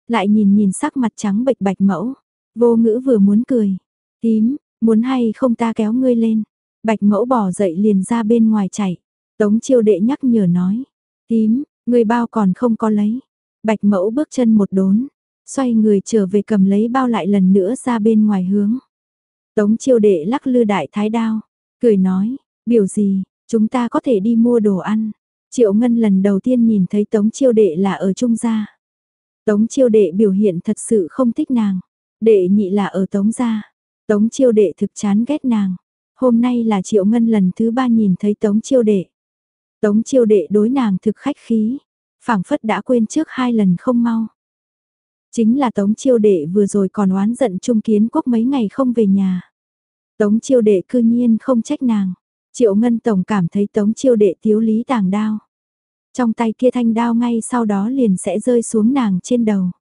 Lại nhìn nhìn sắc mặt trắng bệch bạch mẫu. Vô ngữ vừa muốn cười. Tím, muốn hay không ta kéo ngươi lên. Bạch mẫu bỏ dậy liền ra bên ngoài chạy. Tống chiêu đệ nhắc nhở nói. Tím, người bao còn không có lấy. Bạch mẫu bước chân một đốn. Xoay người trở về cầm lấy bao lại lần nữa ra bên ngoài hướng. Tống chiêu đệ lắc lư đại thái đao. Cười nói, biểu gì, chúng ta có thể đi mua đồ ăn. Triệu Ngân lần đầu tiên nhìn thấy Tống chiêu đệ là ở trung gia. Tống chiêu đệ biểu hiện thật sự không thích nàng. Đệ nhị là ở Tống gia. Tống chiêu đệ thực chán ghét nàng. Hôm nay là Triệu Ngân lần thứ ba nhìn thấy Tống chiêu đệ. Tống chiêu đệ đối nàng thực khách khí. phảng phất đã quên trước hai lần không mau. Chính là Tống chiêu đệ vừa rồi còn oán giận Trung Kiến Quốc mấy ngày không về nhà. Tống chiêu đệ cư nhiên không trách nàng. Triệu Ngân Tổng cảm thấy Tống chiêu đệ thiếu lý tàng đao. Trong tay kia thanh đao ngay sau đó liền sẽ rơi xuống nàng trên đầu.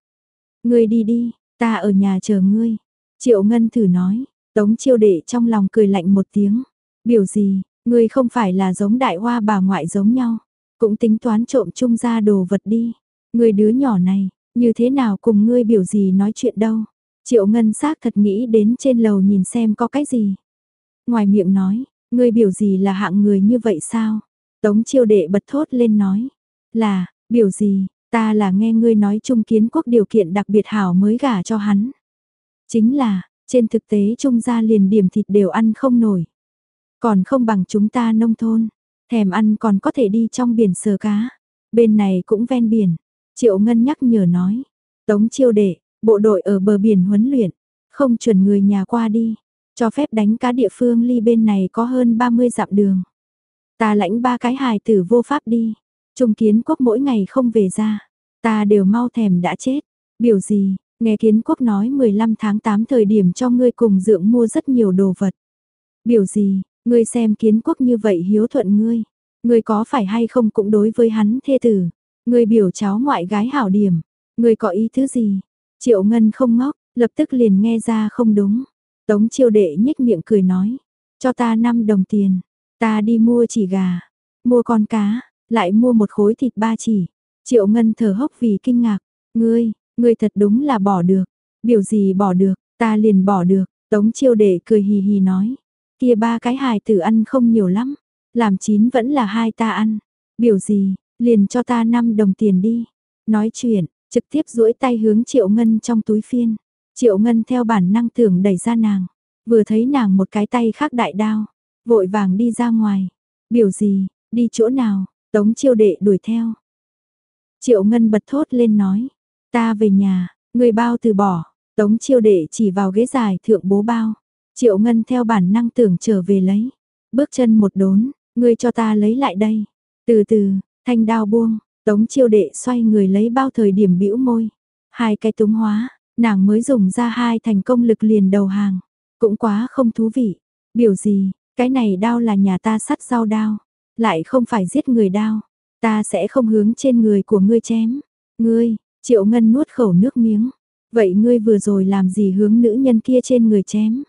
Ngươi đi đi, ta ở nhà chờ ngươi. Triệu Ngân thử nói, Tống chiêu đệ trong lòng cười lạnh một tiếng. Biểu gì, ngươi không phải là giống đại hoa bà ngoại giống nhau. Cũng tính toán trộm chung ra đồ vật đi. Ngươi đứa nhỏ này, như thế nào cùng ngươi biểu gì nói chuyện đâu. Triệu Ngân xác thật nghĩ đến trên lầu nhìn xem có cái gì. Ngoài miệng nói, ngươi biểu gì là hạng người như vậy sao? Tống chiêu đệ bật thốt lên nói, là, biểu gì, ta là nghe ngươi nói trung kiến quốc điều kiện đặc biệt hảo mới gả cho hắn. Chính là, trên thực tế trung gia liền điểm thịt đều ăn không nổi. Còn không bằng chúng ta nông thôn, thèm ăn còn có thể đi trong biển sờ cá. Bên này cũng ven biển, Triệu Ngân nhắc nhở nói, Tống chiêu đệ, bộ đội ở bờ biển huấn luyện, không chuẩn người nhà qua đi, cho phép đánh cá địa phương ly bên này có hơn 30 dặm đường. Ta lãnh ba cái hài tử vô pháp đi, trung kiến quốc mỗi ngày không về ra, ta đều mau thèm đã chết, biểu gì, nghe kiến quốc nói 15 tháng 8 thời điểm cho ngươi cùng dưỡng mua rất nhiều đồ vật. Biểu gì, ngươi xem kiến quốc như vậy hiếu thuận ngươi, ngươi có phải hay không cũng đối với hắn thê tử, ngươi biểu cháu ngoại gái hảo điểm, ngươi có ý thứ gì? Triệu Ngân không ngốc, lập tức liền nghe ra không đúng. Tống chiêu đệ nhếch miệng cười nói, cho ta 5 đồng tiền, ta đi mua chỉ gà, mua con cá, lại mua một khối thịt ba chỉ. Triệu Ngân thở hốc vì kinh ngạc, ngươi, ngươi thật đúng là bỏ được, biểu gì bỏ được, ta liền bỏ được, tống chiêu đệ cười hì hì nói, kia ba cái hài tử ăn không nhiều lắm, làm chín vẫn là hai ta ăn, biểu gì, liền cho ta 5 đồng tiền đi. Nói chuyện, trực tiếp duỗi tay hướng Triệu Ngân trong túi phiên. Triệu Ngân theo bản năng tưởng đẩy ra nàng, vừa thấy nàng một cái tay khác đại đao, vội vàng đi ra ngoài. Biểu gì, đi chỗ nào, Tống Chiêu Đệ đuổi theo. Triệu Ngân bật thốt lên nói, ta về nhà, người bao từ bỏ, Tống Chiêu Đệ chỉ vào ghế dài thượng bố bao. Triệu Ngân theo bản năng tưởng trở về lấy, bước chân một đốn, ngươi cho ta lấy lại đây. Từ từ, thanh đao buông, Tống chiêu đệ xoay người lấy bao thời điểm bĩu môi. Hai cái túng hóa, nàng mới dùng ra hai thành công lực liền đầu hàng. Cũng quá không thú vị. Biểu gì, cái này đao là nhà ta sắt dao đao. Lại không phải giết người đao. Ta sẽ không hướng trên người của ngươi chém. Ngươi, triệu ngân nuốt khẩu nước miếng. Vậy ngươi vừa rồi làm gì hướng nữ nhân kia trên người chém?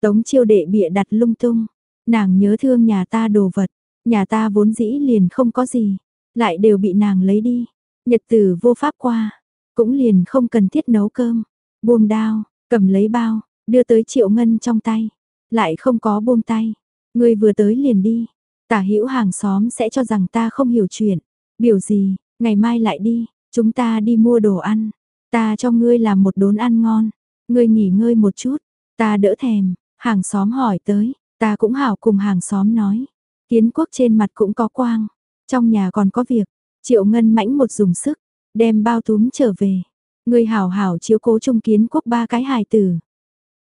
Tống chiêu đệ bịa đặt lung tung. Nàng nhớ thương nhà ta đồ vật. Nhà ta vốn dĩ liền không có gì lại đều bị nàng lấy đi. Nhật tử vô pháp qua, cũng liền không cần thiết nấu cơm, buông đao, cầm lấy bao, đưa tới triệu ngân trong tay, lại không có buông tay, người vừa tới liền đi, tả hữu hàng xóm sẽ cho rằng ta không hiểu chuyện, biểu gì, ngày mai lại đi, chúng ta đi mua đồ ăn, ta cho ngươi làm một đốn ăn ngon, ngươi nghỉ ngơi một chút, ta đỡ thèm, hàng xóm hỏi tới, ta cũng hảo cùng hàng xóm nói, kiến quốc trên mặt cũng có quang, trong nhà còn có việc, Triệu Ngân mãnh một dùng sức, đem bao túm trở về. Người hảo hảo chiếu cố trung kiến quốc ba cái hài tử.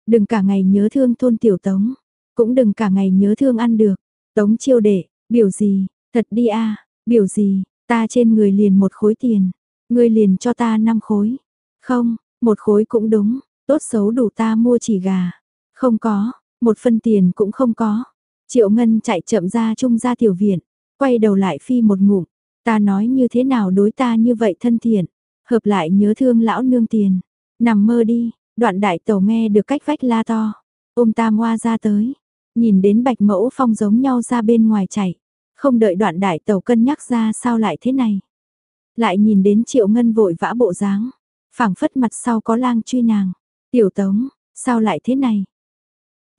Đừng cả ngày nhớ thương thôn tiểu tống, cũng đừng cả ngày nhớ thương ăn được. Tống chiêu đệ, biểu gì, thật đi a biểu gì, ta trên người liền một khối tiền, ngươi liền cho ta năm khối. Không, một khối cũng đúng, tốt xấu đủ ta mua chỉ gà. Không có, một phân tiền cũng không có. Triệu Ngân chạy chậm ra trung ra tiểu viện, Quay đầu lại phi một ngụm, ta nói như thế nào đối ta như vậy thân thiện, hợp lại nhớ thương lão nương tiền. Nằm mơ đi, đoạn đại tẩu nghe được cách vách la to. Ôm tam hoa ra tới. Nhìn đến bạch mẫu phong giống nhau ra bên ngoài chảy, Không đợi đoạn đại tẩu cân nhắc ra sao lại thế này. Lại nhìn đến triệu ngân vội vã bộ dáng phảng phất mặt sau có lang truy nàng. Tiểu tống, sao lại thế này?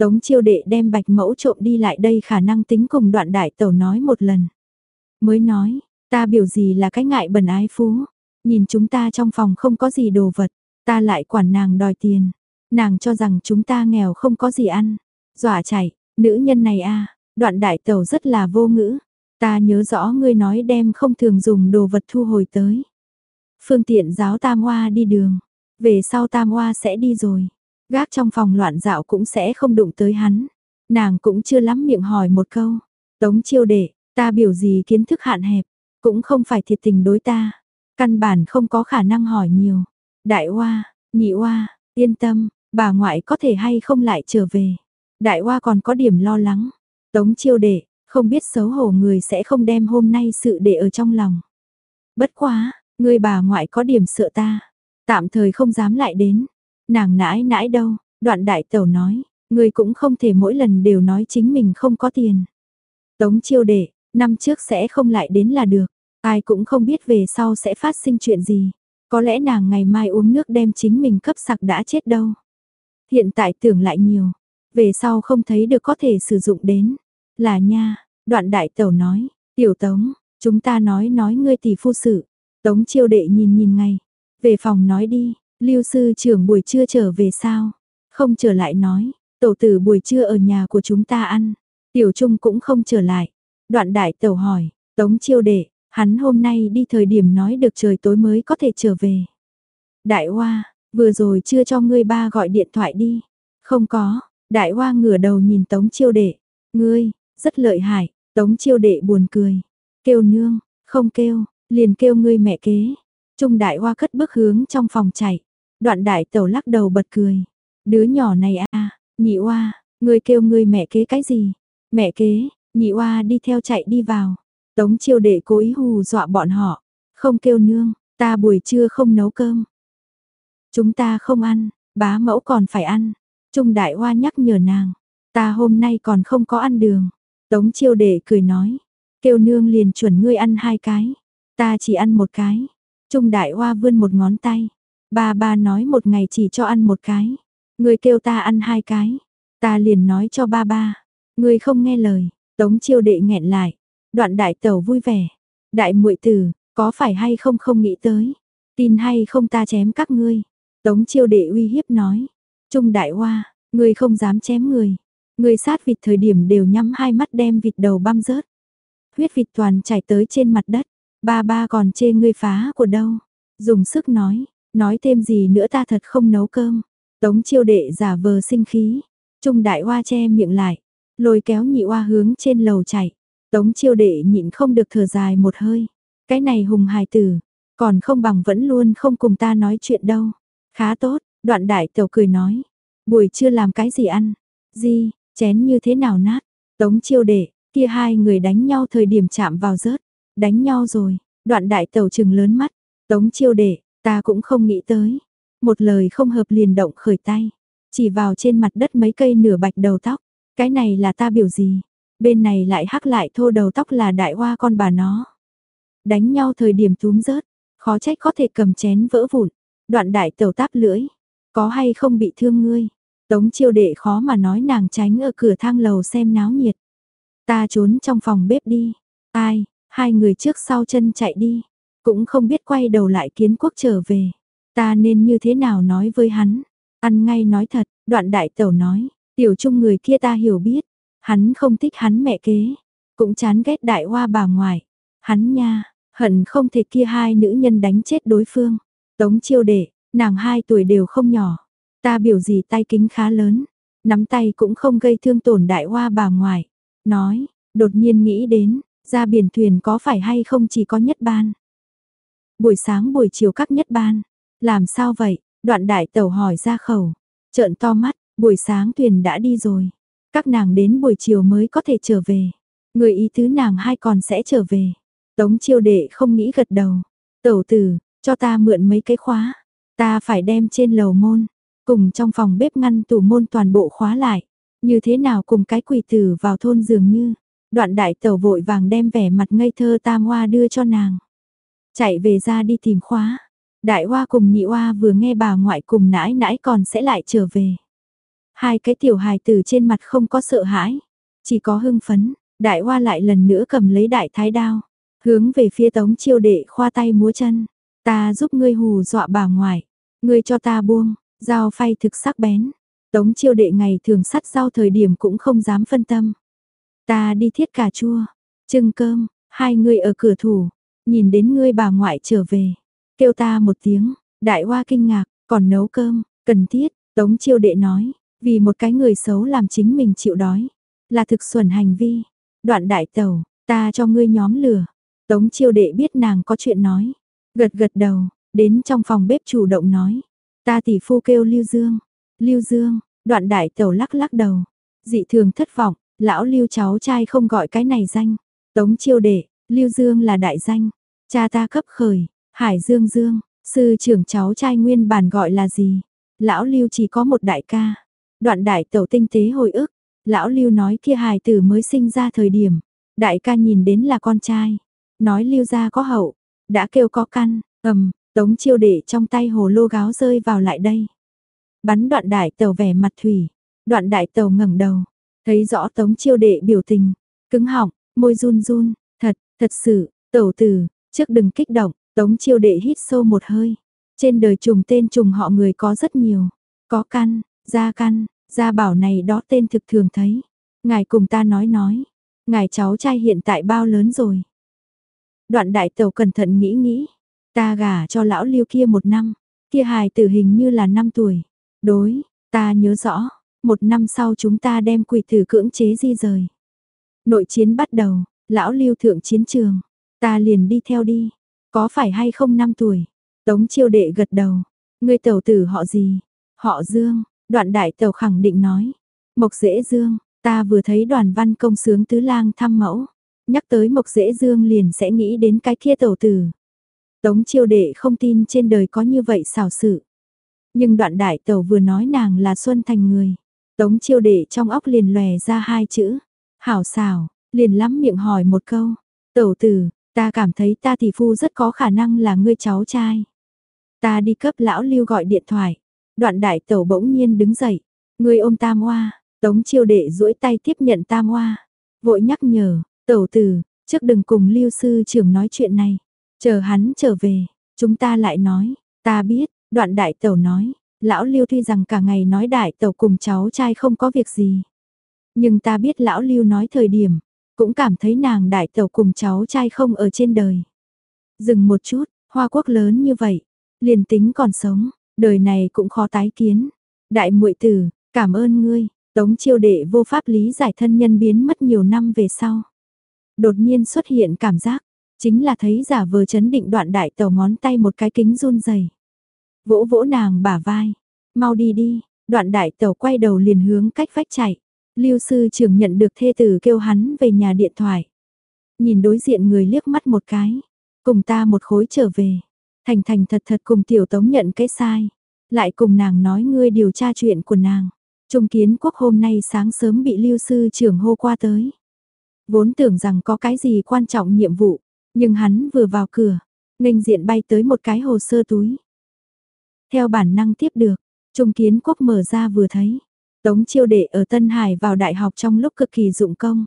Tống chiêu đệ đem bạch mẫu trộm đi lại đây khả năng tính cùng đoạn đại tẩu nói một lần. Mới nói, ta biểu gì là cái ngại bẩn ái phú. Nhìn chúng ta trong phòng không có gì đồ vật, ta lại quản nàng đòi tiền. Nàng cho rằng chúng ta nghèo không có gì ăn. Dọa chảy, nữ nhân này a đoạn đại tẩu rất là vô ngữ. Ta nhớ rõ ngươi nói đem không thường dùng đồ vật thu hồi tới. Phương tiện giáo tam hoa đi đường. Về sau tam hoa sẽ đi rồi. Gác trong phòng loạn dạo cũng sẽ không đụng tới hắn. Nàng cũng chưa lắm miệng hỏi một câu. Tống chiêu đệ, ta biểu gì kiến thức hạn hẹp. Cũng không phải thiệt tình đối ta. Căn bản không có khả năng hỏi nhiều. Đại hoa, nhị hoa, yên tâm, bà ngoại có thể hay không lại trở về. Đại hoa còn có điểm lo lắng. Tống chiêu đệ, không biết xấu hổ người sẽ không đem hôm nay sự để ở trong lòng. Bất quá, người bà ngoại có điểm sợ ta. Tạm thời không dám lại đến. Nàng nãi nãi đâu, đoạn đại tẩu nói, người cũng không thể mỗi lần đều nói chính mình không có tiền. Tống chiêu đệ, năm trước sẽ không lại đến là được, ai cũng không biết về sau sẽ phát sinh chuyện gì. Có lẽ nàng ngày mai uống nước đem chính mình cấp sặc đã chết đâu. Hiện tại tưởng lại nhiều, về sau không thấy được có thể sử dụng đến. Là nha, đoạn đại tẩu nói, tiểu tống, chúng ta nói nói ngươi tỷ phu sự. Tống chiêu đệ nhìn nhìn ngay, về phòng nói đi, Lưu sư trưởng buổi trưa trở về sao? Không trở lại nói, tổ tử buổi trưa ở nhà của chúng ta ăn. Tiểu Trung cũng không trở lại. Đoạn đại tẩu hỏi, Tống chiêu đệ, hắn hôm nay đi thời điểm nói được trời tối mới có thể trở về. Đại Hoa, vừa rồi chưa cho ngươi ba gọi điện thoại đi. Không có, Đại Hoa ngửa đầu nhìn Tống chiêu đệ. Ngươi, rất lợi hại, Tống chiêu đệ buồn cười. Kêu nương, không kêu, liền kêu ngươi mẹ kế. Trung Đại Hoa cất bước hướng trong phòng chạy. Đoạn đại tẩu lắc đầu bật cười. Đứa nhỏ này à, nhị oa, ngươi kêu ngươi mẹ kế cái gì? Mẹ kế, nhị oa đi theo chạy đi vào. Tống chiêu đệ cố ý hù dọa bọn họ. Không kêu nương, ta buổi trưa không nấu cơm. Chúng ta không ăn, bá mẫu còn phải ăn. Trung đại hoa nhắc nhở nàng. Ta hôm nay còn không có ăn đường. Tống chiêu đệ cười nói. Kêu nương liền chuẩn ngươi ăn hai cái. Ta chỉ ăn một cái. Trung đại hoa vươn một ngón tay. Ba ba nói một ngày chỉ cho ăn một cái. Người kêu ta ăn hai cái. Ta liền nói cho ba ba. Người không nghe lời. Tống chiêu đệ nghẹn lại. Đoạn đại tẩu vui vẻ. Đại muội tử, có phải hay không không nghĩ tới. Tin hay không ta chém các ngươi. Tống chiêu đệ uy hiếp nói. Trung đại hoa, ngươi không dám chém người. Ngươi sát vịt thời điểm đều nhắm hai mắt đem vịt đầu băm rớt. Huyết vịt toàn chảy tới trên mặt đất. Ba ba còn chê ngươi phá của đâu. Dùng sức nói, Nói thêm gì nữa ta thật không nấu cơm. Tống chiêu đệ giả vờ sinh khí. Trung đại hoa che miệng lại. Lôi kéo nhị hoa hướng trên lầu chạy. Tống chiêu đệ nhịn không được thở dài một hơi. Cái này hùng hài tử. Còn không bằng vẫn luôn không cùng ta nói chuyện đâu. Khá tốt, đoạn đại tàu cười nói. Buổi trưa làm cái gì ăn? Gì, chén như thế nào nát? Tống chiêu đệ, kia hai người đánh nhau thời điểm chạm vào rớt. Đánh nhau rồi, đoạn đại tàu trừng lớn mắt. Tống chiêu đệ, Ta cũng không nghĩ tới. Một lời không hợp liền động khởi tay. Chỉ vào trên mặt đất mấy cây nửa bạch đầu tóc. Cái này là ta biểu gì? Bên này lại hắc lại thô đầu tóc là đại hoa con bà nó. Đánh nhau thời điểm túm rớt. Khó trách có thể cầm chén vỡ vụn. Đoạn đại tẩu táp lưỡi. Có hay không bị thương ngươi? Tống chiêu đệ khó mà nói nàng tránh ở cửa thang lầu xem náo nhiệt. Ta trốn trong phòng bếp đi. Ai, hai người trước sau chân chạy đi. Cũng không biết quay đầu lại kiến quốc trở về. Ta nên như thế nào nói với hắn. Ăn ngay nói thật, đoạn đại tẩu nói. Tiểu trung người kia ta hiểu biết. Hắn không thích hắn mẹ kế. Cũng chán ghét đại hoa bà ngoại. Hắn nha, hận không thể kia hai nữ nhân đánh chết đối phương. Tống chiêu đệ, nàng hai tuổi đều không nhỏ. Ta biểu gì tay kính khá lớn. Nắm tay cũng không gây thương tổn đại hoa bà ngoại. Nói, đột nhiên nghĩ đến, ra biển thuyền có phải hay không chỉ có nhất ban. Buổi sáng buổi chiều các nhất ban. Làm sao vậy? Đoạn đại tẩu hỏi ra khẩu. Trợn to mắt, buổi sáng thuyền đã đi rồi. Các nàng đến buổi chiều mới có thể trở về. Người ý tứ nàng hai còn sẽ trở về. Tống chiêu đệ không nghĩ gật đầu. Tẩu tử, cho ta mượn mấy cái khóa. Ta phải đem trên lầu môn, cùng trong phòng bếp ngăn tủ môn toàn bộ khóa lại. Như thế nào cùng cái quỷ tử vào thôn dường như. Đoạn đại tẩu vội vàng đem vẻ mặt ngây thơ tam hoa đưa cho nàng. Chạy về ra đi tìm khóa. Đại hoa cùng nhị hoa vừa nghe bà ngoại cùng nãi nãi còn sẽ lại trở về. Hai cái tiểu hài tử trên mặt không có sợ hãi, chỉ có hưng phấn, đại hoa lại lần nữa cầm lấy đại thái đao, hướng về phía tống chiêu đệ khoa tay múa chân. Ta giúp ngươi hù dọa bà ngoại, ngươi cho ta buông, dao phay thực sắc bén. Tống chiêu đệ ngày thường sắt dao thời điểm cũng không dám phân tâm. Ta đi thiết cà chua, trưng cơm, hai người ở cửa thủ, nhìn đến ngươi bà ngoại trở về. Kêu ta một tiếng, đại hoa kinh ngạc, còn nấu cơm, cần thiết, tống chiêu đệ nói, vì một cái người xấu làm chính mình chịu đói, là thực xuẩn hành vi. Đoạn đại tàu, ta cho ngươi nhóm lửa. Tống chiêu đệ biết nàng có chuyện nói, gật gật đầu, đến trong phòng bếp chủ động nói. Ta tỷ phu kêu Lưu Dương, Lưu Dương, đoạn đại tàu lắc lắc đầu, dị thường thất vọng, lão Lưu cháu trai không gọi cái này danh. Tống chiêu đệ, Lưu Dương là đại danh, cha ta cấp khởi, Hải Dương Dương, sư trưởng cháu trai nguyên bản gọi là gì? Lão Lưu chỉ có một đại ca. Đoạn đại tẩu tinh tế hồi ức, lão Lưu nói kia hài tử mới sinh ra thời điểm, đại ca nhìn đến là con trai, nói Lưu gia có hậu, đã kêu có căn, ầm, tống chiêu đệ trong tay hồ lô gáo rơi vào lại đây. Bắn đoạn đại tẩu vẻ mặt thủy, đoạn đại tẩu ngẩng đầu, thấy rõ tống chiêu đệ biểu tình, cứng họng, môi run run, thật, sự, tẩu tử, trước đừng kích động, Tống chiêu đệ hít sâu một hơi. Trên đời trùng tên trùng họ người có rất nhiều. Có căn, gia căn, gia bảo này đó tên thực thường thấy. Ngài cùng ta nói nói. Ngài cháu trai hiện tại bao lớn rồi. Đoạn đại tẩu cẩn thận nghĩ nghĩ. Ta gả cho lão liêu kia một năm. Kia hài tử hình như là năm tuổi. Đối, ta nhớ rõ. Một năm sau chúng ta đem quỷ tử cưỡng chế di rời. Nội chiến bắt đầu, lão lưu thượng chiến trường. Ta liền đi theo đi. Có phải hay không năm tuổi? Tống chiêu đệ gật đầu. Người tàu tử họ gì? Họ Dương, đoạn đại tàu khẳng định nói. Mộc dễ Dương, ta vừa thấy đoàn văn công sướng tứ lang thăm mẫu. Nhắc tới mộc dễ Dương liền sẽ nghĩ đến cái kia tàu tử. Tống chiêu đệ không tin trên đời có như vậy xảo sự. Nhưng đoạn đại tàu vừa nói nàng là Xuân Thành người. Tống chiêu đệ trong óc liền lòe ra hai chữ. Hảo xảo, liền lắm miệng hỏi một câu. Tẩu tử, Ta cảm thấy ta tỷ phu rất có khả năng là ngươi cháu trai. Ta đi cấp lão lưu gọi điện thoại. Đoạn đại tẩu bỗng nhiên đứng dậy. Ngươi ôm tam hoa. Tống chiêu đệ duỗi tay tiếp nhận tam hoa. Vội nhắc nhở, tẩu tử, trước đừng cùng lưu sư trưởng nói chuyện này. Chờ hắn trở về, chúng ta lại nói. Ta biết, đoạn đại tẩu nói. Lão lưu tuy rằng cả ngày nói đại tẩu cùng cháu trai không có việc gì. Nhưng ta biết lão lưu nói thời điểm, cũng cảm thấy nàng đại tẩu cùng cháu trai không ở trên đời. Dừng một chút, hoa quốc lớn như vậy, liền tính còn sống, đời này cũng khó tái kiến. Đại muội tử, cảm ơn ngươi, tống chiêu đệ vô pháp lý giải thân nhân biến mất nhiều năm về sau. Đột nhiên xuất hiện cảm giác, chính là thấy giả vờ chấn định đoạn đại tàu ngón tay một cái kính run rẩy Vỗ vỗ nàng bả vai, mau đi đi, đoạn đại tàu quay đầu liền hướng cách vách chạy. Lưu sư trưởng nhận được thê tử kêu hắn về nhà điện thoại. Nhìn đối diện người liếc mắt một cái, cùng ta một khối trở về. Thành thành thật thật cùng tiểu tống nhận cái sai. Lại cùng nàng nói ngươi điều tra chuyện của nàng. Trung kiến quốc hôm nay sáng sớm bị lưu sư trưởng hô qua tới. Vốn tưởng rằng có cái gì quan trọng nhiệm vụ, nhưng hắn vừa vào cửa, nghênh diện bay tới một cái hồ sơ túi. Theo bản năng tiếp được, Trung kiến quốc mở ra vừa thấy, Tống chiêu đệ ở Tân Hải vào đại học trong lúc cực kỳ dụng công.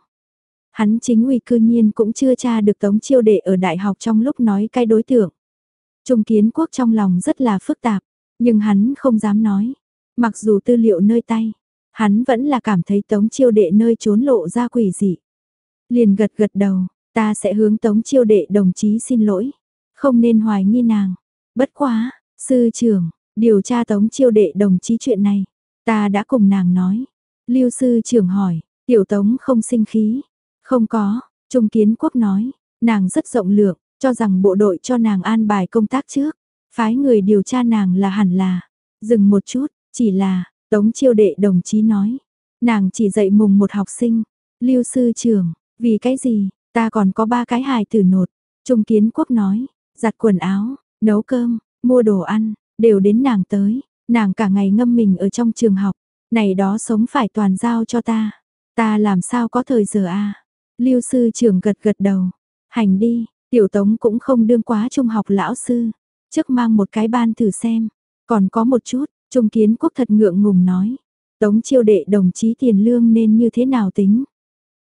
Hắn chính uy cư nhiên cũng chưa tra được tống chiêu đệ ở đại học trong lúc nói cái đối tượng. Trung kiến quốc trong lòng rất là phức tạp, nhưng hắn không dám nói. Mặc dù tư liệu nơi tay, hắn vẫn là cảm thấy tống chiêu đệ nơi trốn lộ ra quỷ dị. Liền gật gật đầu, ta sẽ hướng tống chiêu đệ đồng chí xin lỗi. Không nên hoài nghi nàng. Bất quá, sư trưởng, điều tra tống chiêu đệ đồng chí chuyện này. Ta đã cùng nàng nói. Lưu sư trưởng hỏi, tiểu tống không sinh khí. Không có, Trung Kiến Quốc nói, nàng rất rộng lượng, cho rằng bộ đội cho nàng an bài công tác trước. Phái người điều tra nàng là hẳn là. Dừng một chút, chỉ là, tống chiêu đệ đồng chí nói. Nàng chỉ dạy mùng một học sinh. Lưu sư trưởng, vì cái gì, ta còn có ba cái hài tử nột. Trung Kiến Quốc nói, giặt quần áo, nấu cơm, mua đồ ăn, đều đến nàng tới, nàng cả ngày ngâm mình ở trong trường học, này đó sống phải toàn giao cho ta, ta làm sao có thời giờ a? Lưu sư trưởng gật gật đầu, hành đi, tiểu tống cũng không đương quá trung học lão sư, trước mang một cái ban thử xem, còn có một chút, trung kiến quốc thật ngượng ngùng nói, tống chiêu đệ đồng chí tiền lương nên như thế nào tính.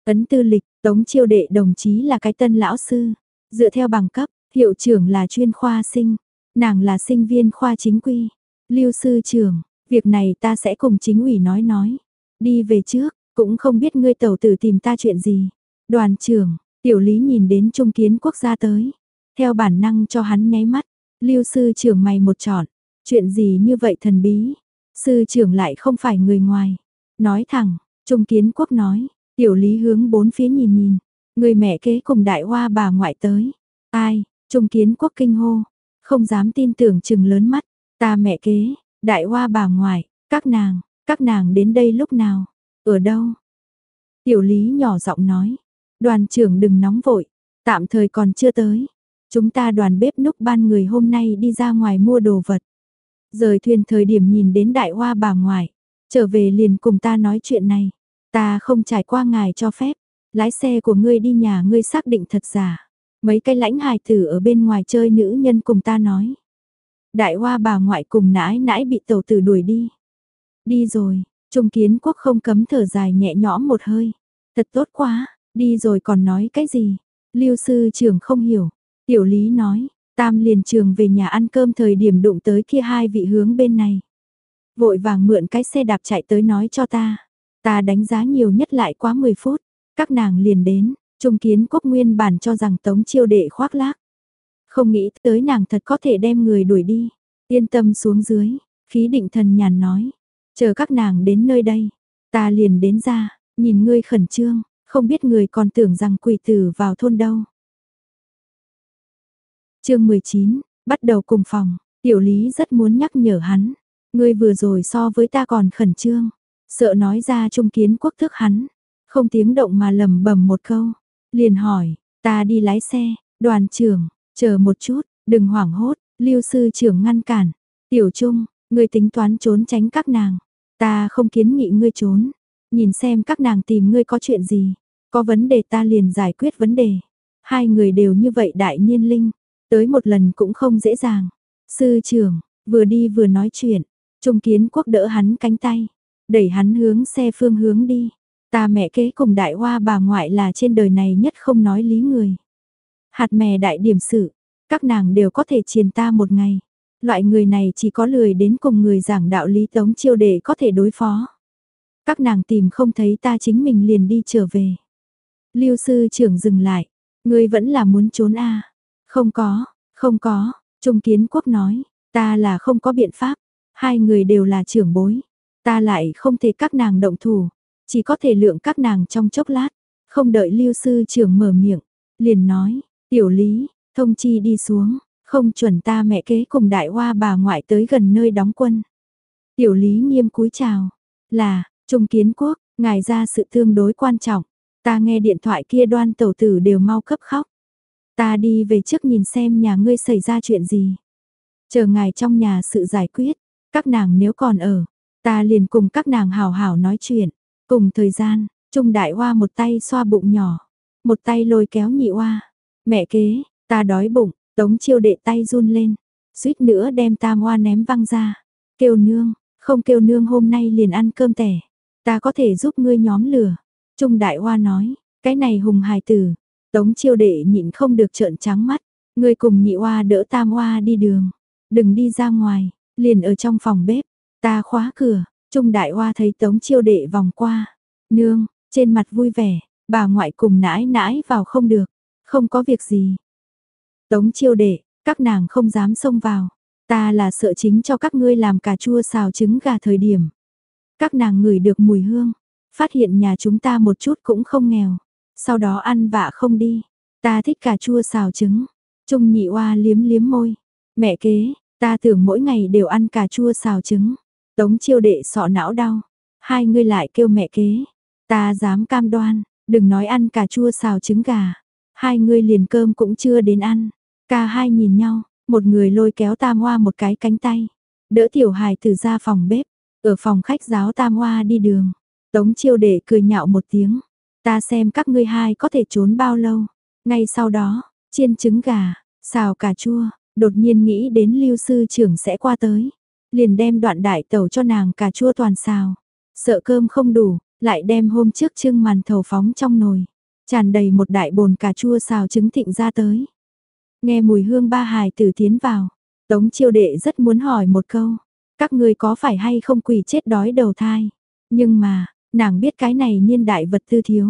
Ấn tư lịch, tống chiêu đệ đồng chí là cái tân lão sư, dựa theo bằng cấp, hiệu trưởng là chuyên khoa sinh, nàng là sinh viên khoa chính quy, lưu sư trưởng, việc này ta sẽ cùng chính ủy nói nói, đi về trước, cũng không biết ngươi tẩu tử tìm ta chuyện gì. Đoàn trưởng, tiểu lý nhìn đến trung kiến quốc gia tới. Theo bản năng cho hắn nháy mắt. Lưu sư trưởng mày một trọn. Chuyện gì như vậy thần bí. Sư trưởng lại không phải người ngoài. Nói thẳng, trung kiến quốc nói. Tiểu lý hướng bốn phía nhìn nhìn. Người mẹ kế cùng đại hoa bà ngoại tới. Ai, trung kiến quốc kinh hô. Không dám tin tưởng chừng lớn mắt. Ta mẹ kế, đại hoa bà ngoại, các nàng, các nàng đến đây lúc nào? Ở đâu? Tiểu lý nhỏ giọng nói. Đoàn trưởng đừng nóng vội, tạm thời còn chưa tới. Chúng ta đoàn bếp núc ban người hôm nay đi ra ngoài mua đồ vật. Rời thuyền thời điểm nhìn đến đại hoa bà ngoại, trở về liền cùng ta nói chuyện này. Ta không trải qua ngài cho phép, lái xe của ngươi đi nhà ngươi xác định thật giả. Mấy cái lãnh hài tử ở bên ngoài chơi nữ nhân cùng ta nói. Đại hoa bà ngoại cùng nãi nãi bị tàu tử đuổi đi. Đi rồi, Trung kiến quốc không cấm thở dài nhẹ nhõm một hơi. Thật tốt quá, đi rồi còn nói cái gì? Lưu sư trưởng không hiểu. Tiểu lý nói, tam liền trường về nhà ăn cơm thời điểm đụng tới kia hai vị hướng bên này. Vội vàng mượn cái xe đạp chạy tới nói cho ta. Ta đánh giá nhiều nhất lại quá 10 phút. Các nàng liền đến, trung kiến quốc nguyên bản cho rằng tống chiêu đệ khoác lác. Không nghĩ tới nàng thật có thể đem người đuổi đi. Yên tâm xuống dưới, khí định thần nhàn nói. Chờ các nàng đến nơi đây, ta liền đến ra, nhìn ngươi khẩn trương, không biết người còn tưởng rằng quỷ tử vào thôn đâu. chương 19, bắt đầu cùng phòng, tiểu lý rất muốn nhắc nhở hắn, ngươi vừa rồi so với ta còn khẩn trương, sợ nói ra trung kiến quốc thức hắn, không tiếng động mà lầm bầm một câu, liền hỏi, ta đi lái xe, đoàn trưởng, chờ một chút, đừng hoảng hốt, lưu sư trưởng ngăn cản, tiểu trung, ngươi tính toán trốn tránh các nàng, Ta không kiến nghị ngươi trốn, nhìn xem các nàng tìm ngươi có chuyện gì, có vấn đề ta liền giải quyết vấn đề. Hai người đều như vậy đại niên linh, tới một lần cũng không dễ dàng. Sư trưởng, vừa đi vừa nói chuyện, Trung Kiến Quốc đỡ hắn cánh tay, đẩy hắn hướng xe phương hướng đi. Ta mẹ kế cùng đại hoa bà ngoại là trên đời này nhất không nói lý người. Hạt mè đại điểm sự, các nàng đều có thể chiền ta một ngày. Loại người này chỉ có lười đến cùng người giảng đạo lý tống chiêu để có thể đối phó. Các nàng tìm không thấy ta chính mình liền đi trở về. Lưu sư trưởng dừng lại, ngươi vẫn là muốn trốn a à? Không có, không có, Trung Kiến Quốc nói, ta là không có biện pháp, hai người đều là trưởng bối, ta lại không thể các nàng động thủ, chỉ có thể lượng các nàng trong chốc lát, không đợi Lưu sư trưởng mở miệng, liền nói, tiểu lý, thông chi đi xuống, không chuẩn ta mẹ kế cùng đại hoa bà ngoại tới gần nơi đóng quân. Tiểu lý nghiêm cúi chào. Là, Trung Kiến Quốc, ngài ra sự tương đối quan trọng. Ta nghe điện thoại kia đoan tẩu tử đều mau cấp khóc. Ta đi về trước nhìn xem nhà ngươi xảy ra chuyện gì. Chờ ngài trong nhà sự giải quyết. Các nàng nếu còn ở, ta liền cùng các nàng hào hào nói chuyện. Cùng thời gian, Trung Đại Hoa một tay xoa bụng nhỏ. Một tay lôi kéo nhị hoa. Mẹ kế, ta đói bụng, Tống chiêu đệ tay run lên, suýt nữa đem tam hoa ném văng ra. Kêu nương, không kêu nương hôm nay liền ăn cơm tẻ. Ta có thể giúp ngươi nhóm lửa. Trung đại hoa nói, cái này hùng hài tử. Tống chiêu đệ nhịn không được trợn trắng mắt. Ngươi cùng nhị hoa đỡ tam hoa đi đường. Đừng đi ra ngoài, liền ở trong phòng bếp. Ta khóa cửa, Trung đại hoa thấy tống chiêu đệ vòng qua. Nương, trên mặt vui vẻ, bà ngoại cùng nãi nãi vào không được. Không có việc gì, Tống chiêu đệ, các nàng không dám xông vào. Ta là sợ chính cho các ngươi làm cà chua xào trứng gà thời điểm. Các nàng ngửi được mùi hương, phát hiện nhà chúng ta một chút cũng không nghèo. Sau đó ăn vạ không đi. Ta thích cà chua xào trứng. Trung nhị oa liếm liếm môi. Mẹ kế, ta tưởng mỗi ngày đều ăn cà chua xào trứng. Tống chiêu đệ sọ não đau. Hai ngươi lại kêu mẹ kế. Ta dám cam đoan, đừng nói ăn cà chua xào trứng gà. Hai người liền cơm cũng chưa đến ăn. Cả hai nhìn nhau, một người lôi kéo tam hoa một cái cánh tay. đỡ tiểu hài từ ra phòng bếp, ở phòng khách giáo tam hoa đi đường. Tống chiêu đệ cười nhạo một tiếng, ta xem các ngươi hai có thể trốn bao lâu. Ngay sau đó, chiên trứng gà, xào cà chua, đột nhiên nghĩ đến lưu sư trưởng sẽ qua tới. Liền đem đoạn đại tẩu cho nàng cà chua toàn xào. Sợ cơm không đủ, lại đem hôm trước trưng màn thầu phóng trong nồi. Tràn đầy một đại bồn cà chua xào trứng thịnh ra tới. Nghe mùi hương ba hài tử tiến vào. Tống chiêu đệ rất muốn hỏi một câu. Các người có phải hay không quỷ chết đói đầu thai? Nhưng mà, nàng biết cái này niên đại vật tư thiếu.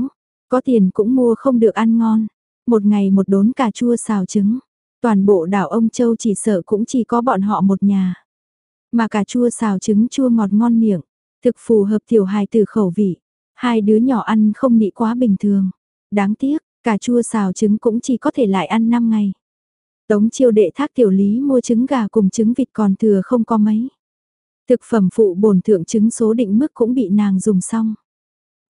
Có tiền cũng mua không được ăn ngon. Một ngày một đốn cà chua xào trứng. Toàn bộ đảo ông Châu chỉ sợ cũng chỉ có bọn họ một nhà. Mà cà chua xào trứng chua ngọt ngon miệng. Thực phù hợp tiểu hài từ khẩu vị. Hai đứa nhỏ ăn không nị quá bình thường. Đáng tiếc, cà chua xào trứng cũng chỉ có thể lại ăn 5 ngày. Tống chiêu đệ thác tiểu lý mua trứng gà cùng trứng vịt còn thừa không có mấy. Thực phẩm phụ bổn thượng trứng số định mức cũng bị nàng dùng xong.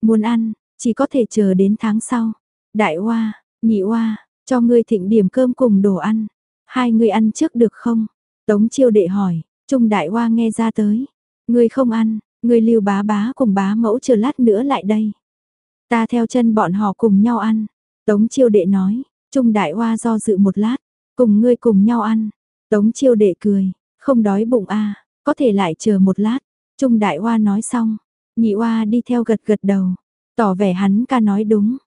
Muốn ăn, chỉ có thể chờ đến tháng sau. Đại hoa, nhị hoa, cho ngươi thịnh điểm cơm cùng đồ ăn. Hai người ăn trước được không? Tống chiêu đệ hỏi, Trung đại hoa nghe ra tới. Ngươi không ăn, ngươi lưu bá bá cùng bá mẫu chờ lát nữa lại đây. Ta theo chân bọn họ cùng nhau ăn. Tống chiêu đệ nói, Trung đại hoa do dự một lát, cùng ngươi cùng nhau ăn. Tống chiêu đệ cười, không đói bụng a à, có thể lại chờ một lát. Trung đại hoa nói xong, nhị hoa đi theo gật gật đầu, tỏ vẻ hắn ca nói đúng.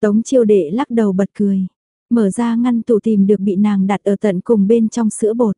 Tống chiêu đệ lắc đầu bật cười, mở ra ngăn tủ tìm được bị nàng đặt ở tận cùng bên trong sữa bột.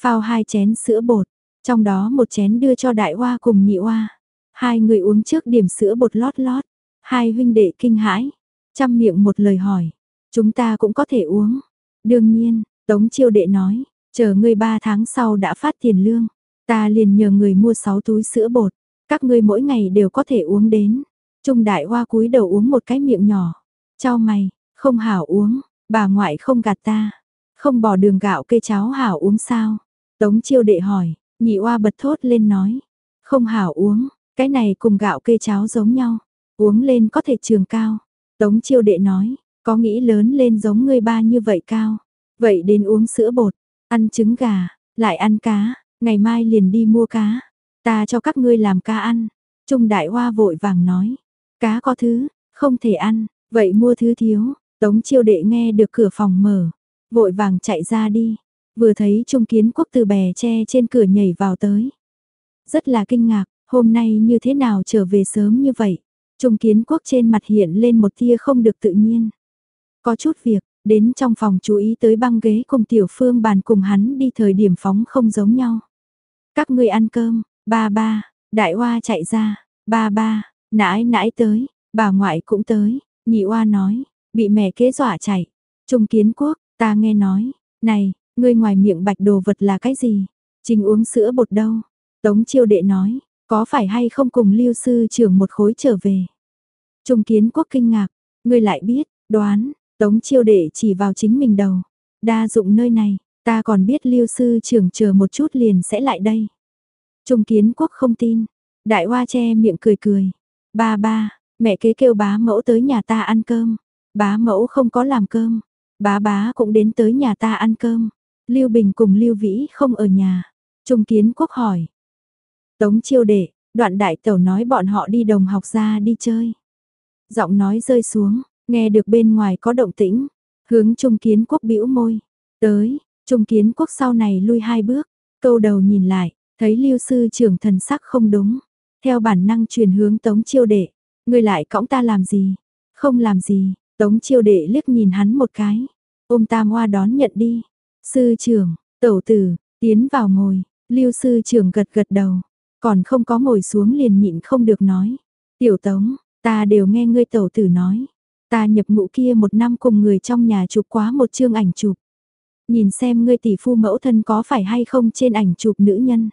Phao hai chén sữa bột, trong đó một chén đưa cho đại hoa cùng nhị hoa. Hai người uống trước điểm sữa bột lót lót, hai huynh đệ kinh hãi, chăm miệng một lời hỏi, chúng ta cũng có thể uống. Đương nhiên, Tống chiêu đệ nói, chờ ngươi ba tháng sau đã phát tiền lương, ta liền nhờ người mua sáu túi sữa bột, các ngươi mỗi ngày đều có thể uống đến. Trung đại hoa cúi đầu uống một cái miệng nhỏ, cho mày, không hảo uống, bà ngoại không gạt ta, không bỏ đường gạo cây cháo hảo uống sao? Tống chiêu đệ hỏi, nhị oa bật thốt lên nói, không hảo uống, cái này cùng gạo cây cháo giống nhau, uống lên có thể trường cao. Tống chiêu đệ nói, có nghĩ lớn lên giống ngươi ba như vậy cao, vậy đến uống sữa bột, ăn trứng gà, lại ăn cá, ngày mai liền đi mua cá, ta cho các ngươi làm cá ăn. Trung đại hoa vội vàng nói, cá có thứ, không thể ăn, vậy mua thứ thiếu, tống chiêu đệ nghe được cửa phòng mở, vội vàng chạy ra đi, vừa thấy Trung Kiến Quốc từ bè tre trên cửa nhảy vào tới. Rất là kinh ngạc, hôm nay như thế nào trở về sớm như vậy? Trung Kiến Quốc trên mặt hiện lên một tia không được tự nhiên. Có chút việc, đến trong phòng chú ý tới băng ghế cùng tiểu phương bàn cùng hắn đi thời điểm phóng không giống nhau. Các người ăn cơm, ba ba, đại hoa chạy ra, ba ba, nãi nãi tới, bà ngoại cũng tới, nhị hoa nói, bị mẹ kế dọa chạy. Trung Kiến Quốc, ta nghe nói, này, Ngươi ngoài miệng bạch đồ vật là cái gì? Trình uống sữa bột đâu? Tống chiêu đệ nói, có phải hay không cùng lưu sư trưởng một khối trở về? Trung kiến quốc kinh ngạc, ngươi lại biết, đoán, tống chiêu đệ chỉ vào chính mình đầu. Đa dụng nơi này, ta còn biết lưu sư trưởng chờ một chút liền sẽ lại đây. Trung kiến quốc không tin, đại hoa che miệng cười cười. Ba ba, mẹ kế kêu bá mẫu tới nhà ta ăn cơm. Bá mẫu không có làm cơm. Bá bá cũng đến tới nhà ta ăn cơm. Lưu Bình cùng Lưu Vĩ không ở nhà. Trung Kiến Quốc hỏi. Tống chiêu đệ, đoạn đại tẩu nói bọn họ đi đồng học ra đi chơi. Giọng nói rơi xuống, nghe được bên ngoài có động tĩnh. Hướng Trung Kiến Quốc bĩu môi. Tới, Trung Kiến Quốc sau này lui hai bước. Câu đầu nhìn lại, thấy Lưu Sư trưởng thần sắc không đúng. Theo bản năng truyền hướng Tống chiêu đệ. Người lại cõng ta làm gì? Không làm gì, Tống chiêu đệ liếc nhìn hắn một cái. Ôm tam hoa đón nhận đi. Sư trưởng, tẩu tử, tiến vào ngồi, lưu sư trưởng gật gật đầu, còn không có ngồi xuống liền nhịn không được nói. Tiểu tống, ta đều nghe ngươi tẩu tử nói, ta nhập ngũ kia một năm cùng người trong nhà chụp quá một chương ảnh chụp. Nhìn xem ngươi tỷ phu mẫu thân có phải hay không trên ảnh chụp nữ nhân.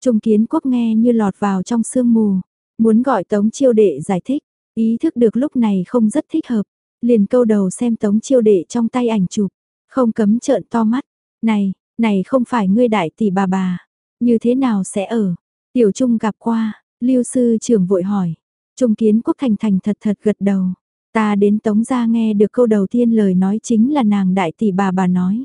Trung kiến quốc nghe như lọt vào trong sương mù, muốn gọi tống chiêu đệ giải thích, ý thức được lúc này không rất thích hợp, liền câu đầu xem tống chiêu đệ trong tay ảnh chụp. Không cấm trợn to mắt, này, này không phải ngươi đại tỷ bà bà, như thế nào sẽ ở? Tiểu Trung gặp qua, lưu sư trưởng vội hỏi, Trung kiến quốc thành thành thật thật gật đầu. Ta đến tống gia nghe được câu đầu tiên lời nói chính là nàng đại tỷ bà bà nói.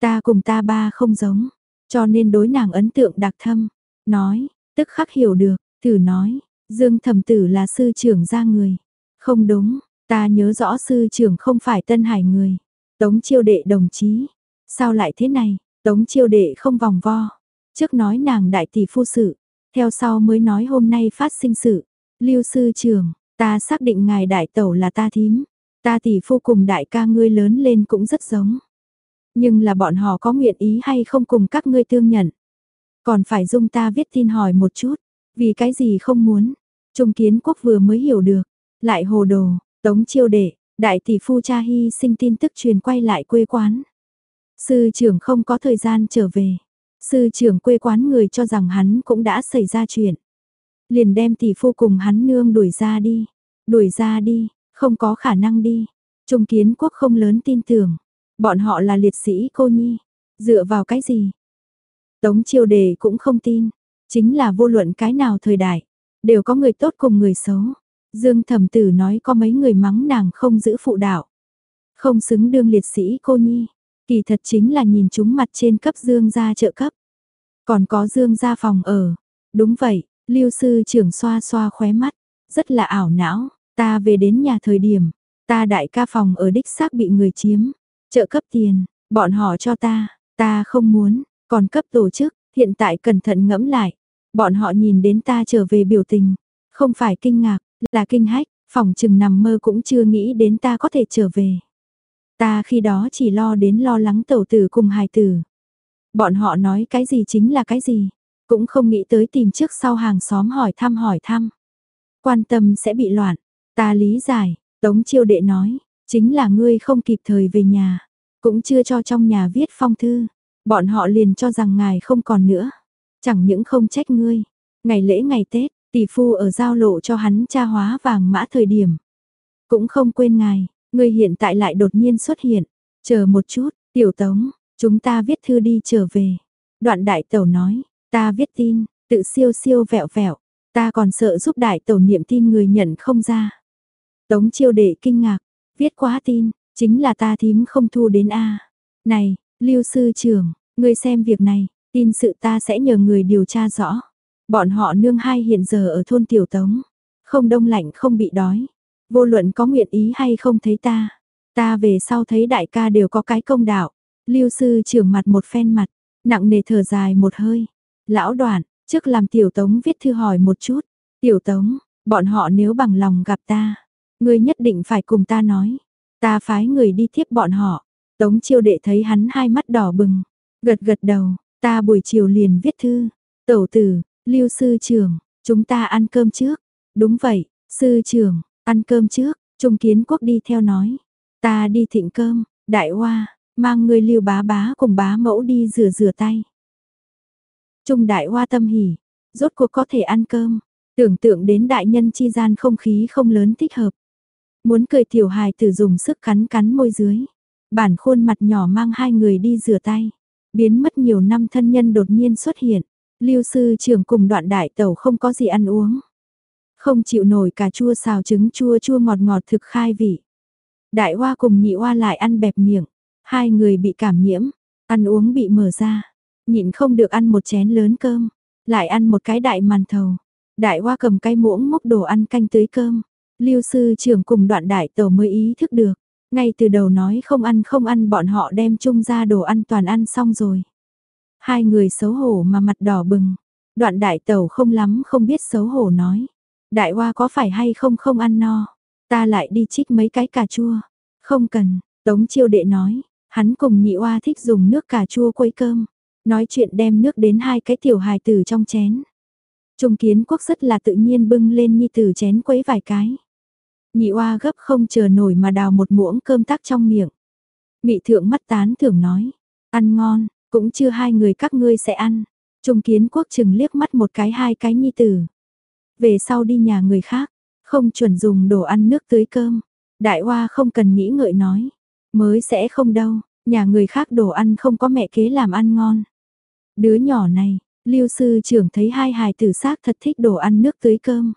Ta cùng ta ba không giống. cho nên đối nàng ấn tượng đặc thâm. Nói, tức khắc hiểu được, thử nói, Dương thẩm tử là sư trưởng ra người. Không đúng, ta nhớ rõ sư trưởng không phải Tân Hải người. Tống chiêu đệ đồng chí. Sao lại thế này, tống chiêu đệ không vòng vo. Trước nói nàng đại tỷ phu sự, theo sau mới nói hôm nay phát sinh sự. Lưu sư trưởng, ta xác định ngài đại tẩu là ta thím. Ta tỷ phu cùng đại ca ngươi lớn lên cũng rất giống. Nhưng là bọn họ có nguyện ý hay không cùng các ngươi tương nhận. Còn phải dung ta viết tin hỏi một chút. Vì cái gì không muốn. Trung kiến quốc vừa mới hiểu được. Lại hồ đồ, tống chiêu đệ, đại tỷ phu cha hy sinh tin tức truyền quay lại quê quán. Sư trưởng không có thời gian trở về. Sư trưởng quê quán người cho rằng hắn cũng đã xảy ra chuyện. Liền đem tỷ phu cùng hắn nương đuổi ra đi. Đuổi ra đi, không có khả năng đi. Trung kiến quốc không lớn tin tưởng. Bọn họ là liệt sĩ cô nhi. Dựa vào cái gì? Tống chiêu đề cũng không tin. Chính là vô luận cái nào thời đại. Đều có người tốt cùng người xấu. Dương thẩm tử nói có mấy người mắng nàng không giữ phụ đạo. Không xứng đương liệt sĩ cô nhi. Kỳ thật chính là nhìn chúng mặt trên cấp Dương gia trợ cấp. Còn có Dương gia phòng ở. Đúng vậy, lưu sư trưởng xoa xoa khóe mắt. Rất là ảo não, ta về đến nhà thời điểm. Ta đại ca phòng ở đích xác bị người chiếm. Trợ cấp tiền, bọn họ cho ta, ta không muốn, còn cấp tổ chức, hiện tại cẩn thận ngẫm lại. Bọn họ nhìn đến ta trở về biểu tình, không phải kinh ngạc, là kinh hách, phòng chừng nằm mơ cũng chưa nghĩ đến ta có thể trở về. Ta khi đó chỉ lo đến lo lắng tẩu tử cùng hài tử. Bọn họ nói cái gì chính là cái gì, cũng không nghĩ tới tìm trước sau hàng xóm hỏi thăm hỏi thăm. Quan tâm sẽ bị loạn, ta lý giải, Tống chiêu đệ nói, chính là ngươi không kịp thời về nhà, cũng chưa cho trong nhà viết phong thư, bọn họ liền cho rằng ngài không còn nữa, chẳng những không trách ngươi, ngày lễ ngày Tết, tỷ phu ở giao lộ cho hắn tra hóa vàng mã thời điểm, cũng không quên ngài, người hiện tại lại đột nhiên xuất hiện, chờ một chút, tiểu tống, chúng ta viết thư đi trở về. Đoạn đại tẩu nói, ta viết tin, tự siêu siêu vẹo vẹo, ta còn sợ giúp đại tẩu niệm tin người nhận không ra. Tống chiêu đệ kinh ngạc, viết quá tin, chính là ta thím không thu đến A. Này, lưu sư trưởng, ngươi xem việc này, tin sự ta sẽ nhờ người điều tra rõ. Bọn họ nương hai hiện giờ ở thôn tiểu tống, không đông lạnh không bị đói. Vô luận có nguyện ý hay không thấy ta, ta về sau thấy đại ca đều có cái công đạo. Lưu sư trưởng mặt một phen mặt, nặng nề thở dài một hơi. Lão đoàn, trước làm tiểu tống viết thư hỏi một chút. Tiểu tống, bọn họ nếu bằng lòng gặp ta, ngươi nhất định phải cùng ta nói. Ta phái người đi tiếp bọn họ. Tống chiêu đệ thấy hắn hai mắt đỏ bừng. Gật gật đầu, ta buổi chiều liền viết thư. Tẩu tử, lưu sư trưởng, chúng ta ăn cơm trước. Đúng vậy, sư trưởng, ăn cơm trước. Trung kiến quốc đi theo nói. Ta đi thịnh cơm, đại hoa, mang người lưu bá bá cùng bá mẫu đi rửa rửa tay. Trung đại hoa tâm hỉ, rốt cuộc có thể ăn cơm. Tưởng tượng đến đại nhân chi gian không khí không lớn thích hợp. Muốn cười tiểu hài tử dùng sức cắn cắn môi dưới. Bản khuôn mặt nhỏ mang hai người đi rửa tay. Biến mất nhiều năm thân nhân đột nhiên xuất hiện. Lưu sư trưởng cùng đoạn đại tẩu không có gì ăn uống. Không chịu nổi cà chua xào trứng chua chua ngọt ngọt thực khai vị. Đại hoa cùng nhị hoa lại ăn bẹp miệng. Hai người bị cảm nhiễm, ăn uống bị mở ra. Nhịn không được ăn một chén lớn cơm. Lại ăn một cái đại màn thầu. Đại hoa cầm cái muỗng múc đồ ăn canh tưới cơm. Lưu sư trưởng cùng đoạn đại tổ mới ý thức được. Ngay từ đầu nói không ăn không ăn bọn họ đem chung ra đồ ăn toàn ăn xong rồi. Hai người xấu hổ mà mặt đỏ bừng. Đoạn đại tàu không lắm không biết xấu hổ nói. Đại hoa có phải hay không không ăn no. Ta lại đi trích mấy cái cà chua. Không cần, Tống chiêu đệ nói. Hắn cùng nhị Hoa thích dùng nước cà chua quấy cơm. Nói chuyện đem nước đến hai cái tiểu hài tử trong chén. Trung kiến quốc rất là tự nhiên bưng lên nhi tử chén quấy vài cái. Nhị oa gấp không chờ nổi mà đào một muỗng cơm tắc trong miệng. Mị thượng mắt tán thưởng nói, ăn ngon, cũng chưa hai người các ngươi sẽ ăn. Trung kiến quốc chừng liếc mắt một cái hai cái nhi tử. Về sau đi nhà người khác, không chuẩn dùng đồ ăn nước tưới cơm. Đại hoa không cần nghĩ ngợi nói, mới sẽ không đâu, nhà người khác đồ ăn không có mẹ kế làm ăn ngon. Đứa nhỏ này, lưu sư trưởng thấy hai hài tử xác thật thích đồ ăn nước tưới cơm.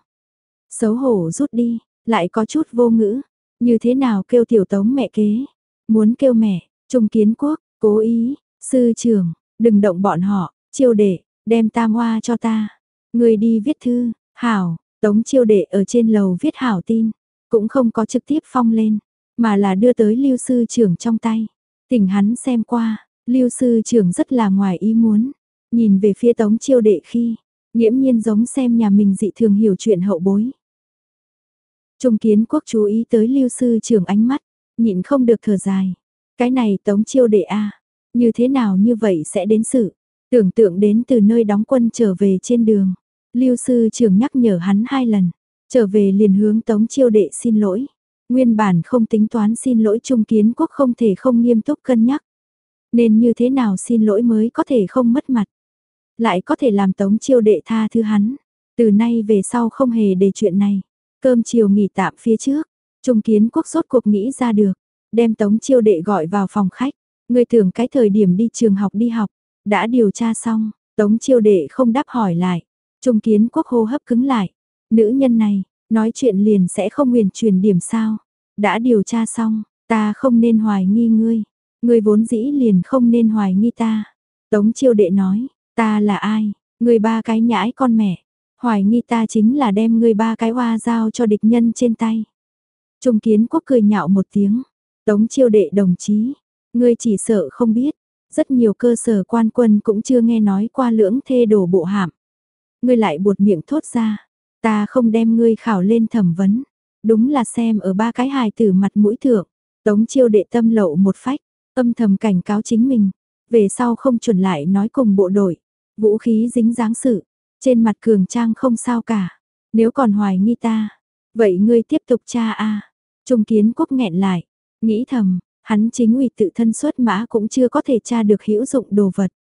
Xấu hổ rút đi, lại có chút vô ngữ, như thế nào kêu tiểu tống mẹ kế, muốn kêu mẹ, trung kiến quốc, cố ý, sư trưởng, đừng động bọn họ, chiêu đệ, đem tam hoa cho ta. Người đi viết thư, hảo, tống chiêu đệ ở trên lầu viết hảo tin, cũng không có trực tiếp phong lên, mà là đưa tới lưu sư trưởng trong tay. Tỉnh hắn xem qua, lưu sư trưởng rất là ngoài ý muốn, nhìn về phía tống chiêu đệ khi, nghiễm nhiên giống xem nhà mình dị thường hiểu chuyện hậu bối. Trung kiến quốc chú ý tới lưu sư trưởng ánh mắt, nhịn không được thở dài. Cái này tống chiêu đệ a như thế nào như vậy sẽ đến sự, tưởng tượng đến từ nơi đóng quân trở về trên đường. Lưu sư trưởng nhắc nhở hắn hai lần, trở về liền hướng tống chiêu đệ xin lỗi. Nguyên bản không tính toán xin lỗi trung kiến quốc không thể không nghiêm túc cân nhắc. Nên như thế nào xin lỗi mới có thể không mất mặt. Lại có thể làm tống chiêu đệ tha thứ hắn. Từ nay về sau không hề để chuyện này. Cơm chiều nghỉ tạm phía trước. Trung kiến quốc rốt cuộc nghĩ ra được. Đem tống chiêu đệ gọi vào phòng khách. Người tưởng cái thời điểm đi trường học đi học. Đã điều tra xong. Tống chiêu đệ không đáp hỏi lại. Trung kiến quốc hô hấp cứng lại. Nữ nhân này, nói chuyện liền sẽ không nguyền truyền điểm sao. Đã điều tra xong, ta không nên hoài nghi ngươi. Ngươi vốn dĩ liền không nên hoài nghi ta. Tống chiêu đệ nói, ta là ai? Ngươi ba cái nhãi con mẹ. Hoài nghi ta chính là đem ngươi ba cái hoa giao cho địch nhân trên tay. Trung kiến quốc cười nhạo một tiếng. Tống chiêu đệ đồng chí. Ngươi chỉ sợ không biết. Rất nhiều cơ sở quan quân cũng chưa nghe nói qua lưỡng thê đổ bộ hạm. Ngươi lại buột miệng thốt ra. Ta không đem ngươi khảo lên thẩm vấn. Đúng là xem ở ba cái hài tử mặt mũi thượng. Tống chiêu đệ tâm lậu một phách. Âm thầm cảnh cáo chính mình. Về sau không chuẩn lại nói cùng bộ đội. Vũ khí dính dáng sự. Trên mặt cường trang không sao cả. Nếu còn hoài nghi ta. Vậy ngươi tiếp tục tra a Trung kiến quốc nghẹn lại. Nghĩ thầm, hắn chính ủy tự thân xuất mã cũng chưa có thể tra được hữu dụng đồ vật.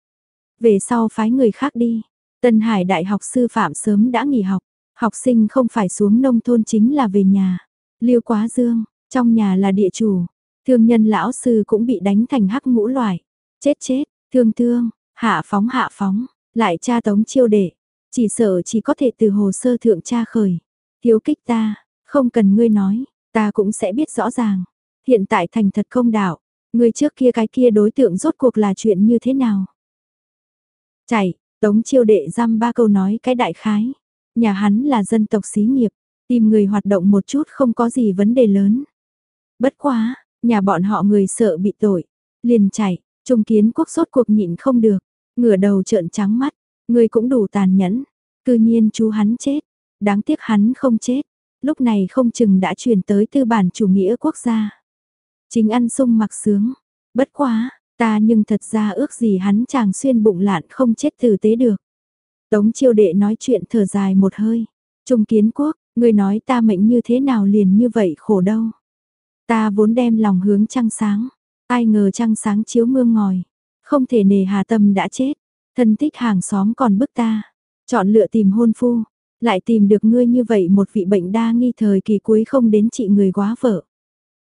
Về sau phái người khác đi. Tân Hải Đại học sư phạm sớm đã nghỉ học. Học sinh không phải xuống nông thôn chính là về nhà. Liêu Quá Dương, trong nhà là địa chủ. Thương nhân lão sư cũng bị đánh thành hắc ngũ loài. Chết chết, thương thương, hạ phóng hạ phóng, lại tra tống chiêu đệ. Chỉ sợ chỉ có thể từ hồ sơ thượng tra khởi. Thiếu kích ta, không cần ngươi nói, ta cũng sẽ biết rõ ràng. Hiện tại thành thật công đạo, ngươi trước kia cái kia đối tượng rốt cuộc là chuyện như thế nào? Chạy, tống chiêu đệ giam ba câu nói cái đại khái. Nhà hắn là dân tộc xí nghiệp, tìm người hoạt động một chút không có gì vấn đề lớn. Bất quá, nhà bọn họ người sợ bị tội, liền chạy, trung kiến quốc sốt cuộc nhịn không được, ngửa đầu trợn trắng mắt, người cũng đủ tàn nhẫn, cư nhiên chú hắn chết, đáng tiếc hắn không chết, lúc này không chừng đã truyền tới tư bản chủ nghĩa quốc gia. Chính ăn sung mặc sướng, bất quá, ta nhưng thật ra ước gì hắn chàng xuyên bụng lạn không chết tử tế được. Tống chiêu đệ nói chuyện thở dài một hơi. Trung kiến quốc, người nói ta mệnh như thế nào liền như vậy khổ đâu. Ta vốn đem lòng hướng trăng sáng. Ai ngờ trăng sáng chiếu mương ngòi. Không thể nề hà tâm đã chết. Thân thích hàng xóm còn bức ta. Chọn lựa tìm hôn phu. Lại tìm được ngươi như vậy một vị bệnh đa nghi thời kỳ cuối không đến trị người quá vợ.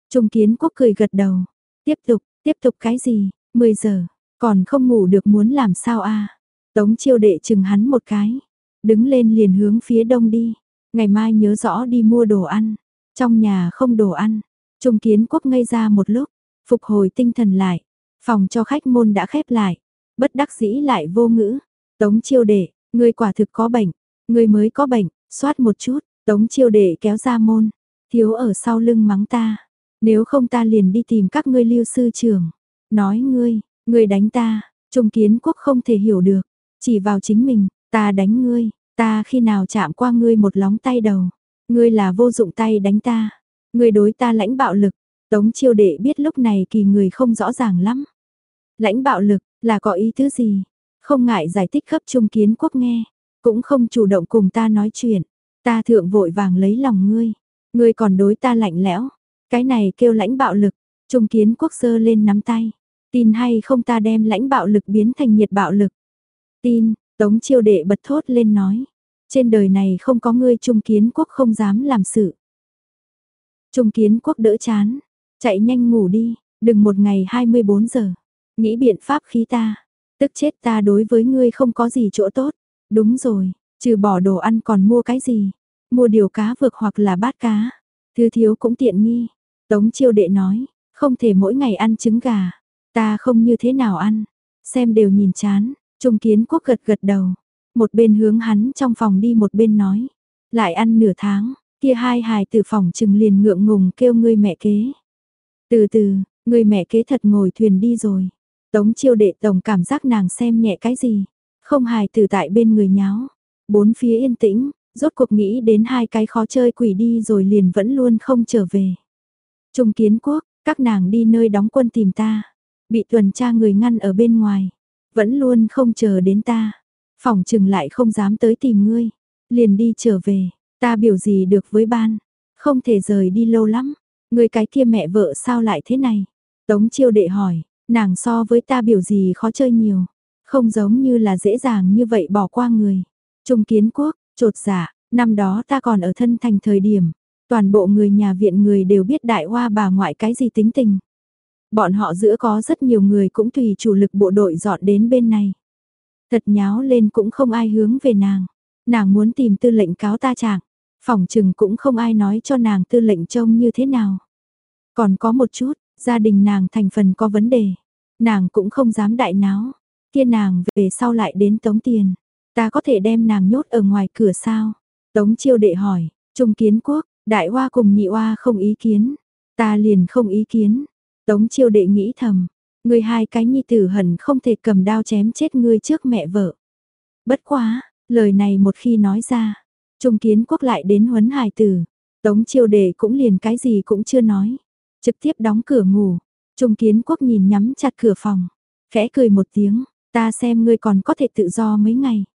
Trung kiến quốc cười gật đầu. Tiếp tục, tiếp tục cái gì? 10 giờ, còn không ngủ được muốn làm sao a? Tống chiêu đệ chừng hắn một cái, đứng lên liền hướng phía đông đi, ngày mai nhớ rõ đi mua đồ ăn, trong nhà không đồ ăn, trung kiến quốc ngây ra một lúc, phục hồi tinh thần lại, phòng cho khách môn đã khép lại, bất đắc dĩ lại vô ngữ, tống chiêu đệ, người quả thực có bệnh, người mới có bệnh, soát một chút, tống chiêu đệ kéo ra môn, thiếu ở sau lưng mắng ta, nếu không ta liền đi tìm các ngươi lưu sư trưởng, nói ngươi, ngươi đánh ta, trung kiến quốc không thể hiểu được, chỉ vào chính mình, ta đánh ngươi, ta khi nào chạm qua ngươi một lóng tay đầu. Ngươi là vô dụng tay đánh ta. Ngươi đối ta lãnh bạo lực. Tống chiêu đệ biết lúc này kỳ người không rõ ràng lắm. Lãnh bạo lực là có ý tứ gì? Không ngại giải thích khắp trung kiến quốc nghe. Cũng không chủ động cùng ta nói chuyện. Ta thượng vội vàng lấy lòng ngươi. Ngươi còn đối ta lạnh lẽo. Cái này kêu lãnh bạo lực. Trung kiến quốc sơ lên nắm tay. Tin hay không ta đem lãnh bạo lực biến thành nhiệt bạo lực. Tin, Tống chiêu đệ bật thốt lên nói. Trên đời này không có ngươi trung kiến quốc không dám làm sự. Trung kiến quốc đỡ chán. Chạy nhanh ngủ đi, đừng một ngày 24 giờ. Nghĩ biện pháp khí ta. Tức chết ta đối với ngươi không có gì chỗ tốt. Đúng rồi, trừ bỏ đồ ăn còn mua cái gì? Mua điều cá vượt hoặc là bát cá. Thứ thiếu cũng tiện nghi. Tống chiêu đệ nói, không thể mỗi ngày ăn trứng gà. Ta không như thế nào ăn. Xem đều nhìn chán, Trung Kiến Quốc gật gật đầu. Một bên hướng hắn trong phòng đi một bên nói. Lại ăn nửa tháng, kia hai hài từ phòng trừng liền ngượng ngùng kêu ngươi mẹ kế. Từ từ, người mẹ kế thật ngồi thuyền đi rồi. Tống chiêu đệ tổng cảm giác nàng xem nhẹ cái gì. Không hài từ tại bên người nháo. Bốn phía yên tĩnh, rốt cuộc nghĩ đến hai cái khó chơi quỷ đi rồi liền vẫn luôn không trở về. Trung kiến quốc, các nàng đi nơi đóng quân tìm ta. Bị tuần tra người ngăn ở bên ngoài. Vẫn luôn không chờ đến ta. Phòng trừng lại không dám tới tìm ngươi. Liền đi trở về. Ta biểu gì được với ban. Không thể rời đi lâu lắm. Người cái kia mẹ vợ sao lại thế này? Tống chiêu đệ hỏi. Nàng so với ta biểu gì khó chơi nhiều. Không giống như là dễ dàng như vậy bỏ qua người. Trung kiến quốc, trột dạ, năm đó ta còn ở thân thành thời điểm, toàn bộ người nhà viện người đều biết đại hoa bà ngoại cái gì tính tình. Bọn họ giữa có rất nhiều người cũng tùy chủ lực bộ đội dọn đến bên này. Thật nháo lên cũng không ai hướng về nàng. Nàng muốn tìm tư lệnh cáo ta chàng. phòng trừng cũng không ai nói cho nàng tư lệnh trông như thế nào. Còn có một chút, gia đình nàng thành phần có vấn đề. Nàng cũng không dám đại náo. Kia nàng về sau lại đến tống tiền. Ta có thể đem nàng nhốt ở ngoài cửa sao? Tống chiêu đệ hỏi, Trung kiến quốc, đại hoa cùng nhị hoa không ý kiến. Ta liền không ý kiến. Tống chiêu đệ nghĩ thầm, người hai cái nhi tử hẳn không thể cầm đao chém chết ngươi trước mẹ vợ. Bất quá, lời này một khi nói ra, Trung kiến quốc lại đến huấn hài tử. Tống chiêu đệ cũng liền cái gì cũng chưa nói. Trực tiếp đóng cửa ngủ. Trung kiến quốc nhìn nhắm chặt cửa phòng. Khẽ cười một tiếng, ta xem ngươi còn có thể tự do mấy ngày.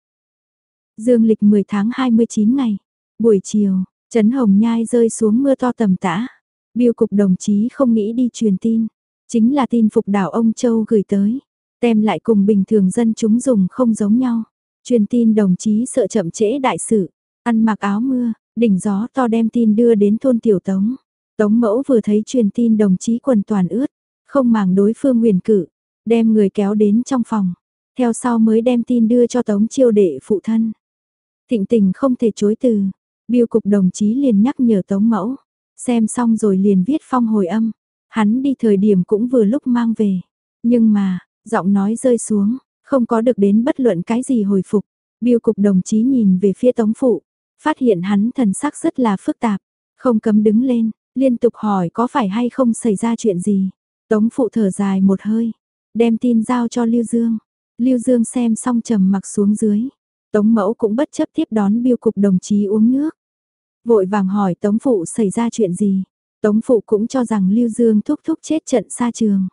Dương lịch 10 tháng 29 ngày, buổi chiều, Trấn Hồng Nhai rơi xuống mưa to tầm tã. Biêu cục đồng chí không nghĩ đi truyền tin, chính là tin phục đảo ông Châu gửi tới. Tem lại cùng bình thường dân chúng dùng không giống nhau. Truyền tin đồng chí sợ chậm trễ đại sự, ăn mặc áo mưa, đỉnh gió to đem tin đưa đến thôn Tiểu Tống. Tống mẫu vừa thấy truyền tin đồng chí quần toàn ướt, không màng đối phương huyền cử, đem người kéo đến trong phòng. Theo sau mới đem tin đưa cho Tống chiêu đệ phụ thân. Thịnh tình không thể chối từ. Biêu cục đồng chí liền nhắc nhở tống mẫu. Xem xong rồi liền viết phong hồi âm. Hắn đi thời điểm cũng vừa lúc mang về. Nhưng mà, giọng nói rơi xuống, không có được đến bất luận cái gì hồi phục. Biêu cục đồng chí nhìn về phía tống phụ. Phát hiện hắn thần sắc rất là phức tạp. Không cấm đứng lên, liên tục hỏi có phải hay không xảy ra chuyện gì. Tống phụ thở dài một hơi, đem tin giao cho Lưu Dương. Lưu Dương xem xong trầm mặc xuống dưới. Tống mẫu cũng bất chấp tiếp đón biêu cục đồng chí uống nước. Vội vàng hỏi Tống phụ xảy ra chuyện gì. Tống phụ cũng cho rằng Lưu Dương thúc thúc chết trận xa trường.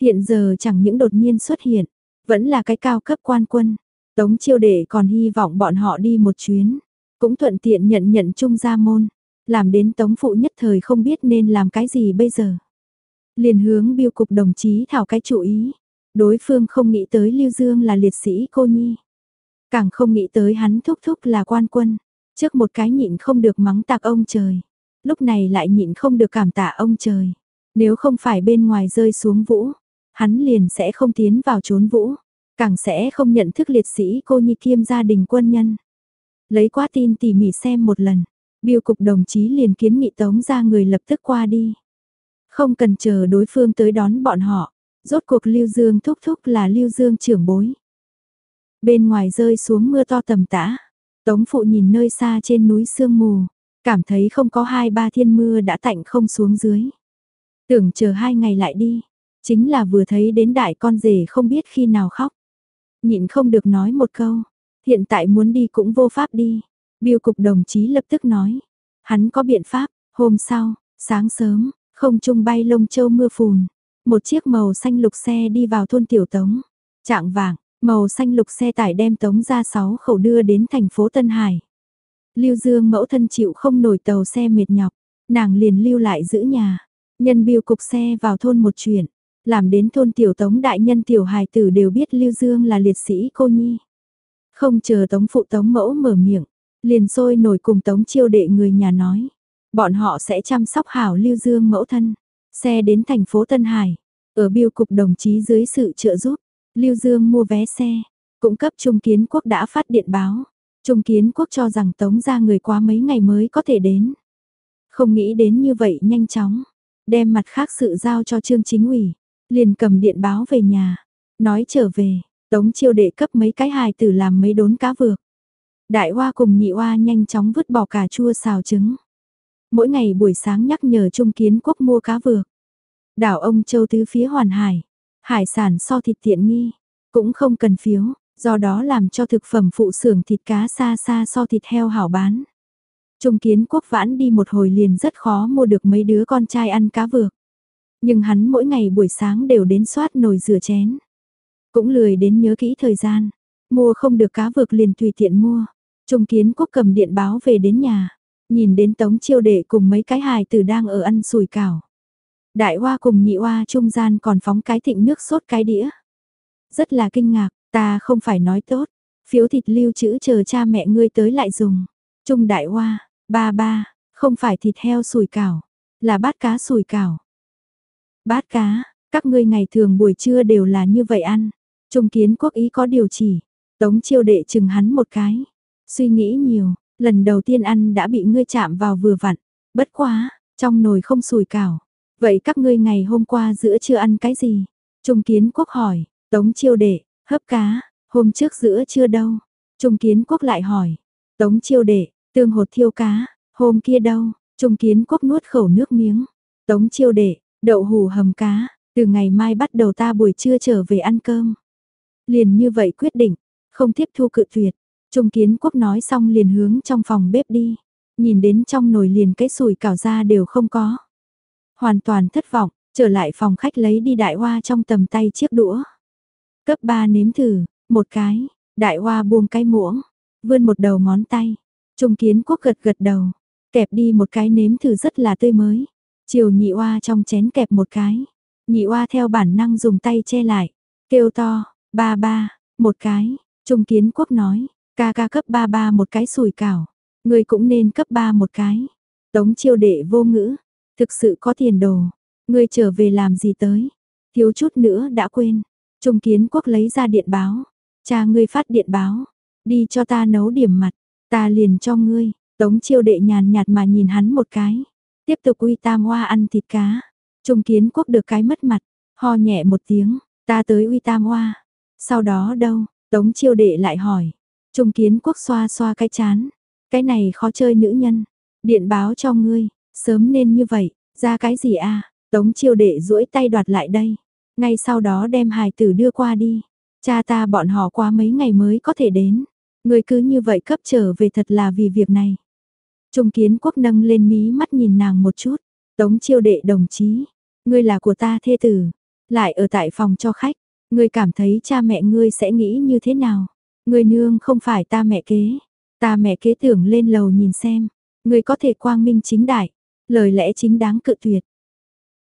Hiện giờ chẳng những đột nhiên xuất hiện, vẫn là cái cao cấp quan quân. Tống chiêu đệ còn hy vọng bọn họ đi một chuyến, cũng thuận tiện nhận nhận chung gia môn, làm đến tống phụ nhất thời không biết nên làm cái gì bây giờ. Liền hướng biêu cục đồng chí thảo cái chủ ý, đối phương không nghĩ tới Lưu Dương là liệt sĩ cô nhi. Càng không nghĩ tới hắn thúc thúc là quan quân. Trước một cái nhịn không được mắng tạc ông trời. Lúc này lại nhịn không được cảm tạ ông trời. Nếu không phải bên ngoài rơi xuống vũ, hắn liền sẽ không tiến vào trốn vũ. Càng sẽ không nhận thức liệt sĩ cô nhi kiêm gia đình quân nhân. Lấy quá tin tỉ mỉ xem một lần. Biêu cục đồng chí liền kiến nghị tống ra người lập tức qua đi. Không cần chờ đối phương tới đón bọn họ. Rốt cuộc Lưu Dương thúc thúc là Lưu Dương trưởng bối. Bên ngoài rơi xuống mưa to tầm tã. Tống phụ nhìn nơi xa trên núi sương mù, cảm thấy không có hai ba thiên mưa đã tạnh không xuống dưới. Tưởng chờ hai ngày lại đi, chính là vừa thấy đến đại con rể không biết khi nào khóc. Nhịn không được nói một câu, hiện tại muốn đi cũng vô pháp đi. Biêu cục đồng chí lập tức nói, hắn có biện pháp, hôm sau, sáng sớm, không trung bay lông châu mưa phùn, một chiếc màu xanh lục xe đi vào thôn tiểu tống, trạng vàng, Màu xanh lục xe tải đem tống ra 6 khẩu đưa đến thành phố Tân Hải. Lưu Dương mẫu thân chịu không nổi tàu xe mệt nhọc, nàng liền lưu lại giữ nhà, nhân biêu cục xe vào thôn một chuyện, làm đến thôn tiểu tống đại nhân tiểu hài tử đều biết Lưu Dương là liệt sĩ cô nhi. Không chờ tống phụ tống mẫu mở miệng, liền sôi nổi cùng tống chiêu đệ người nhà nói. Bọn họ sẽ chăm sóc hảo Lưu Dương mẫu thân. Xe đến thành phố Tân Hải, ở biêu cục đồng chí dưới sự trợ giúp, Lưu Dương mua vé xe, cũng cấp Trung Kiến Quốc đã phát điện báo. Trung Kiến Quốc cho rằng tống ra người quá mấy ngày mới có thể đến. Không nghĩ đến như vậy nhanh chóng, đem mặt khác sự giao cho Trương Chính ủy, liền cầm điện báo về nhà. Nói trở về, tống chiêu đệ cấp mấy cái hài tử làm mấy đốn cá vược. Đại hoa cùng nhị hoa nhanh chóng vứt bỏ cà chua xào trứng. Mỗi ngày buổi sáng nhắc nhở Trung Kiến Quốc mua cá vược. Đảo ông châu tứ phía hoàn hải, hải sản so thịt tiện nghi, cũng không cần phiếu, do đó làm cho thực phẩm phụ xưởng thịt cá xa xa so thịt heo hảo bán. Trung kiến quốc vãn đi một hồi liền rất khó mua được mấy đứa con trai ăn cá vược. Nhưng hắn mỗi ngày buổi sáng đều đến soát nồi rửa chén. Cũng lười đến nhớ kỹ thời gian. Mua không được cá vược liền tùy tiện mua. Trung kiến quốc cầm điện báo về đến nhà. Nhìn đến tống chiêu đệ cùng mấy cái hài tử đang ở ăn sùi cảo. Đại hoa cùng nhị hoa trung gian còn phóng cái thịnh nước sốt cái đĩa. Rất là kinh ngạc, ta không phải nói tốt. Phiếu thịt lưu trữ chờ cha mẹ ngươi tới lại dùng. Trung đại hoa, ba ba, không phải thịt heo sùi cảo, là bát cá sùi cảo. Bát cá, các ngươi ngày thường buổi trưa đều là như vậy ăn. Trung kiến quốc ý có điều chỉ. Tống chiêu đệ chừng hắn một cái. Suy nghĩ nhiều, lần đầu tiên ăn đã bị ngươi chạm vào vừa vặn. Bất quá, trong nồi không sùi cảo. Vậy các ngươi ngày hôm qua giữa trưa ăn cái gì? Trung kiến quốc hỏi, tống chiêu đệ, hấp cá, hôm trước giữa trưa đâu? Trung kiến quốc lại hỏi, tống chiêu đệ, tương hột thiêu cá, hôm kia đâu? Trung kiến quốc nuốt khẩu nước miếng. Tống chiêu đệ, đậu hủ hầm cá, từ ngày mai bắt đầu ta buổi trưa trở về ăn cơm. Liền như vậy quyết định, không tiếp thu cự tuyệt. Trung kiến quốc nói xong liền hướng trong phòng bếp đi. Nhìn đến trong nồi liền cái sùi cảo ra đều không có. Hoàn toàn thất vọng, trở lại phòng khách lấy đi đại hoa trong tầm tay chiếc đũa. Cấp 3 nếm thử, một cái, đại hoa buông cái muỗng, vươn một đầu ngón tay. Trung kiến quốc gật gật đầu, kẹp đi một cái nếm thử rất là tươi mới. Chiều nhị hoa trong chén kẹp một cái. Nhị hoa theo bản năng dùng tay che lại. Kêu to, ba ba, một cái. Trung kiến quốc nói, ca ca cấp ba ba một cái sùi cảo. Người cũng nên cấp ba một cái. Tống chiêu đệ vô ngữ. Thực sự có tiền đồ. ngươi trở về làm gì tới. Thiếu chút nữa đã quên. Trung kiến quốc lấy ra điện báo. Cha ngươi phát điện báo. Đi cho ta nấu điểm mặt. Ta liền cho ngươi. Tống chiêu đệ nhàn nhạt mà nhìn hắn một cái. Tiếp tục uy tam hoa ăn thịt cá. Trung kiến quốc được cái mất mặt, ho nhẹ một tiếng, ta tới uy tam hoa. Sau đó đâu, tống chiêu đệ lại hỏi. Trung kiến quốc xoa xoa cái chán. Cái này khó chơi nữ nhân. Điện báo cho ngươi, sớm nên như vậy, ra cái gì a Tống chiêu đệ duỗi tay đoạt lại đây. Ngay sau đó đem hài tử đưa qua đi. Cha ta bọn họ qua mấy ngày mới có thể đến. Người cứ như vậy cấp trở về thật là vì việc này. Trung kiến quốc nâng lên mí mắt nhìn nàng một chút. Tống chiêu đệ đồng chí. Ngươi là của ta thê tử. Lại ở tại phòng cho khách. Ngươi cảm thấy cha mẹ ngươi sẽ nghĩ như thế nào? Ngươi nương không phải ta mẹ kế. Ta mẹ kế tưởng lên lầu nhìn xem. Ngươi có thể quang minh chính đại. Lời lẽ chính đáng cự tuyệt.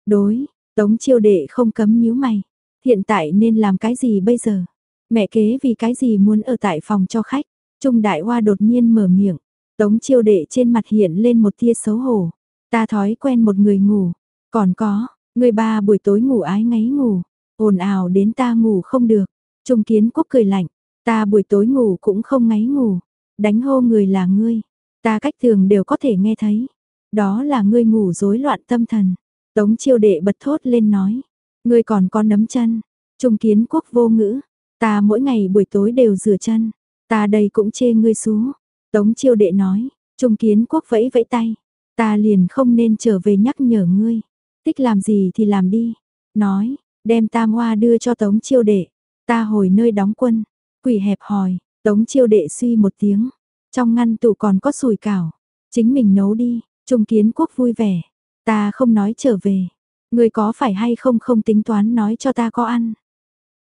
Đối, tống chiêu đệ không cấm nhíu mày. Hiện tại nên làm cái gì bây giờ? Mẹ kế vì cái gì muốn ở tại phòng cho khách? Trung đại hoa đột nhiên mở miệng. Tống chiêu đệ trên mặt hiện lên một tia xấu hổ. Ta thói quen một người ngủ. Còn có, người ba buổi tối ngủ ái ngáy ngủ. ồn ào đến ta ngủ không được. Trung kiến quốc cười lạnh. Ta buổi tối ngủ cũng không ngáy ngủ. Đánh hô người là ngươi. Ta cách thường đều có thể nghe thấy. Đó là ngươi ngủ rối loạn tâm thần. Tống chiêu đệ bật thốt lên nói. Ngươi còn có nấm chân. Trung kiến quốc vô ngữ. Ta mỗi ngày buổi tối đều rửa chân. Ta đây cũng chê ngươi xú. Tống chiêu đệ nói, trung kiến quốc vẫy vẫy tay, ta liền không nên trở về nhắc nhở ngươi, thích làm gì thì làm đi, nói, đem tam hoa đưa cho tống chiêu đệ, ta hồi nơi đóng quân, quỷ hẹp hòi, tống chiêu đệ suy một tiếng, trong ngăn tủ còn có sùi cảo, chính mình nấu đi, trung kiến quốc vui vẻ, ta không nói trở về, ngươi có phải hay không không tính toán nói cho ta có ăn.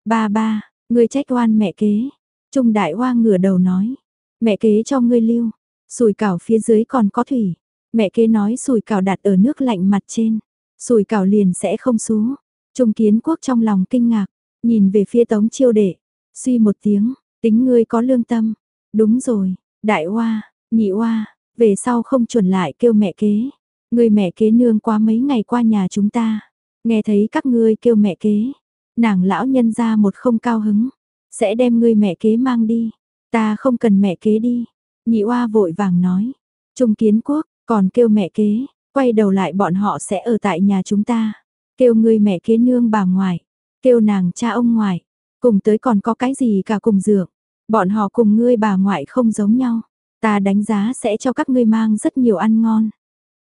Ba ba, ngươi trách oan mẹ kế, trung đại hoa ngửa đầu nói, Mẹ kế cho ngươi lưu, sùi cảo phía dưới còn có thủy. Mẹ kế nói sùi cảo đặt ở nước lạnh mặt trên, sùi cảo liền sẽ không xuống. Trung kiến quốc trong lòng kinh ngạc, nhìn về phía tống chiêu đệ, suy một tiếng, tính ngươi có lương tâm. Đúng rồi, đại hoa, nhị hoa, về sau không chuẩn lại kêu mẹ kế. Người mẹ kế nương qua mấy ngày qua nhà chúng ta, nghe thấy các ngươi kêu mẹ kế. Nàng lão nhân ra một không cao hứng, sẽ đem ngươi mẹ kế mang đi. Ta không cần mẹ kế đi. Nhị oa vội vàng nói. Trung kiến quốc, còn kêu mẹ kế, quay đầu lại bọn họ sẽ ở tại nhà chúng ta. Kêu người mẹ kế nương bà ngoại, kêu nàng cha ông ngoại. Cùng tới còn có cái gì cả cùng dược. Bọn họ cùng ngươi bà ngoại không giống nhau. Ta đánh giá sẽ cho các ngươi mang rất nhiều ăn ngon.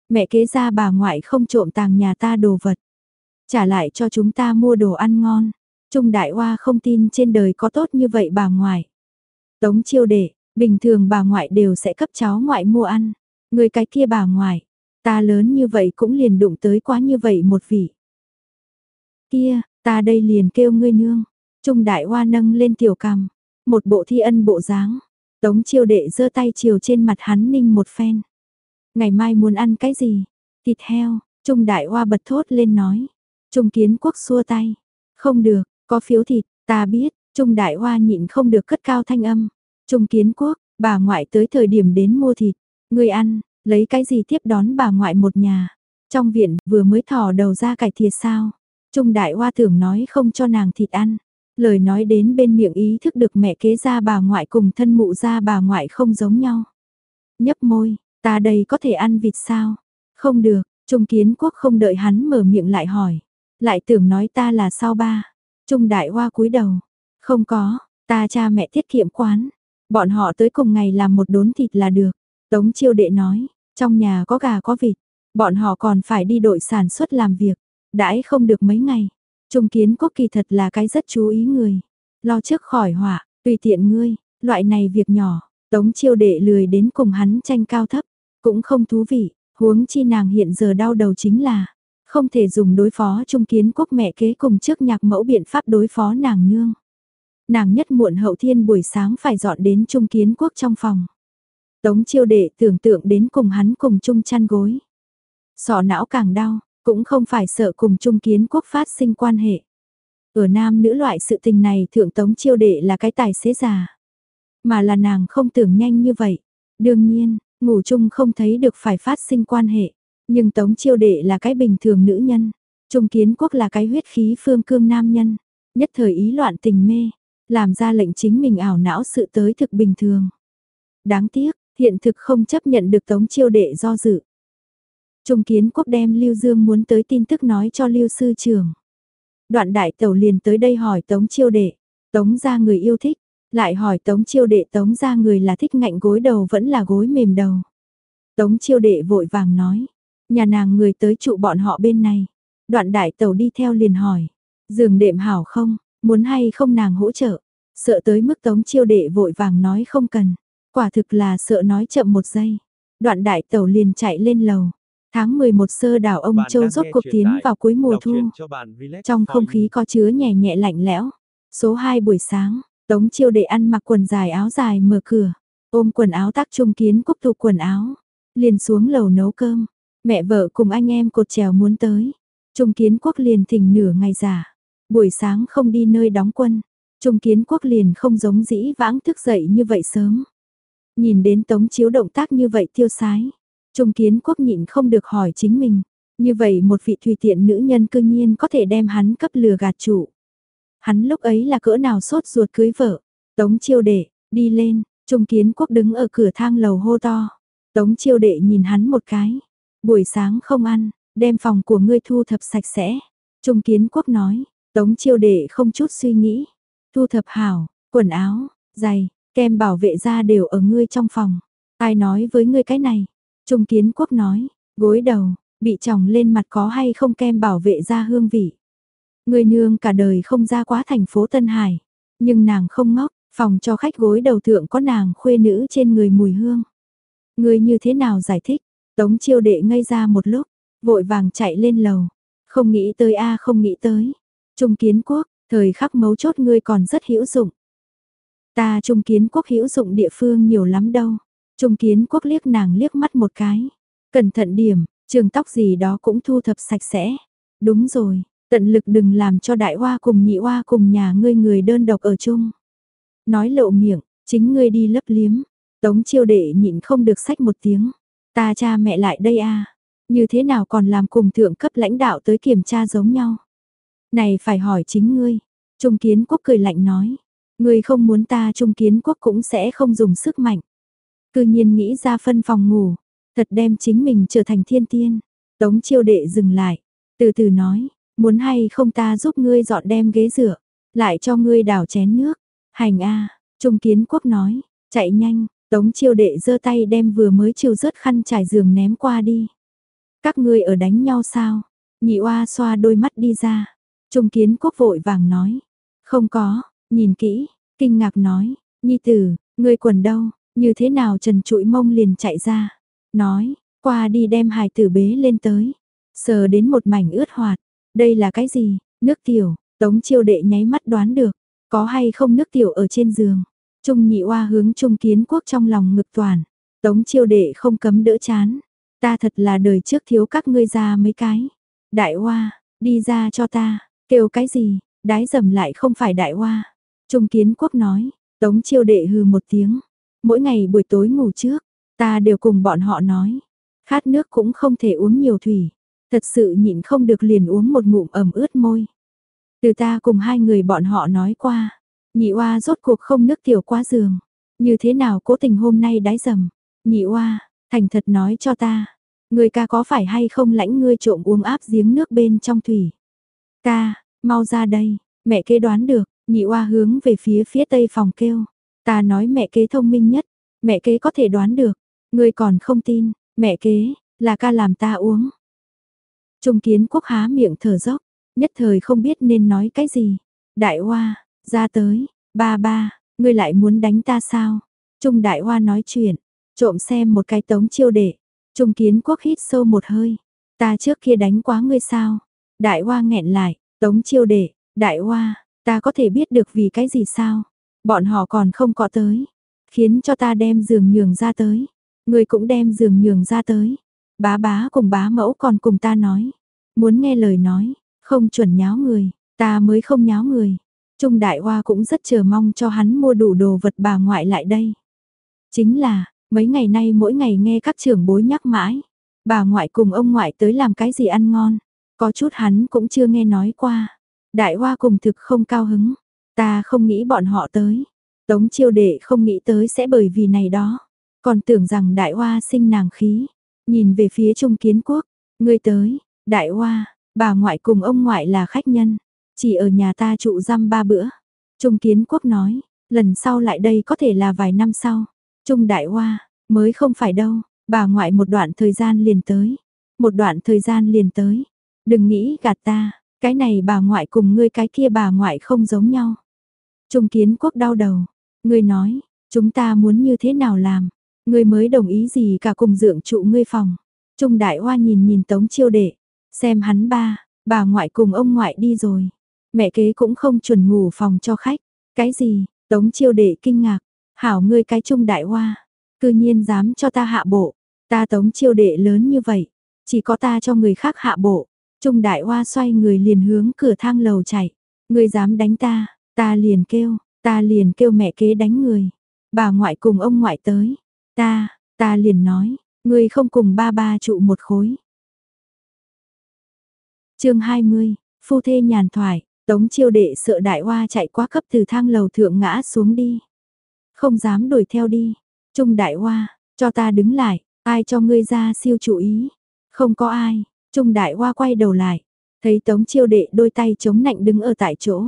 Mẹ kế ra bà ngoại không trộm tàng nhà ta đồ vật. Trả lại cho chúng ta mua đồ ăn ngon. Trung Đại Hoa không tin trên đời có tốt như vậy bà ngoại. Tống chiêu đệ, bình thường bà ngoại đều sẽ cấp cháu ngoại mua ăn. Người cái kia bà ngoại, ta lớn như vậy cũng liền đụng tới quá như vậy một vị. Kia, ta đây liền kêu ngươi nương. Trung Đại Hoa nâng lên tiểu cằm, một bộ thi ân bộ dáng. Tống chiêu đệ giơ tay chiều trên mặt hắn ninh một phen. Ngày mai muốn ăn cái gì? Thịt heo, Trung Đại Hoa bật thốt lên nói. Trung Kiến Quốc xua tay. Không được, có phiếu thịt, ta biết, Trung Đại Hoa nhịn không được cất cao thanh âm. Trung Kiến Quốc, bà ngoại tới thời điểm đến mua thịt. Người ăn, lấy cái gì tiếp đón bà ngoại một nhà. Trong viện vừa mới thò đầu ra cải thìa sao. Trung Đại Hoa tưởng nói không cho nàng thịt ăn. Lời nói đến bên miệng ý thức được mẹ kế ra bà ngoại cùng thân mụ ra bà ngoại không giống nhau. Nhấp môi, ta đây có thể ăn vịt sao? Không được, Trung Kiến Quốc không đợi hắn mở miệng lại hỏi. Lại tưởng nói ta là sao ba. Trung Đại Hoa cúi đầu. Không có, ta cha mẹ tiết kiệm quán. Bọn họ tới cùng ngày làm một đốn thịt là được. Tống chiêu đệ nói, trong nhà có gà có vịt. Bọn họ còn phải đi đội sản xuất làm việc. Đãi không được mấy ngày. Trung kiến quốc kỳ thật là cái rất chú ý người. Lo trước khỏi họa, tùy tiện ngươi, loại này việc nhỏ, tống chiêu đệ lười đến cùng hắn tranh cao thấp, cũng không thú vị, huống chi nàng hiện giờ đau đầu chính là, không thể dùng đối phó trung kiến quốc mẹ kế cùng trước nhạc mẫu biện pháp đối phó nàng nương. Nàng nhất muộn hậu thiên buổi sáng phải dọn đến trung kiến quốc trong phòng. Tống chiêu đệ tưởng tượng đến cùng hắn cùng chung chăn gối. Sọ não càng đau, cũng không phải sợ cùng trung kiến quốc phát sinh quan hệ. Ở nam nữ loại sự tình này thượng tống chiêu đệ là cái tài xế già. Mà là nàng không tưởng nhanh như vậy. Đương nhiên, ngủ chung không thấy được phải phát sinh quan hệ. Nhưng tống chiêu đệ là cái bình thường nữ nhân. Trung kiến quốc là cái huyết khí phương cương nam nhân. Nhất thời ý loạn tình mê. Làm ra lệnh chính mình ảo não sự tới thực bình thường. Đáng tiếc, hiện thực không chấp nhận được tống chiêu đệ do dự. Trung kiến quốc đem Lưu Dương muốn tới tin tức nói cho Lưu sư trưởng. Đoạn đại tẩu liền tới đây hỏi Tống chiêu đệ, Tống ra người yêu thích, lại hỏi Tống chiêu đệ Tống ra người là thích ngạnh gối đầu vẫn là gối mềm đầu. Tống chiêu đệ vội vàng nói, nhà nàng người tới trụ bọn họ bên này. Đoạn đại tẩu đi theo liền hỏi, giường đệm hảo không, muốn hay không nàng hỗ trợ, sợ tới mức tống chiêu đệ vội vàng nói không cần, quả thực là sợ nói chậm một giây. Đoạn đại tẩu liền chạy lên lầu, Tháng 11 sơ đảo ông Châu rốt cuộc tiến vào cuối mùa thu. Trong không khí có chứa nhẹ nhẹ lạnh lẽo. Số 2 buổi sáng, Tống Chiêu để ăn mặc quần dài áo dài mở cửa, ôm quần áo tác trung kiến quốc tụ quần áo, liền xuống lầu nấu cơm. Mẹ vợ cùng anh em cột trèo muốn tới. Trung kiến quốc liền thỉnh nửa ngày giả. Buổi sáng không đi nơi đóng quân. Trung kiến quốc liền không giống dĩ vãng thức dậy như vậy sớm. Nhìn đến tống chiếu động tác như vậy tiêu sái. Trung kiến quốc nhịn không được hỏi chính mình, như vậy một vị tùy tiện nữ nhân cương nhiên có thể đem hắn cấp lừa gạt chủ. Hắn lúc ấy là cỡ nào sốt ruột cưới vợ, tống chiêu đệ, đi lên, Trung kiến quốc đứng ở cửa thang lầu hô to. Tống chiêu đệ nhìn hắn một cái, buổi sáng không ăn, đem phòng của ngươi thu thập sạch sẽ. Trung kiến quốc nói, tống chiêu đệ không chút suy nghĩ, thu thập hảo, quần áo, giày, kem bảo vệ da đều ở ngươi trong phòng. Ai nói với ngươi cái này? Trung kiến quốc nói, gối đầu, bị chồng lên mặt có hay không kem bảo vệ ra hương vị. Người nương cả đời không ra quá thành phố Tân Hải, nhưng nàng không ngốc, phòng cho khách gối đầu thượng có nàng khuê nữ trên người mùi hương. Người như thế nào giải thích, tống chiêu đệ ngây ra một lúc, vội vàng chạy lên lầu, không nghĩ tới a không nghĩ tới. Trung kiến quốc, thời khắc mấu chốt ngươi còn rất hữu dụng. Ta trung kiến quốc hữu dụng địa phương nhiều lắm đâu. Trung kiến quốc liếc nàng liếc mắt một cái. Cẩn thận điểm, trường tóc gì đó cũng thu thập sạch sẽ. Đúng rồi, tận lực đừng làm cho đại hoa cùng nhị hoa cùng nhà ngươi người đơn độc ở chung. Nói lộ miệng, chính ngươi đi lấp liếm. Tống chiêu đệ nhịn không được sách một tiếng. Ta cha mẹ lại đây à. Như thế nào còn làm cùng thượng cấp lãnh đạo tới kiểm tra giống nhau. Này phải hỏi chính ngươi. Trung kiến quốc cười lạnh nói. Ngươi không muốn ta trung kiến quốc cũng sẽ không dùng sức mạnh. Cư nhiên nghĩ ra phân phòng ngủ, thật đem chính mình trở thành thiên tiên. Tống chiêu đệ dừng lại, từ từ nói, muốn hay không ta giúp ngươi dọn đem ghế rửa, lại cho ngươi đảo chén nước. Hành a, Trung Kiến Quốc nói, chạy nhanh, Tống Chiêu Đệ giơ tay đem vừa mới chiều rớt khăn trải giường ném qua đi. Các ngươi ở đánh nhau sao? Nhị oa xoa đôi mắt đi ra. Trung Kiến Quốc vội vàng nói, không có, nhìn kỹ, kinh ngạc nói, nhi tử, ngươi quần đâu, như thế nào trần trụi mông liền chạy ra. Nói, qua đi đem hài tử bế lên tới, sờ đến một mảnh ướt hoạt, đây là cái gì, nước tiểu, tống chiêu đệ nháy mắt đoán được, có hay không nước tiểu ở trên giường. Trung nhị oa hướng trung kiến quốc trong lòng ngực toàn, tống chiêu đệ không cấm đỡ chán, ta thật là đời trước thiếu các ngươi ra mấy cái. Đại oa, đi ra cho ta, kêu cái gì, đái dầm lại không phải đại oa. Trung kiến quốc nói, tống chiêu đệ hừ một tiếng, mỗi ngày buổi tối ngủ trước, ta đều cùng bọn họ nói, khát nước cũng không thể uống nhiều thủy, thật sự nhịn không được liền uống một ngụm ẩm ướt môi. Từ ta cùng hai người bọn họ nói qua, nhị oa rốt cuộc không nước tiểu qua giường, như thế nào cố tình hôm nay đái dầm, nhị oa, thành thật nói cho ta, người ca có phải hay không lãnh ngươi trộm uống áp giếng nước bên trong thủy. Ca, mau ra đây, mẹ kế đoán được, nhị oa hướng về phía phía tây phòng kêu, ta nói mẹ kế thông minh nhất, mẹ kế có thể đoán được, ngươi còn không tin, mẹ kế, là ca làm ta uống. Trung kiến quốc há miệng thở dốc, nhất thời không biết nên nói cái gì. Đại hoa, ra tới, ba ba, ngươi lại muốn đánh ta sao? Trung đại hoa nói chuyện, trộm xem một cái tống chiêu đệ. Trung kiến quốc hít sâu một hơi, ta trước kia đánh quá ngươi sao? Đại hoa nghẹn lại, tống chiêu đệ, đại hoa, ta có thể biết được vì cái gì sao? Bọn họ còn không có tới, khiến cho ta đem giường nhường ra tới. người cũng đem giường nhường ra tới. Bá bá cùng bá mẫu còn cùng ta nói. Muốn nghe lời nói, không chuẩn nháo người, ta mới không nháo người. Trung Đại Hoa cũng rất chờ mong cho hắn mua đủ đồ vật bà ngoại lại đây. Chính là, mấy ngày nay mỗi ngày nghe các trưởng bối nhắc mãi. Bà ngoại cùng ông ngoại tới làm cái gì ăn ngon. Có chút hắn cũng chưa nghe nói qua. Đại Hoa cùng thực không cao hứng. Ta không nghĩ bọn họ tới. Tống chiêu đệ không nghĩ tới sẽ bởi vì này đó. Còn tưởng rằng đại hoa sinh nàng khí. Nhìn về phía trung kiến quốc. Ngươi tới, đại hoa, bà ngoại cùng ông ngoại là khách nhân. Chỉ ở nhà ta trụ răm ba bữa. Trung kiến quốc nói, lần sau lại đây có thể là vài năm sau. Trung đại hoa, mới không phải đâu, bà ngoại một đoạn thời gian liền tới. Một đoạn thời gian liền tới. Đừng nghĩ gạt ta, cái này bà ngoại cùng ngươi cái kia bà ngoại không giống nhau. Trung kiến quốc đau đầu, ngươi nói, chúng ta muốn như thế nào làm, Ngươi mới đồng ý gì cả cùng dưỡng trụ ngươi phòng. Trung đại hoa nhìn nhìn tống chiêu đệ, xem hắn ba, bà ngoại cùng ông ngoại đi rồi. Mẹ kế cũng không chuẩn ngủ phòng cho khách. Cái gì, tống chiêu đệ kinh ngạc, hảo ngươi cái trung đại hoa. Cư nhiên dám cho ta hạ bộ, ta tống chiêu đệ lớn như vậy, chỉ có ta cho người khác hạ bộ. Trung đại hoa xoay người liền hướng cửa thang lầu chạy. Ngươi dám đánh ta, ta liền kêu, ta liền kêu mẹ kế đánh người. Bà ngoại cùng ông ngoại tới, Ta, ta liền nói, ngươi không cùng ba ba trụ một khối. chương 20, phu thê nhàn thoại, tống chiêu đệ sợ đại hoa chạy quá cấp từ thang lầu thượng ngã xuống đi. Không dám đuổi theo đi, trung đại hoa, cho ta đứng lại, ai cho ngươi ra siêu chủ ý. Không có ai, trung đại hoa quay đầu lại, thấy tống chiêu đệ đôi tay chống nạnh đứng ở tại chỗ.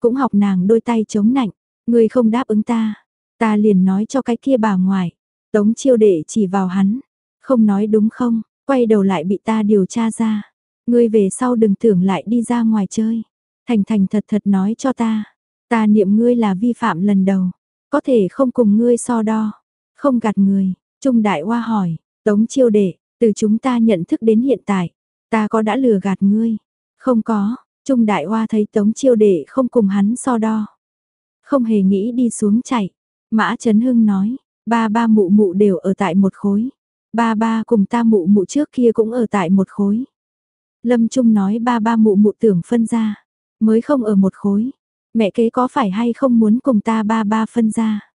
Cũng học nàng đôi tay chống nạnh, ngươi không đáp ứng ta, ta liền nói cho cái kia bà ngoại. Tống chiêu đệ chỉ vào hắn, không nói đúng không, quay đầu lại bị ta điều tra ra. Ngươi về sau đừng tưởng lại đi ra ngoài chơi. Thành thành thật thật nói cho ta, ta niệm ngươi là vi phạm lần đầu, có thể không cùng ngươi so đo, không gạt người. Trung Đại Hoa hỏi, Tống chiêu đệ, từ chúng ta nhận thức đến hiện tại, ta có đã lừa gạt ngươi? Không có, Trung Đại Hoa thấy Tống chiêu đệ không cùng hắn so đo. Không hề nghĩ đi xuống chạy. Mã Trấn Hưng nói, Ba ba mụ mụ đều ở tại một khối. Ba ba cùng ta mụ mụ trước kia cũng ở tại một khối. Lâm Trung nói ba ba mụ mụ tưởng phân ra. Mới không ở một khối. Mẹ kế có phải hay không muốn cùng ta ba ba phân ra.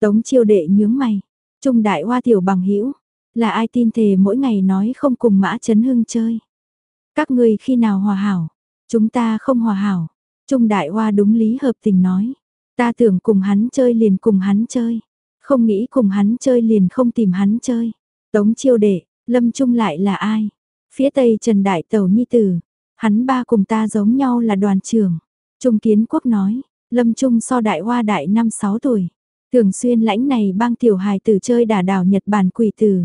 Tống chiêu đệ nhướng mày. Trung đại hoa tiểu bằng hữu Là ai tin thề mỗi ngày nói không cùng mã chấn hưng chơi. Các người khi nào hòa hảo. Chúng ta không hòa hảo. Trung đại hoa đúng lý hợp tình nói. Ta tưởng cùng hắn chơi liền cùng hắn chơi. Không nghĩ cùng hắn chơi liền không tìm hắn chơi. Tống chiêu đệ, Lâm Trung lại là ai? Phía tây Trần Đại Tẩu Nhi Tử, hắn ba cùng ta giống nhau là đoàn trưởng. Trung Kiến Quốc nói, Lâm Trung so đại hoa đại năm sáu tuổi. Thường xuyên lãnh này bang tiểu hài tử chơi đả đảo Nhật Bản quỷ tử.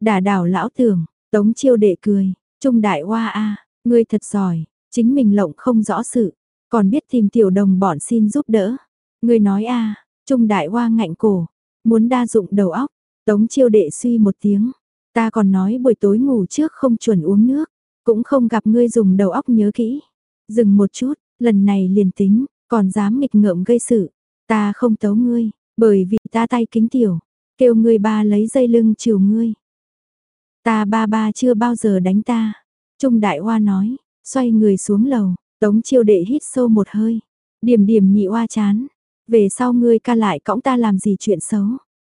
Đả đảo lão tưởng, tống chiêu đệ cười, Trung đại hoa a ngươi thật giỏi, chính mình lộng không rõ sự, còn biết tìm tiểu đồng bọn xin giúp đỡ. Ngươi nói a Trung đại hoa ngạnh cổ, muốn đa dụng đầu óc, tống chiêu đệ suy một tiếng. Ta còn nói buổi tối ngủ trước không chuẩn uống nước, cũng không gặp ngươi dùng đầu óc nhớ kỹ. Dừng một chút, lần này liền tính, còn dám nghịch ngợm gây sự. Ta không tấu ngươi, bởi vì ta tay kính tiểu, kêu ngươi ba lấy dây lưng chiều ngươi. Ta ba ba chưa bao giờ đánh ta. Trung đại hoa nói, xoay người xuống lầu, tống chiêu đệ hít sâu một hơi. Điểm điểm nhị oa chán. Về sau ngươi ca lại cõng ta làm gì chuyện xấu.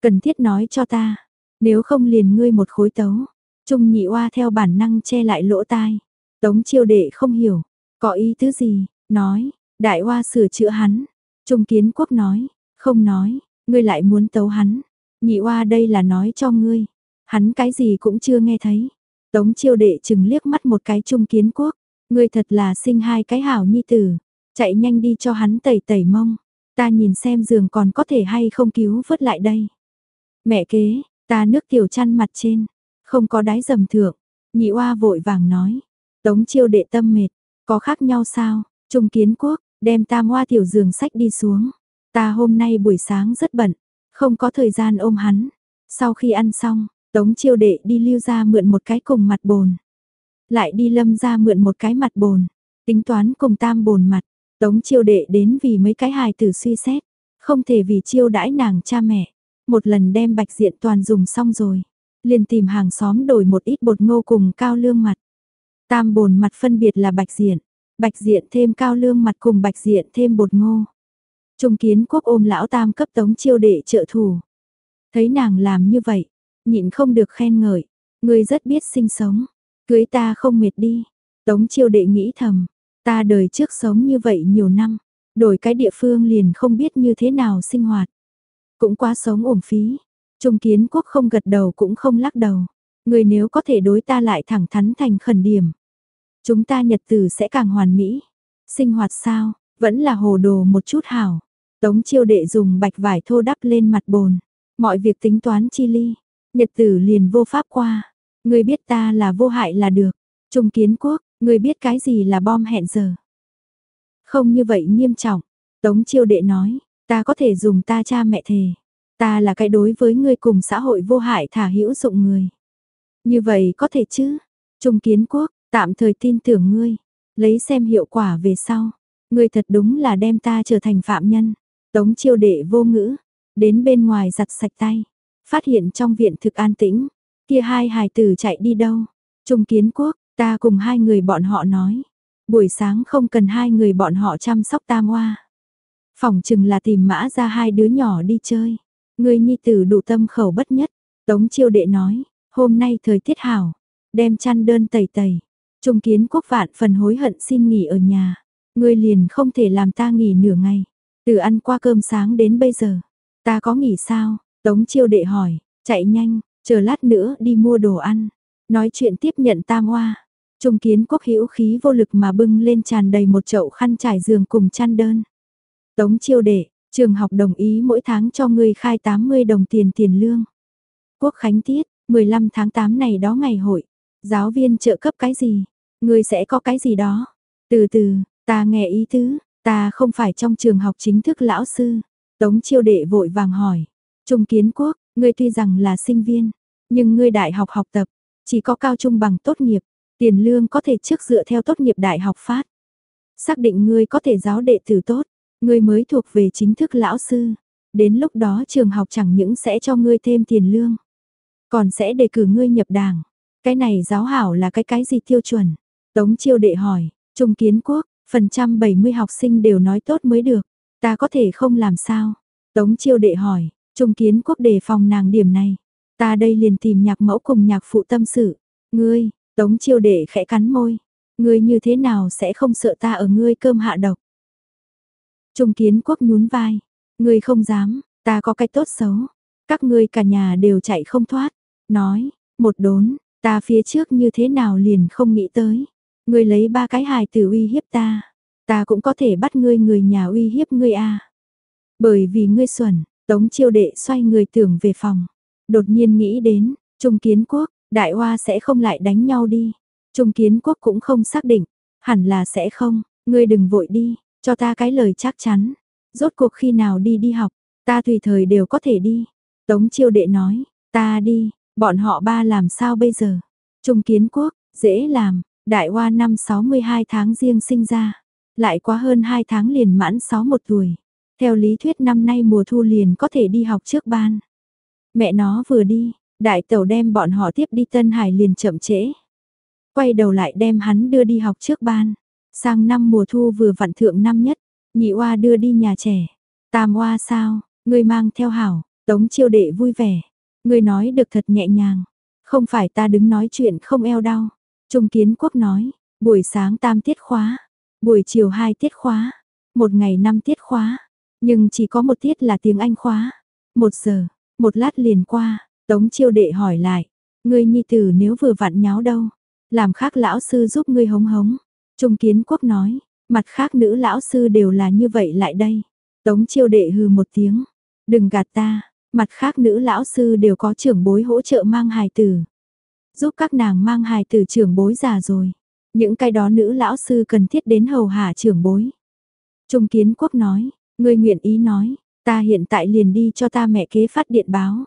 Cần thiết nói cho ta. Nếu không liền ngươi một khối tấu. Trung nhị oa theo bản năng che lại lỗ tai. Tống chiêu đệ không hiểu. Có ý tứ gì, nói, đại oa sửa chữa hắn. Trung kiến quốc nói, không nói, ngươi lại muốn tấu hắn. Nhị oa đây là nói cho ngươi. Hắn cái gì cũng chưa nghe thấy. Tống chiêu đệ chừng liếc mắt một cái trung kiến quốc. Ngươi thật là sinh hai cái hảo nhi tử. Chạy nhanh đi cho hắn tẩy tẩy mông. Ta nhìn xem giường còn có thể hay không cứu vớt lại đây. Mẹ kế, ta nước tiểu chăn mặt trên. Không có đáy dầm thượng. Nhị oa vội vàng nói. Tống chiêu đệ tâm mệt. Có khác nhau sao? Trung kiến quốc, đem tam hoa tiểu giường sách đi xuống. Ta hôm nay buổi sáng rất bận. Không có thời gian ôm hắn. Sau khi ăn xong, Tống chiêu đệ đi lưu ra mượn một cái cùng mặt bồn. Lại đi lâm ra mượn một cái mặt bồn. Tính toán cùng tam bồn mặt. Tống chiêu đệ đến vì mấy cái hài tử suy xét. Không thể vì chiêu đãi nàng cha mẹ. Một lần đem bạch diện toàn dùng xong rồi. liền tìm hàng xóm đổi một ít bột ngô cùng cao lương mặt. Tam bồn mặt phân biệt là bạch diện. Bạch diện thêm cao lương mặt cùng bạch diện thêm bột ngô. Trung kiến quốc ôm lão tam cấp tống chiêu đệ trợ thủ. Thấy nàng làm như vậy, nhịn không được khen ngợi. người rất biết sinh sống. Cưới ta không mệt đi. Tống chiêu đệ nghĩ thầm. Ta đời trước sống như vậy nhiều năm. Đổi cái địa phương liền không biết như thế nào sinh hoạt. Cũng quá sống ổn phí. Trung kiến quốc không gật đầu cũng không lắc đầu. Người nếu có thể đối ta lại thẳng thắn thành khẩn điểm. Chúng ta nhật tử sẽ càng hoàn mỹ. Sinh hoạt sao, vẫn là hồ đồ một chút hảo. Tống chiêu đệ dùng bạch vải thô đắp lên mặt bồn. Mọi việc tính toán chi ly. Nhật tử liền vô pháp qua. Người biết ta là vô hại là được. Trung kiến quốc, người biết cái gì là bom hẹn giờ. Không như vậy nghiêm trọng. Tống chiêu đệ nói, ta có thể dùng ta cha mẹ thề. Ta là cái đối với người cùng xã hội vô hại thả hữu dụng người. Như vậy có thể chứ? Trung kiến quốc, tạm thời tin tưởng ngươi. Lấy xem hiệu quả về sau. Ngươi thật đúng là đem ta trở thành phạm nhân. Tống chiêu đệ vô ngữ. Đến bên ngoài giặt sạch tay. Phát hiện trong viện thực an tĩnh. Kia hai hài tử chạy đi đâu? Trung kiến quốc, ta cùng hai người bọn họ nói. Buổi sáng không cần hai người bọn họ chăm sóc tam hoa. Phòng chừng là tìm mã ra hai đứa nhỏ đi chơi. Người nhi tử đủ tâm khẩu bất nhất. Tống chiêu đệ nói, hôm nay thời tiết hảo. Đem chăn đơn tẩy tẩy. Trung kiến quốc vạn phần hối hận xin nghỉ ở nhà. Ngươi liền không thể làm ta nghỉ nửa ngày. Từ ăn qua cơm sáng đến bây giờ. Ta có nghỉ sao? Tống chiêu đệ hỏi, chạy nhanh, chờ lát nữa đi mua đồ ăn. Nói chuyện tiếp nhận tam hoa. Trung kiến quốc hữu khí vô lực mà bưng lên tràn đầy một chậu khăn trải giường cùng chăn đơn. Tống chiêu đệ, trường học đồng ý mỗi tháng cho ngươi khai 80 đồng tiền tiền lương. Quốc khánh tiết, 15 tháng 8 này đó ngày hội. Giáo viên trợ cấp cái gì? Ngươi sẽ có cái gì đó? Từ từ, ta nghe ý tứ, ta không phải trong trường học chính thức lão sư. Tống chiêu đệ vội vàng hỏi. Trung kiến quốc, ngươi tuy rằng là sinh viên, nhưng ngươi đại học học tập, chỉ có cao trung bằng tốt nghiệp, tiền lương có thể trước dựa theo tốt nghiệp đại học phát. Xác định ngươi có thể giáo đệ tử tốt, ngươi mới thuộc về chính thức lão sư. Đến lúc đó trường học chẳng những sẽ cho ngươi thêm tiền lương, còn sẽ đề cử ngươi nhập đảng. Cái này giáo hảo là cái cái gì tiêu chuẩn? Tống chiêu đệ hỏi, Trung kiến quốc, phần trăm 70 học sinh đều nói tốt mới được, ta có thể không làm sao? Tống chiêu đệ hỏi, Trung kiến quốc đề phòng nàng điểm này. Ta đây liền tìm nhạc mẫu cùng nhạc phụ tâm sự. Ngươi, tống chiêu đệ khẽ cắn môi. Ngươi như thế nào sẽ không sợ ta ở ngươi cơm hạ độc. Trung kiến quốc nhún vai. Ngươi không dám, ta có cái tốt xấu. Các ngươi cả nhà đều chạy không thoát. Nói, một đốn, ta phía trước như thế nào liền không nghĩ tới. Ngươi lấy ba cái hài tử uy hiếp ta. ta cũng có thể bắt ngươi người nhà uy hiếp ngươi a. Bởi vì ngươi xuẩn, Tống Chiêu Đệ xoay người tưởng về phòng, đột nhiên nghĩ đến, Trung Kiến Quốc, Đại Hoa sẽ không lại đánh nhau đi. Trung Kiến Quốc cũng không xác định, hẳn là sẽ không, ngươi đừng vội đi, cho ta cái lời chắc chắn. Rốt cuộc khi nào đi đi học, ta tùy thời đều có thể đi. Tống Chiêu Đệ nói, ta đi, bọn họ ba làm sao bây giờ? Trung Kiến Quốc, dễ làm, Đại Hoa năm 62 tháng riêng sinh ra, lại quá hơn 2 tháng liền mãn 61 tuổi. Theo lý thuyết năm nay mùa thu liền có thể đi học trước ban. Mẹ nó vừa đi, đại tẩu đem bọn họ tiếp đi Tân Hải liền chậm trễ. Quay đầu lại đem hắn đưa đi học trước ban. Sang năm mùa thu vừa vặn thượng năm nhất, nhị oa đưa đi nhà trẻ. Tam oa sao, ngươi mang theo hảo, tống chiêu đệ vui vẻ. Ngươi nói được thật nhẹ nhàng. Không phải ta đứng nói chuyện không eo đau. Trung kiến quốc nói, buổi sáng tam tiết khóa, buổi chiều hai tiết khóa, một ngày năm tiết khóa, nhưng chỉ có một tiết là tiếng Anh khóa. Một giờ, một lát liền qua, Tống chiêu đệ hỏi lại, ngươi nhi tử nếu vừa vặn nháo đâu, làm khác lão sư giúp ngươi hống hống. Trung kiến quốc nói, mặt khác nữ lão sư đều là như vậy lại đây. Tống chiêu đệ hừ một tiếng, đừng gạt ta, mặt khác nữ lão sư đều có trưởng bối hỗ trợ mang hài tử. Giúp các nàng mang hài tử trưởng bối già rồi. Những cái đó nữ lão sư cần thiết đến hầu hạ trưởng bối. Trung kiến quốc nói, ngươi nguyện ý nói, ta hiện tại liền đi cho ta mẹ kế phát điện báo.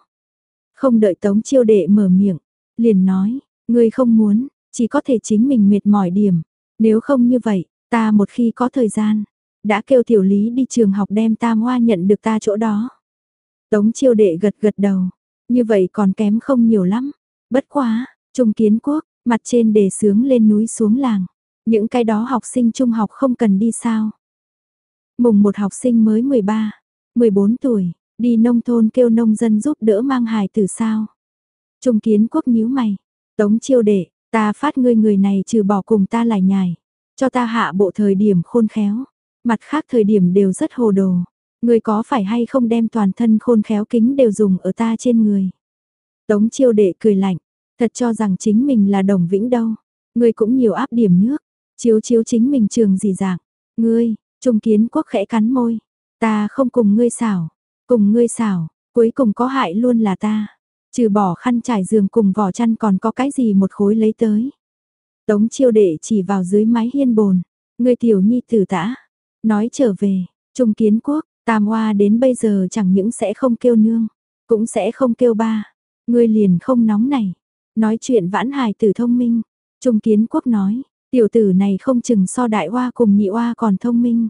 Không đợi tống chiêu đệ mở miệng, liền nói, ngươi không muốn, chỉ có thể chính mình mệt mỏi điểm. Nếu không như vậy, ta một khi có thời gian, đã kêu tiểu lý đi trường học đem tam hoa nhận được ta chỗ đó. Tống chiêu đệ gật gật đầu, như vậy còn kém không nhiều lắm. Bất quá, trung kiến quốc, mặt trên đề sướng lên núi xuống làng. Những cái đó học sinh trung học không cần đi sao. Mùng một học sinh mới 13, 14 tuổi, đi nông thôn kêu nông dân giúp đỡ mang hài tử sao. Trung kiến quốc nhíu mày, tống chiêu đệ, ta phát ngươi người này trừ bỏ cùng ta lại nhài, cho ta hạ bộ thời điểm khôn khéo, mặt khác thời điểm đều rất hồ đồ. Ngươi có phải hay không đem toàn thân khôn khéo kính đều dùng ở ta trên người. Tống chiêu đệ cười lạnh, thật cho rằng chính mình là đồng vĩnh đâu. Ngươi cũng nhiều áp điểm nước, chiếu chiếu chính mình trường gì dạng. Ngươi, trung kiến quốc khẽ cắn môi, ta không cùng ngươi xảo, cùng ngươi xảo, cuối cùng có hại luôn là ta. Trừ bỏ khăn trải giường cùng vỏ chăn còn có cái gì một khối lấy tới. Tống chiêu đệ chỉ vào dưới mái hiên bồn, ngươi tiểu nhi tử tã, nói trở về, trung kiến quốc, tam hoa đến bây giờ chẳng những sẽ không kêu nương, cũng sẽ không kêu ba, ngươi liền không nóng này, nói chuyện vãn hài tử thông minh, trung kiến quốc nói, tiểu tử này không chừng so đại hoa cùng nhị hoa còn thông minh.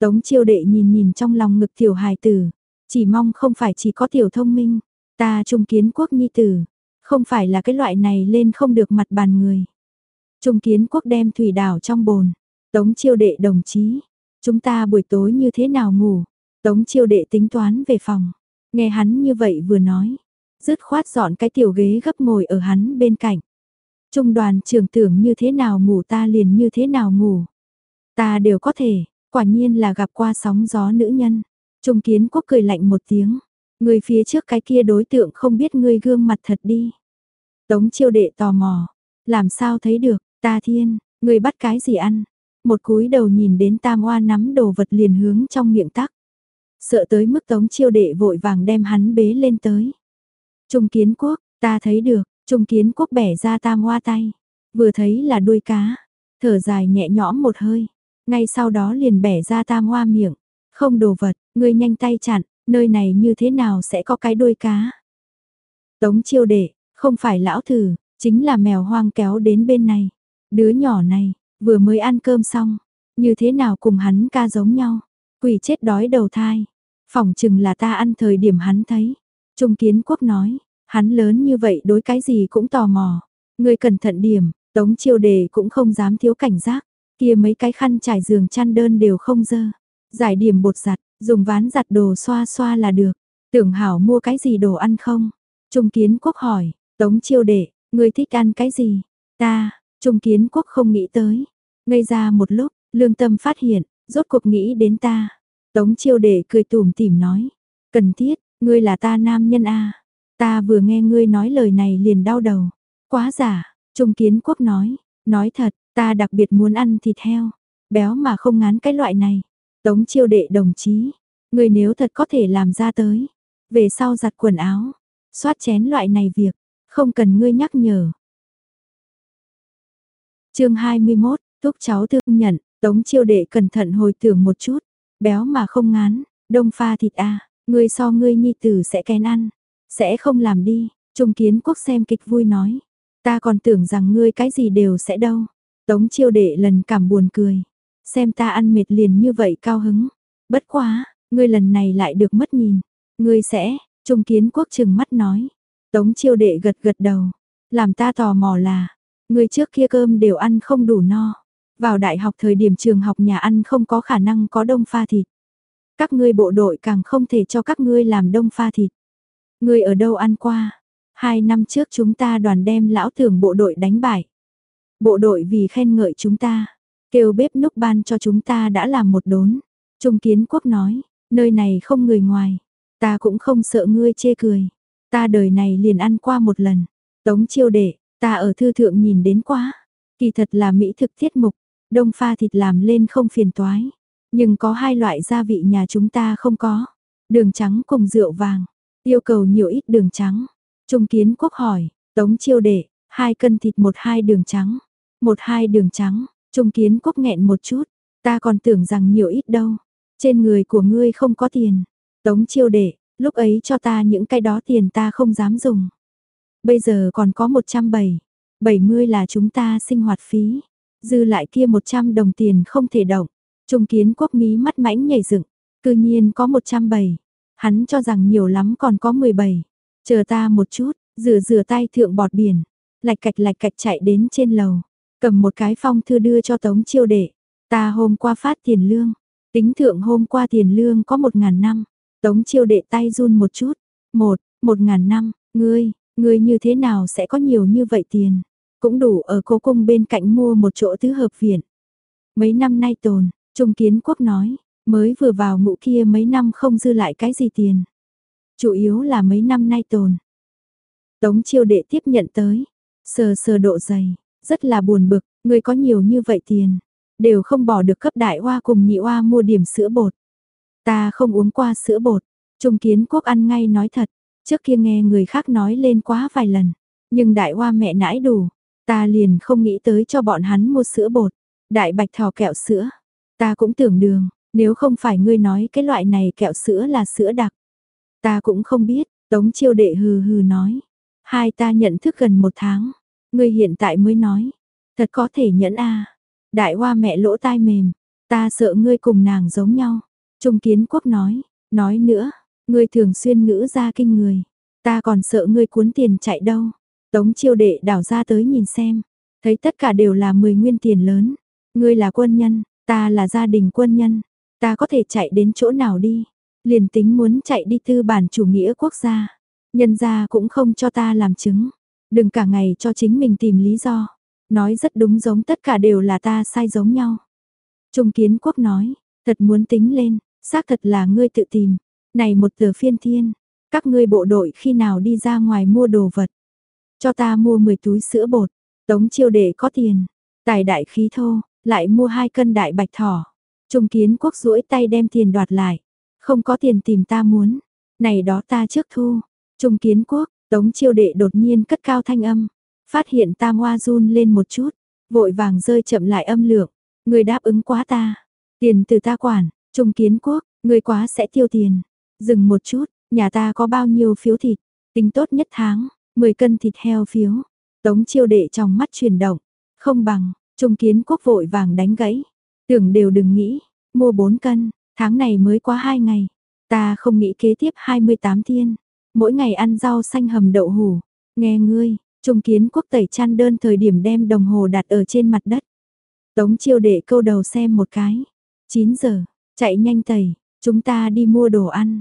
Tống chiêu đệ nhìn nhìn trong lòng ngực tiểu hài tử, chỉ mong không phải chỉ có tiểu thông minh, ta trung kiến quốc nhi tử, không phải là cái loại này lên không được mặt bàn người. Trung kiến quốc đem thủy đảo trong bồn, tống chiêu đệ đồng chí, chúng ta buổi tối như thế nào ngủ, tống chiêu đệ tính toán về phòng, nghe hắn như vậy vừa nói, dứt khoát dọn cái tiểu ghế gấp ngồi ở hắn bên cạnh. Trung đoàn trưởng tưởng như thế nào ngủ ta liền như thế nào ngủ. Ta đều có thể, quả nhiên là gặp qua sóng gió nữ nhân. Trung kiến quốc cười lạnh một tiếng. Người phía trước cái kia đối tượng không biết ngươi gương mặt thật đi. Tống chiêu đệ tò mò. Làm sao thấy được, ta thiên, ngươi bắt cái gì ăn. Một cúi đầu nhìn đến tam oa nắm đồ vật liền hướng trong miệng tắc. Sợ tới mức tống chiêu đệ vội vàng đem hắn bế lên tới. Trung kiến quốc, ta thấy được, trung kiến quốc bẻ ra tam hoa tay. Vừa thấy là đuôi cá. Thở dài nhẹ nhõm một hơi. Ngay sau đó liền bẻ ra tam hoa miệng. Không đồ vật, ngươi nhanh tay chặn, nơi này như thế nào sẽ có cái đuôi cá. Tống chiêu đệ, không phải lão thử, chính là mèo hoang kéo đến bên này. Đứa nhỏ này, vừa mới ăn cơm xong, như thế nào cùng hắn ca giống nhau. Quỷ chết đói đầu thai, phỏng chừng là ta ăn thời điểm hắn thấy. Trung kiến quốc nói, hắn lớn như vậy đối cái gì cũng tò mò. Người cẩn thận điểm, tống chiêu đề cũng không dám thiếu cảnh giác. Kia mấy cái khăn trải giường chăn đơn đều không dơ. Giải điểm bột giặt, dùng ván giặt đồ xoa xoa là được. Tưởng hảo mua cái gì đồ ăn không? Trung kiến quốc hỏi, tống chiêu đệ, người thích ăn cái gì? Ta, trung kiến quốc không nghĩ tới. Ngây ra một lúc, lương tâm phát hiện, rốt cuộc nghĩ đến ta. Tống chiêu đệ cười tủm tỉm nói, cần thiết, ngươi là ta nam nhân a Ta vừa nghe ngươi nói lời này liền đau đầu. Quá giả, trung kiến quốc nói, nói thật, ta đặc biệt muốn ăn thịt heo. béo mà không ngán cái loại này. Tống chiêu đệ đồng chí, người nếu thật có thể làm ra tới, về sau giặt quần áo, xoát chén loại này việc, không cần ngươi nhắc nhở. chương 21, thúc cháu thương nhận, tống chiêu đệ cẩn thận hồi tưởng một chút, béo mà không ngán, đông pha thịt a ngươi so ngươi nhi tử sẽ kén ăn, sẽ không làm đi, trung kiến quốc xem kịch vui nói, ta còn tưởng rằng ngươi cái gì đều sẽ đâu, tống chiêu đệ lần cảm buồn cười, xem ta ăn mệt liền như vậy cao hứng, bất quá, ngươi lần này lại được mất nhìn, ngươi sẽ, trung kiến quốc chừng mắt nói, tống chiêu đệ gật gật đầu, làm ta tò mò là, ngươi trước kia cơm đều ăn không đủ no, vào đại học thời điểm trường học nhà ăn không có khả năng có đông pha thịt. Các ngươi bộ đội càng không thể cho các ngươi làm đông pha thịt. Ngươi ở đâu ăn qua? Hai năm trước chúng ta đoàn đem lão tưởng bộ đội đánh bại. Bộ đội vì khen ngợi chúng ta, kêu bếp núc ban cho chúng ta đã làm một đốn. Trung kiến quốc nói, nơi này không người ngoài, ta cũng không sợ ngươi chê cười. Ta đời này liền ăn qua một lần. Tống chiêu đệ, ta ở thư thượng nhìn đến quá. Kỳ thật là mỹ thực tiết mục, đông pha thịt làm lên không phiền toái. Nhưng có hai loại gia vị nhà chúng ta không có. Đường trắng cùng rượu vàng. Yêu cầu nhiều ít đường trắng. Trung kiến quốc hỏi, tống chiêu đệ, hai cân thịt một hai đường trắng. Một hai đường trắng, trung kiến quốc nghẹn một chút. Ta còn tưởng rằng nhiều ít đâu. Trên người của ngươi không có tiền. Tống chiêu đệ, lúc ấy cho ta những cái đó tiền ta không dám dùng. Bây giờ còn có 170. 70 là chúng ta sinh hoạt phí. Dư lại kia 100 đồng tiền không thể động. Trung kiến quốc mí mắt mãnh nhảy dựng, cư nhiên có 107. Hắn cho rằng nhiều lắm còn có 17. Chờ ta một chút, rửa rửa tay thượng bọt biển, lạch cạch lạch cạch chạy đến trên lầu, cầm một cái phong thư đưa cho Tống Chiêu Đệ. Ta hôm qua phát tiền lương, tính thượng hôm qua tiền lương có một ngàn năm. Tống Chiêu Đệ tay run một chút, một, một ngàn năm, ngươi, ngươi như thế nào sẽ có nhiều như vậy tiền? Cũng đủ ở cố cung bên cạnh mua một chỗ tứ hợp viện. Mấy năm nay tồn, Trung Kiến Quốc nói, mới vừa vào ngũ kia mấy năm không dư lại cái gì tiền. Chủ yếu là mấy năm nay tồn. Tống chiêu đệ tiếp nhận tới, sờ sờ độ dày, rất là buồn bực, người có nhiều như vậy tiền, đều không bỏ được cấp đại hoa cùng nhị hoa mua điểm sữa bột. Ta không uống qua sữa bột, Trung Kiến Quốc ăn ngay nói thật, trước kia nghe người khác nói lên quá vài lần, nhưng đại hoa mẹ nãi đủ, ta liền không nghĩ tới cho bọn hắn mua sữa bột, đại bạch thò kẹo sữa. Ta cũng tưởng đường, nếu không phải ngươi nói cái loại này kẹo sữa là sữa đặc. Ta cũng không biết, Tống chiêu đệ hừ hừ nói. Hai ta nhận thức gần một tháng, ngươi hiện tại mới nói. Thật có thể nhẫn a Đại hoa mẹ lỗ tai mềm, ta sợ ngươi cùng nàng giống nhau. Trung kiến quốc nói, nói nữa, ngươi thường xuyên ngữ ra kinh người. Ta còn sợ ngươi cuốn tiền chạy đâu. Tống chiêu đệ đảo ra tới nhìn xem. Thấy tất cả đều là 10 nguyên tiền lớn. Ngươi là quân nhân, Ta là gia đình quân nhân, ta có thể chạy đến chỗ nào đi, liền tính muốn chạy đi tư bản chủ nghĩa quốc gia, nhân gia cũng không cho ta làm chứng, đừng cả ngày cho chính mình tìm lý do, nói rất đúng giống tất cả đều là ta sai giống nhau. Trung kiến quốc nói, thật muốn tính lên, xác thật là ngươi tự tìm, này một tờ phiên thiên, các ngươi bộ đội khi nào đi ra ngoài mua đồ vật, cho ta mua 10 túi sữa bột, tống chiêu để có tiền, tài đại khí thô, lại mua hai cân đại bạch thỏ. Trung kiến quốc duỗi tay đem tiền đoạt lại. Không có tiền tìm ta muốn. Này đó ta trước thu. Trung kiến quốc, tống chiêu đệ đột nhiên cất cao thanh âm. Phát hiện tam hoa run lên một chút. Vội vàng rơi chậm lại âm lượng. Người đáp ứng quá ta. Tiền từ ta quản. Trung kiến quốc, người quá sẽ tiêu tiền. Dừng một chút, nhà ta có bao nhiêu phiếu thịt. Tính tốt nhất tháng, 10 cân thịt heo phiếu. Tống chiêu đệ trong mắt chuyển động. Không bằng, Trung kiến quốc vội vàng đánh gãy. Tưởng đều đừng nghĩ, mua 4 cân, tháng này mới quá 2 ngày. Ta không nghĩ kế tiếp 28 thiên. Mỗi ngày ăn rau xanh hầm đậu hủ. Nghe ngươi, Trung kiến quốc tẩy chăn đơn thời điểm đem đồng hồ đặt ở trên mặt đất. Tống chiêu đệ câu đầu xem một cái. 9 giờ, chạy nhanh tẩy, chúng ta đi mua đồ ăn.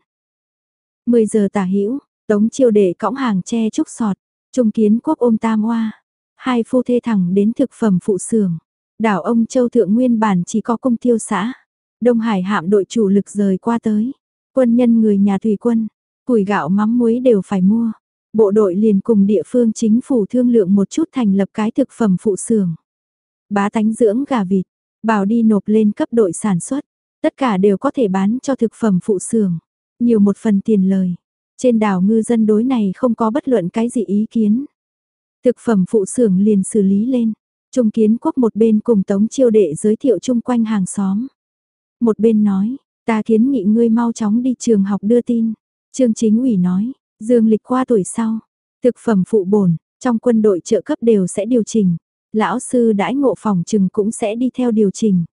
10 giờ tả hữu Tống chiêu đệ cõng hàng che trúc sọt, Trung kiến quốc ôm tam hoa hai phu thê thẳng đến thực phẩm phụ xưởng. Đảo ông Châu Thượng nguyên bản chỉ có công tiêu xã. Đông Hải hạm đội chủ lực rời qua tới. Quân nhân người nhà thủy quân, củi gạo mắm muối đều phải mua. Bộ đội liền cùng địa phương chính phủ thương lượng một chút thành lập cái thực phẩm phụ xưởng. Bá tánh dưỡng gà vịt, bảo đi nộp lên cấp đội sản xuất, tất cả đều có thể bán cho thực phẩm phụ xưởng, nhiều một phần tiền lời. Trên đảo ngư dân đối này không có bất luận cái gì ý kiến. Thực phẩm phụ xưởng liền xử lý lên. Trung kiến quốc một bên cùng tống chiêu đệ giới thiệu chung quanh hàng xóm. Một bên nói, ta kiến nghị ngươi mau chóng đi trường học đưa tin. Trương chính ủy nói, dương lịch qua tuổi sau, thực phẩm phụ bổn, trong quân đội trợ cấp đều sẽ điều chỉnh. Lão sư đãi ngộ phòng trừng cũng sẽ đi theo điều chỉnh.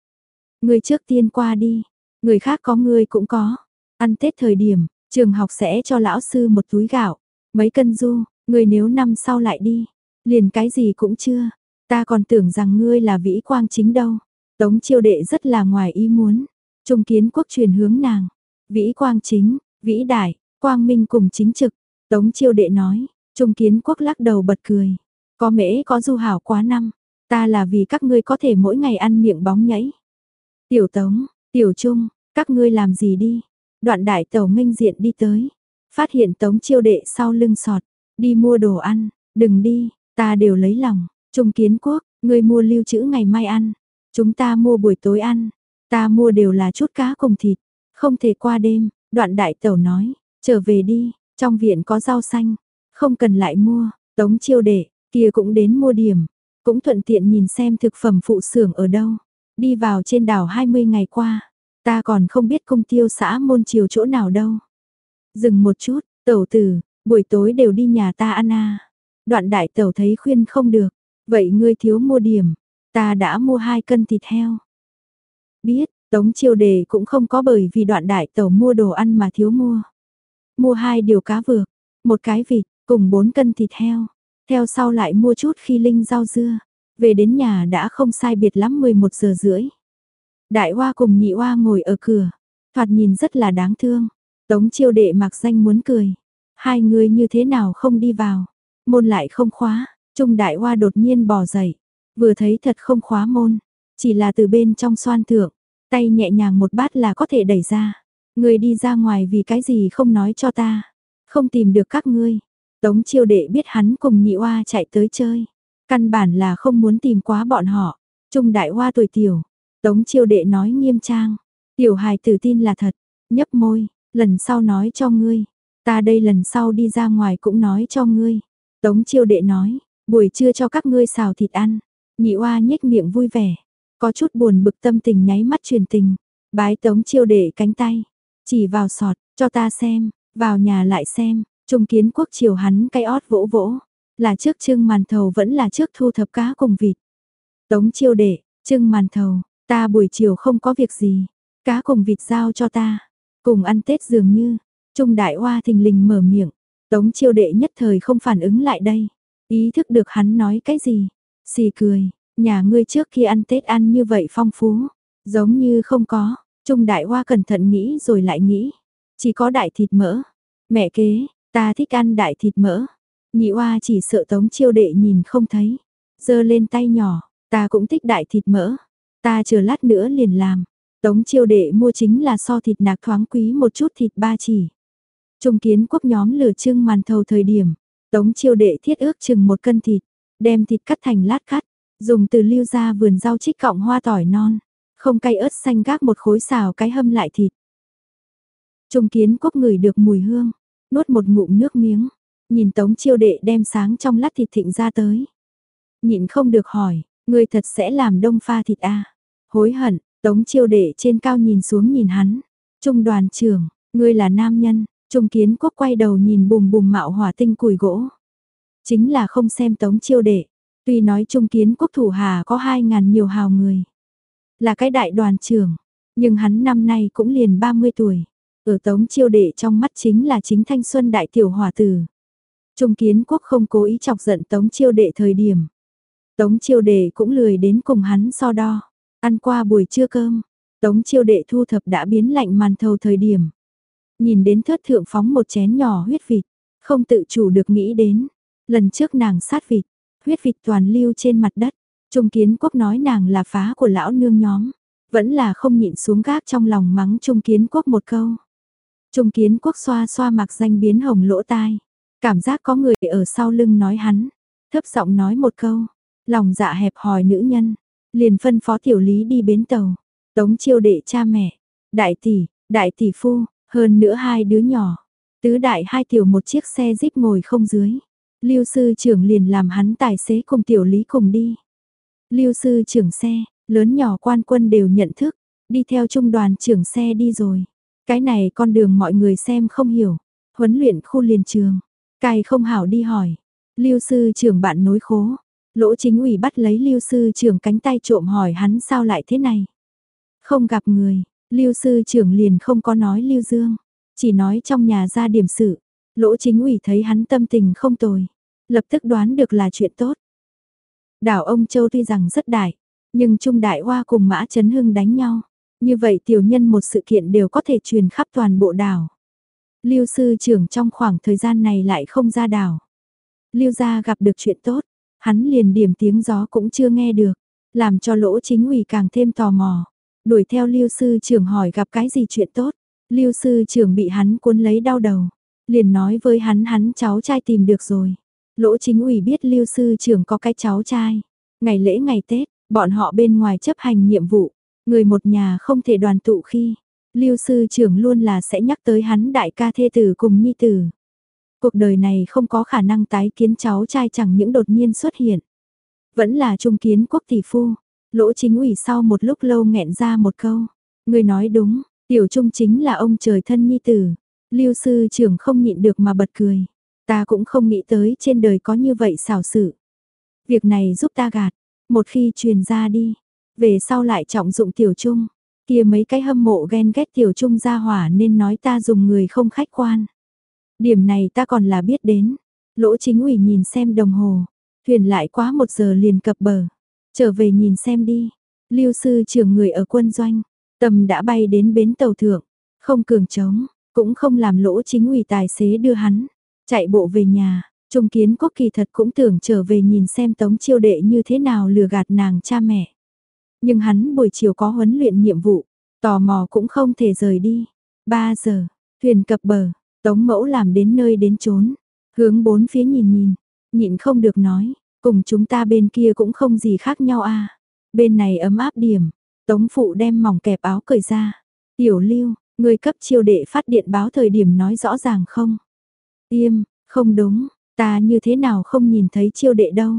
Ngươi trước tiên qua đi, người khác có người cũng có. Ăn Tết thời điểm, trường học sẽ cho lão sư một túi gạo, mấy cân du, người nếu năm sau lại đi, liền cái gì cũng chưa. Ta còn tưởng rằng ngươi là vĩ quang chính đâu. Tống chiêu đệ rất là ngoài ý muốn. Trung kiến quốc truyền hướng nàng. Vĩ quang chính, vĩ đại, quang minh cùng chính trực. Tống chiêu đệ nói. Trung kiến quốc lắc đầu bật cười. Có mễ có du hảo quá năm. Ta là vì các ngươi có thể mỗi ngày ăn miệng bóng nhảy. Tiểu tống, tiểu trung, các ngươi làm gì đi. Đoạn đại tàu nghênh diện đi tới. Phát hiện tống chiêu đệ sau lưng sọt. Đi mua đồ ăn, đừng đi, ta đều lấy lòng. Trung kiến quốc, người mua lưu trữ ngày mai ăn. Chúng ta mua buổi tối ăn. Ta mua đều là chút cá cùng thịt. Không thể qua đêm, đoạn đại tẩu nói. Trở về đi, trong viện có rau xanh. Không cần lại mua, tống chiêu đệ, kia cũng đến mua điểm. Cũng thuận tiện nhìn xem thực phẩm phụ xưởng ở đâu. Đi vào trên đảo 20 ngày qua. Ta còn không biết công tiêu xã môn chiều chỗ nào đâu. Dừng một chút, tẩu tử, buổi tối đều đi nhà ta ăn à. Đoạn đại tẩu thấy khuyên không được. Vậy ngươi thiếu mua điểm, ta đã mua hai cân thịt heo. Biết, Tống chiêu đề cũng không có bởi vì đoạn đại tẩu mua đồ ăn mà thiếu mua. Mua hai điều cá vược, một cái vịt, cùng bốn cân thịt heo. Theo sau lại mua chút khi linh rau dưa. Về đến nhà đã không sai biệt lắm 11 giờ rưỡi. Đại hoa cùng nhị hoa ngồi ở cửa. Thoạt nhìn rất là đáng thương. Tống chiêu đệ mặc danh muốn cười. Hai người như thế nào không đi vào. Môn lại không khóa. Trung đại hoa đột nhiên bò dậy, vừa thấy thật không khóa môn, chỉ là từ bên trong xoan thượng, tay nhẹ nhàng một bát là có thể đẩy ra. Người đi ra ngoài vì cái gì không nói cho ta, không tìm được các ngươi. Tống chiêu đệ biết hắn cùng nhị hoa chạy tới chơi, căn bản là không muốn tìm quá bọn họ. Trung đại hoa tuổi tiểu, tống chiêu đệ nói nghiêm trang, tiểu hài tử tin là thật, nhấp môi, lần sau nói cho ngươi, ta đây lần sau đi ra ngoài cũng nói cho ngươi. Tống chiêu đệ nói, Buổi trưa cho các ngươi xào thịt ăn. Nhị oa nhếch miệng vui vẻ. Có chút buồn bực tâm tình nháy mắt truyền tình. Bái tống chiêu để cánh tay. Chỉ vào sọt, cho ta xem. Vào nhà lại xem. Trung kiến quốc chiều hắn cái ót vỗ vỗ. Là trước trưng màn thầu vẫn là trước thu thập cá cùng vịt. Tống chiêu đệ, trưng màn thầu. Ta buổi chiều không có việc gì. Cá cùng vịt giao cho ta. Cùng ăn Tết dường như. Trung đại hoa thình lình mở miệng. Tống chiêu đệ nhất thời không phản ứng lại đây. Ý thức được hắn nói cái gì? Xì cười, nhà ngươi trước khi ăn Tết ăn như vậy phong phú, giống như không có. Trung đại hoa cẩn thận nghĩ rồi lại nghĩ, chỉ có đại thịt mỡ. Mẹ kế, ta thích ăn đại thịt mỡ. Nhị hoa chỉ sợ tống chiêu đệ nhìn không thấy. giơ lên tay nhỏ, ta cũng thích đại thịt mỡ. Ta chờ lát nữa liền làm. Tống chiêu đệ mua chính là so thịt nạc thoáng quý một chút thịt ba chỉ. Trung kiến quốc nhóm lửa trưng màn thầu thời điểm, Tống chiêu đệ thiết ước chừng một cân thịt, đem thịt cắt thành lát cắt, dùng từ lưu ra vườn rau trích cọng hoa tỏi non, không cay ớt xanh gác một khối xào cái hâm lại thịt. Trung kiến quốc ngửi được mùi hương, nuốt một ngụm nước miếng, nhìn tống chiêu đệ đem sáng trong lát thịt thịnh ra tới. Nhịn không được hỏi, người thật sẽ làm đông pha thịt à? Hối hận, tống chiêu đệ trên cao nhìn xuống nhìn hắn. Trung đoàn trưởng, ngươi là nam nhân, Trung kiến quốc quay đầu nhìn bùm bùm mạo hỏa tinh củi gỗ. Chính là không xem tống chiêu đệ. Tuy nói trung kiến quốc thủ hà có hai ngàn nhiều hào người. Là cái đại đoàn trưởng. Nhưng hắn năm nay cũng liền 30 tuổi. Ở tống chiêu đệ trong mắt chính là chính thanh xuân đại tiểu hòa tử. Trung kiến quốc không cố ý chọc giận tống chiêu đệ thời điểm. Tống chiêu đệ cũng lười đến cùng hắn so đo. Ăn qua buổi trưa cơm. Tống chiêu đệ thu thập đã biến lạnh màn thầu thời điểm. Nhìn đến thớt thượng phóng một chén nhỏ huyết vịt, không tự chủ được nghĩ đến. Lần trước nàng sát vịt, huyết vịt toàn lưu trên mặt đất. Trung kiến quốc nói nàng là phá của lão nương nhóm. Vẫn là không nhịn xuống gác trong lòng mắng Trung kiến quốc một câu. Trung kiến quốc xoa xoa mặc danh biến hồng lỗ tai. Cảm giác có người ở sau lưng nói hắn. Thấp giọng nói một câu. Lòng dạ hẹp hòi nữ nhân. Liền phân phó tiểu lý đi bến tàu. Tống chiêu đệ cha mẹ, đại tỷ, đại tỷ phu, hơn nữa hai đứa nhỏ. Tứ đại hai tiểu một chiếc xe jeep ngồi không dưới. Lưu sư trưởng liền làm hắn tài xế cùng tiểu lý cùng đi. Lưu sư trưởng xe, lớn nhỏ quan quân đều nhận thức, đi theo trung đoàn trưởng xe đi rồi. Cái này con đường mọi người xem không hiểu. Huấn luyện khu liền trường, cài không hảo đi hỏi. Lưu sư trưởng bạn nối khố. Lỗ chính ủy bắt lấy lưu sư trưởng cánh tay trộm hỏi hắn sao lại thế này. Không gặp người, lưu sư trưởng liền không có nói lưu dương. Chỉ nói trong nhà ra điểm sự. Lỗ chính ủy thấy hắn tâm tình không tồi. Lập tức đoán được là chuyện tốt. Đảo ông Châu tuy rằng rất đại, nhưng Trung Đại Hoa cùng Mã Trấn Hưng đánh nhau. Như vậy tiểu nhân một sự kiện đều có thể truyền khắp toàn bộ đảo. Lưu sư trưởng trong khoảng thời gian này lại không ra đảo. Lưu gia gặp được chuyện tốt, hắn liền điểm tiếng gió cũng chưa nghe được, làm cho lỗ chính ủy càng thêm tò mò. Đuổi theo Lưu sư trưởng hỏi gặp cái gì chuyện tốt, Lưu sư trưởng bị hắn cuốn lấy đau đầu, liền nói với hắn hắn cháu trai tìm được rồi. Lỗ chính ủy biết Lưu sư trưởng có cái cháu trai, ngày lễ ngày Tết, bọn họ bên ngoài chấp hành nhiệm vụ, người một nhà không thể đoàn tụ khi, Lưu sư trưởng luôn là sẽ nhắc tới hắn đại ca thê tử cùng nhi tử. Cuộc đời này không có khả năng tái kiến cháu trai chẳng những đột nhiên xuất hiện. Vẫn là trung kiến quốc tỷ phu. Lỗ chính ủy sau một lúc lâu nghẹn ra một câu. Người nói đúng, tiểu trung chính là ông trời thân nhi tử. Lưu sư trưởng không nhịn được mà bật cười. Ta cũng không nghĩ tới trên đời có như vậy xảo sự. Việc này giúp ta gạt. Một khi truyền ra đi. Về sau lại trọng dụng tiểu trung kia mấy cái hâm mộ ghen ghét tiểu trung ra hỏa nên nói ta dùng người không khách quan. Điểm này ta còn là biết đến. Lỗ chính ủy nhìn xem đồng hồ. Thuyền lại quá một giờ liền cập bờ. Trở về nhìn xem đi. Lưu sư trưởng người ở quân doanh. Tầm đã bay đến bến tàu thượng. Không cường trống. Cũng không làm lỗ chính ủy tài xế đưa hắn. Chạy bộ về nhà. Trung kiến quốc kỳ thật cũng tưởng trở về nhìn xem tống chiêu đệ như thế nào lừa gạt nàng cha mẹ. Nhưng hắn buổi chiều có huấn luyện nhiệm vụ, tò mò cũng không thể rời đi. 3 giờ, thuyền cập bờ, tống mẫu làm đến nơi đến chốn, hướng bốn phía nhìn nhìn, nhịn không được nói, cùng chúng ta bên kia cũng không gì khác nhau a. Bên này ấm áp điểm, tống phụ đem mỏng kẹp áo cởi ra. Tiểu lưu, người cấp chiêu đệ phát điện báo thời điểm nói rõ ràng không? Tiêm, không đúng, ta như thế nào không nhìn thấy chiêu đệ đâu.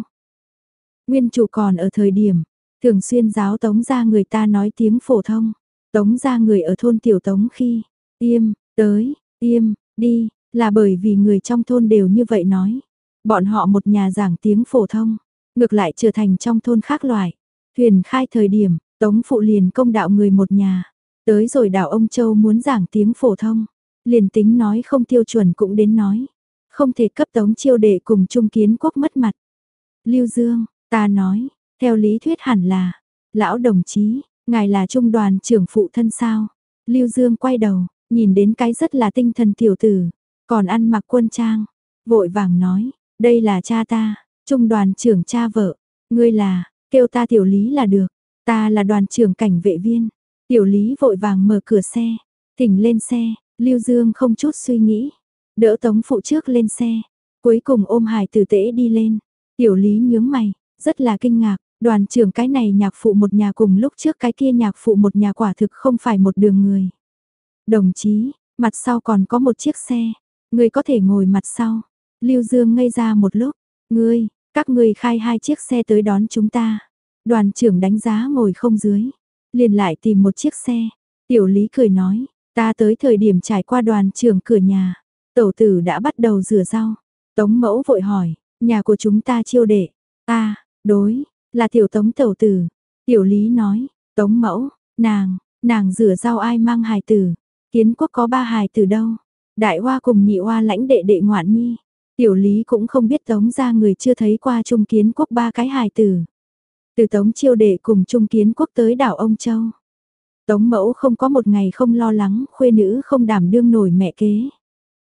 Nguyên chủ còn ở thời điểm, Thường xuyên giáo tống ra người ta nói tiếng phổ thông. Tống ra người ở thôn tiểu tống khi, tiêm, tới, tiêm, đi, là bởi vì người trong thôn đều như vậy nói. Bọn họ một nhà giảng tiếng phổ thông, ngược lại trở thành trong thôn khác loại. Thuyền khai thời điểm, tống phụ liền công đạo người một nhà. Tới rồi đảo ông Châu muốn giảng tiếng phổ thông, liền tính nói không tiêu chuẩn cũng đến nói. Không thể cấp tống chiêu để cùng trung kiến quốc mất mặt. Lưu Dương, ta nói, theo lý thuyết hẳn là, lão đồng chí, ngài là trung đoàn trưởng phụ thân sao? Lưu Dương quay đầu, nhìn đến cái rất là tinh thần tiểu tử, còn ăn mặc quân trang, vội vàng nói, đây là cha ta, trung đoàn trưởng cha vợ, ngươi là, kêu ta tiểu lý là được, ta là đoàn trưởng cảnh vệ viên. Tiểu lý vội vàng mở cửa xe, tỉnh lên xe, Lưu Dương không chút suy nghĩ, đỡ tống phụ trước lên xe, cuối cùng ôm hài tử tễ đi lên. Tiểu lý nhướng mày, rất là kinh ngạc, Đoàn trưởng cái này nhạc phụ một nhà cùng lúc trước cái kia nhạc phụ một nhà quả thực không phải một đường người. Đồng chí, mặt sau còn có một chiếc xe, người có thể ngồi mặt sau. Lưu Dương ngây ra một lúc, ngươi, các ngươi khai hai chiếc xe tới đón chúng ta. Đoàn trưởng đánh giá ngồi không dưới, liền lại tìm một chiếc xe. Tiểu Lý cười nói, ta tới thời điểm trải qua đoàn trưởng cửa nhà, tẩu tử đã bắt đầu rửa rau. Tống mẫu vội hỏi, nhà của chúng ta chiêu đệ, ta, đối, là tiểu tống tẩu tử. Tiểu lý nói, tống mẫu, nàng, nàng rửa rau ai mang hài tử. Kiến quốc có ba hài tử đâu. Đại hoa cùng nhị hoa lãnh đệ đệ ngoạn nhi. Tiểu lý cũng không biết tống ra người chưa thấy qua trung kiến quốc ba cái hài tử. Từ tống chiêu đệ cùng trung kiến quốc tới đảo ông Châu. Tống mẫu không có một ngày không lo lắng khuê nữ không đảm đương nổi mẹ kế.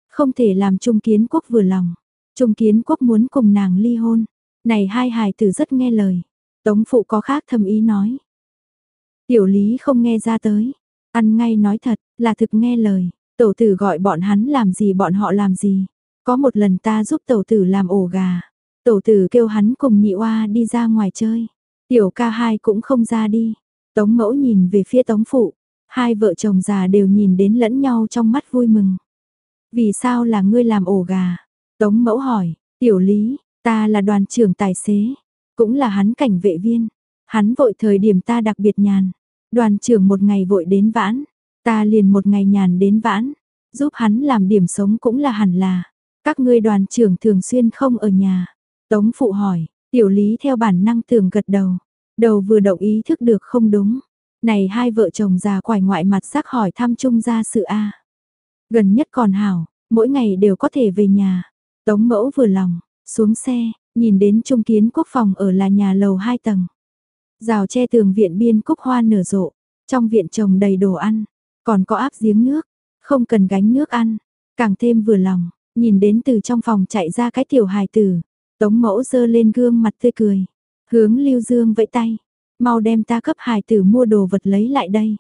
Không thể làm trung kiến quốc vừa lòng. Trung kiến quốc muốn cùng nàng ly hôn. Này hai hài tử rất nghe lời. Tống phụ có khác thầm ý nói. Tiểu lý không nghe ra tới. Ăn ngay nói thật, là thực nghe lời. Tổ tử gọi bọn hắn làm gì bọn họ làm gì. Có một lần ta giúp tổ tử làm ổ gà. Tổ tử kêu hắn cùng nhị oa đi ra ngoài chơi. Tiểu ca hai cũng không ra đi. Tống mẫu nhìn về phía tống phụ. Hai vợ chồng già đều nhìn đến lẫn nhau trong mắt vui mừng. Vì sao là ngươi làm ổ gà? Tống mẫu hỏi, tiểu lý, ta là đoàn trưởng tài xế, cũng là hắn cảnh vệ viên. Hắn vội thời điểm ta đặc biệt nhàn. Đoàn trưởng một ngày vội đến vãn, ta liền một ngày nhàn đến vãn. Giúp hắn làm điểm sống cũng là hẳn là. Các ngươi đoàn trưởng thường xuyên không ở nhà. Tống phụ hỏi, tiểu lý theo bản năng tưởng gật đầu. Đầu vừa động ý thức được không đúng. Này hai vợ chồng già quải ngoại mặt sắc hỏi thăm chung ra sự A. Gần nhất còn hảo, mỗi ngày đều có thể về nhà. Tống mẫu vừa lòng, xuống xe, nhìn đến trung kiến quốc phòng ở là nhà lầu 2 tầng. Rào che tường viện biên cúc hoa nở rộ, trong viện trồng đầy đồ ăn, còn có áp giếng nước, không cần gánh nước ăn, càng thêm vừa lòng, nhìn đến từ trong phòng chạy ra cái tiểu hài tử, tống mẫu dơ lên gương mặt tươi cười, hướng lưu dương vẫy tay, mau đem ta cấp hài tử mua đồ vật lấy lại đây.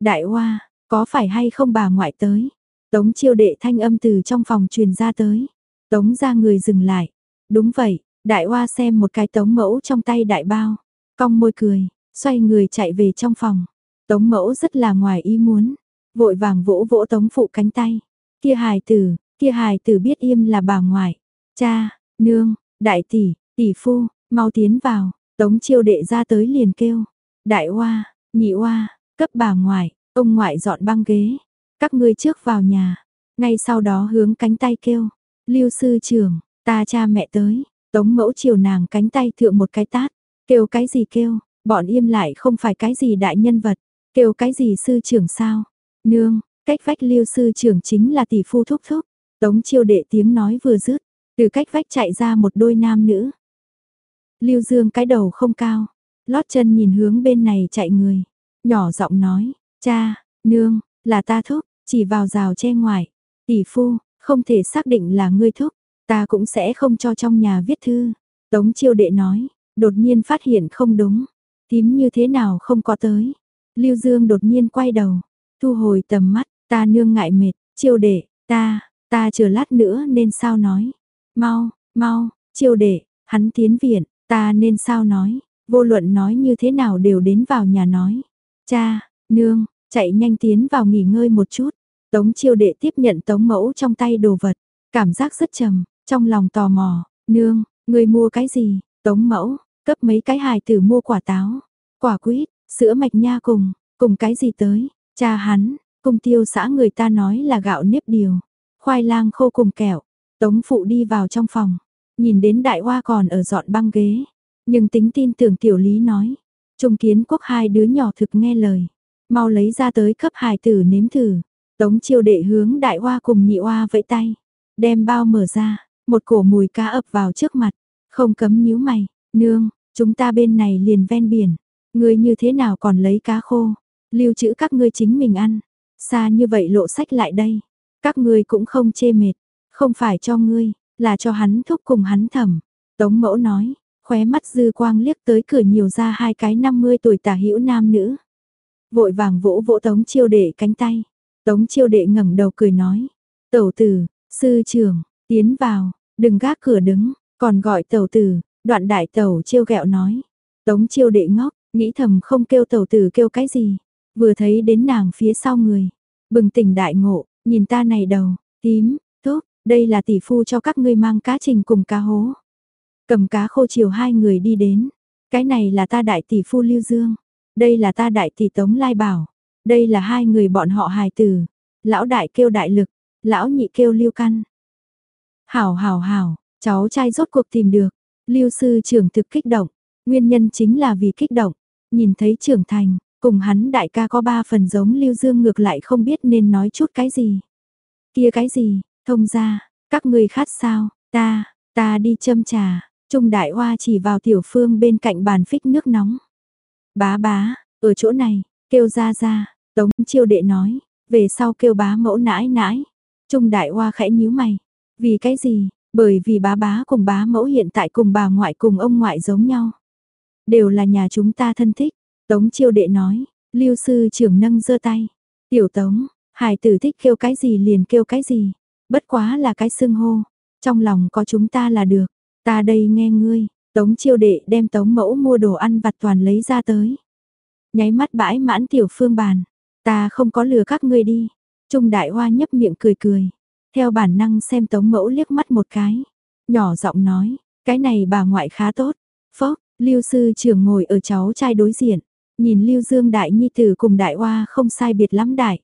Đại hoa, có phải hay không bà ngoại tới? Tống chiêu đệ thanh âm từ trong phòng truyền ra tới. Tống ra người dừng lại. Đúng vậy, đại hoa xem một cái tống mẫu trong tay đại bao. Cong môi cười, xoay người chạy về trong phòng. Tống mẫu rất là ngoài ý muốn. Vội vàng vỗ vỗ tống phụ cánh tay. Kia hài tử, kia hài tử biết im là bà ngoại. Cha, nương, đại tỷ, tỷ phu, mau tiến vào. Tống chiêu đệ ra tới liền kêu. Đại hoa, nhị hoa, cấp bà ngoại, ông ngoại dọn băng ghế. Các ngươi trước vào nhà. Ngay sau đó hướng cánh tay kêu. Lưu sư trưởng, ta cha mẹ tới. Tống mẫu chiều nàng cánh tay thượng một cái tát. Kêu cái gì kêu, bọn im lại không phải cái gì đại nhân vật. Kêu cái gì sư trưởng sao? Nương, cách vách lưu sư trưởng chính là tỷ phu thúc thúc. Tống chiêu đệ tiếng nói vừa dứt, từ cách vách chạy ra một đôi nam nữ. Lưu Dương cái đầu không cao, lót chân nhìn hướng bên này chạy người, nhỏ giọng nói, cha, nương, là ta thúc, chỉ vào rào che ngoài, tỷ phu, không thể xác định là ngươi thúc, ta cũng sẽ không cho trong nhà viết thư. Tống chiêu đệ nói, đột nhiên phát hiện không đúng, tím như thế nào không có tới. Lưu Dương đột nhiên quay đầu, thu hồi tầm mắt, ta nương ngại mệt, chiêu đệ, ta, ta chờ lát nữa nên sao nói. Mau, mau, chiêu đệ, hắn tiến viện, Ta nên sao nói, vô luận nói như thế nào đều đến vào nhà nói. Cha, nương, chạy nhanh tiến vào nghỉ ngơi một chút. Tống chiêu đệ tiếp nhận tống mẫu trong tay đồ vật, cảm giác rất trầm, trong lòng tò mò, nương, người mua cái gì, tống mẫu, cấp mấy cái hài tử mua quả táo, quả quýt, sữa mạch nha cùng, cùng cái gì tới, cha hắn, cùng tiêu xã người ta nói là gạo nếp điều, khoai lang khô cùng kẹo, tống phụ đi vào trong phòng, Nhìn đến đại hoa còn ở dọn băng ghế. Nhưng tính tin tưởng tiểu lý nói. Trung kiến quốc hai đứa nhỏ thực nghe lời. Mau lấy ra tới cấp hài tử nếm thử. Tống chiêu đệ hướng đại hoa cùng nhị hoa vẫy tay. Đem bao mở ra. Một cổ mùi cá ập vào trước mặt. Không cấm nhíu mày. Nương, chúng ta bên này liền ven biển. Ngươi như thế nào còn lấy cá khô. Lưu trữ các ngươi chính mình ăn. Xa như vậy lộ sách lại đây. Các ngươi cũng không chê mệt. Không phải cho ngươi, là cho hắn thúc cùng hắn thầm. Tống mẫu nói, khóe mắt dư quang liếc tới cửa nhiều ra hai cái 50 tuổi tả hữu nam nữ. Vội vàng vỗ vỗ tống chiêu đệ cánh tay. Tống chiêu đệ ngẩng đầu cười nói, tẩu tử, sư trưởng, tiến vào, đừng gác cửa đứng, còn gọi tẩu tử, đoạn đại tẩu chiêu gẹo nói. Tống chiêu đệ ngốc, nghĩ thầm không kêu tẩu tử kêu cái gì, vừa thấy đến nàng phía sau người, bừng tỉnh đại ngộ, nhìn ta này đầu, tím, tốt đây là tỷ phu cho các ngươi mang cá trình cùng cá hố. Cầm cá khô chiều hai người đi đến. Cái này là ta đại tỷ phu Lưu Dương. Đây là ta đại tỷ Tống Lai Bảo. Đây là hai người bọn họ hài tử. Lão đại kêu đại lực, lão nhị kêu Lưu Căn. Hảo hảo hảo, cháu trai rốt cuộc tìm được. Lưu sư trưởng thực kích động. Nguyên nhân chính là vì kích động. Nhìn thấy trưởng thành, cùng hắn đại ca có ba phần giống Lưu Dương ngược lại không biết nên nói chút cái gì. Kia cái gì, Thông ra, các người khát sao, ta, ta đi châm trà, Trung Đại Hoa chỉ vào tiểu phương bên cạnh bàn phích nước nóng. Bá bá, ở chỗ này, kêu ra ra, Tống chiêu đệ nói, về sau kêu bá mẫu nãi nãi. Trung Đại Hoa khẽ nhíu mày, vì cái gì, bởi vì bá bá cùng bá mẫu hiện tại cùng bà ngoại cùng ông ngoại giống nhau. Đều là nhà chúng ta thân thích, Tống chiêu đệ nói, lưu sư trưởng nâng giơ tay. Tiểu Tống, hải tử thích kêu cái gì liền kêu cái gì. Bất quá là cái xưng hô, trong lòng có chúng ta là được, ta đây nghe ngươi, Tống chiêu đệ đem tống mẫu mua đồ ăn vặt toàn lấy ra tới. Nháy mắt bãi mãn tiểu phương bàn. Ta không có lừa các ngươi đi. Trung đại hoa nhấp miệng cười cười. Theo bản năng xem tống mẫu liếc mắt một cái. Nhỏ giọng nói, cái này bà ngoại khá tốt. Phốc, lưu sư trưởng ngồi ở cháu trai đối diện. Nhìn lưu dương đại nhi tử cùng đại hoa không sai biệt lắm đại.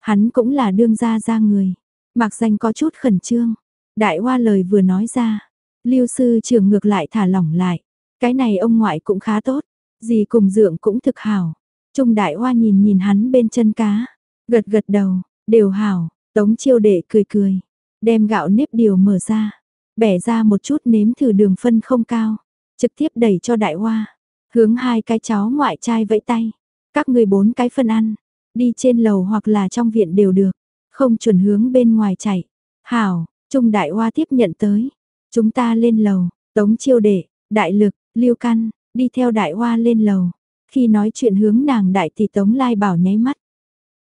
Hắn cũng là đương gia gia người. Mạc danh có chút khẩn trương. Đại hoa lời vừa nói ra. Lưu sư trưởng ngược lại thả lỏng lại. Cái này ông ngoại cũng khá tốt. Gì cùng dượng cũng thực hảo. Trung đại hoa nhìn nhìn hắn bên chân cá. Gật gật đầu, đều hảo. Tống chiêu đệ cười cười. Đem gạo nếp điều mở ra. Bẻ ra một chút nếm thử đường phân không cao. Trực tiếp đẩy cho đại hoa. Hướng hai cái cháu ngoại trai vẫy tay. Các người bốn cái phân ăn. Đi trên lầu hoặc là trong viện đều được. Không chuẩn hướng bên ngoài chạy. Hảo, Trung Đại Hoa tiếp nhận tới. Chúng ta lên lầu, Tống Chiêu Đệ, Đại Lực, Lưu Căn, đi theo Đại Hoa lên lầu. Khi nói chuyện hướng nàng Đại Tỷ Tống Lai Bảo nháy mắt.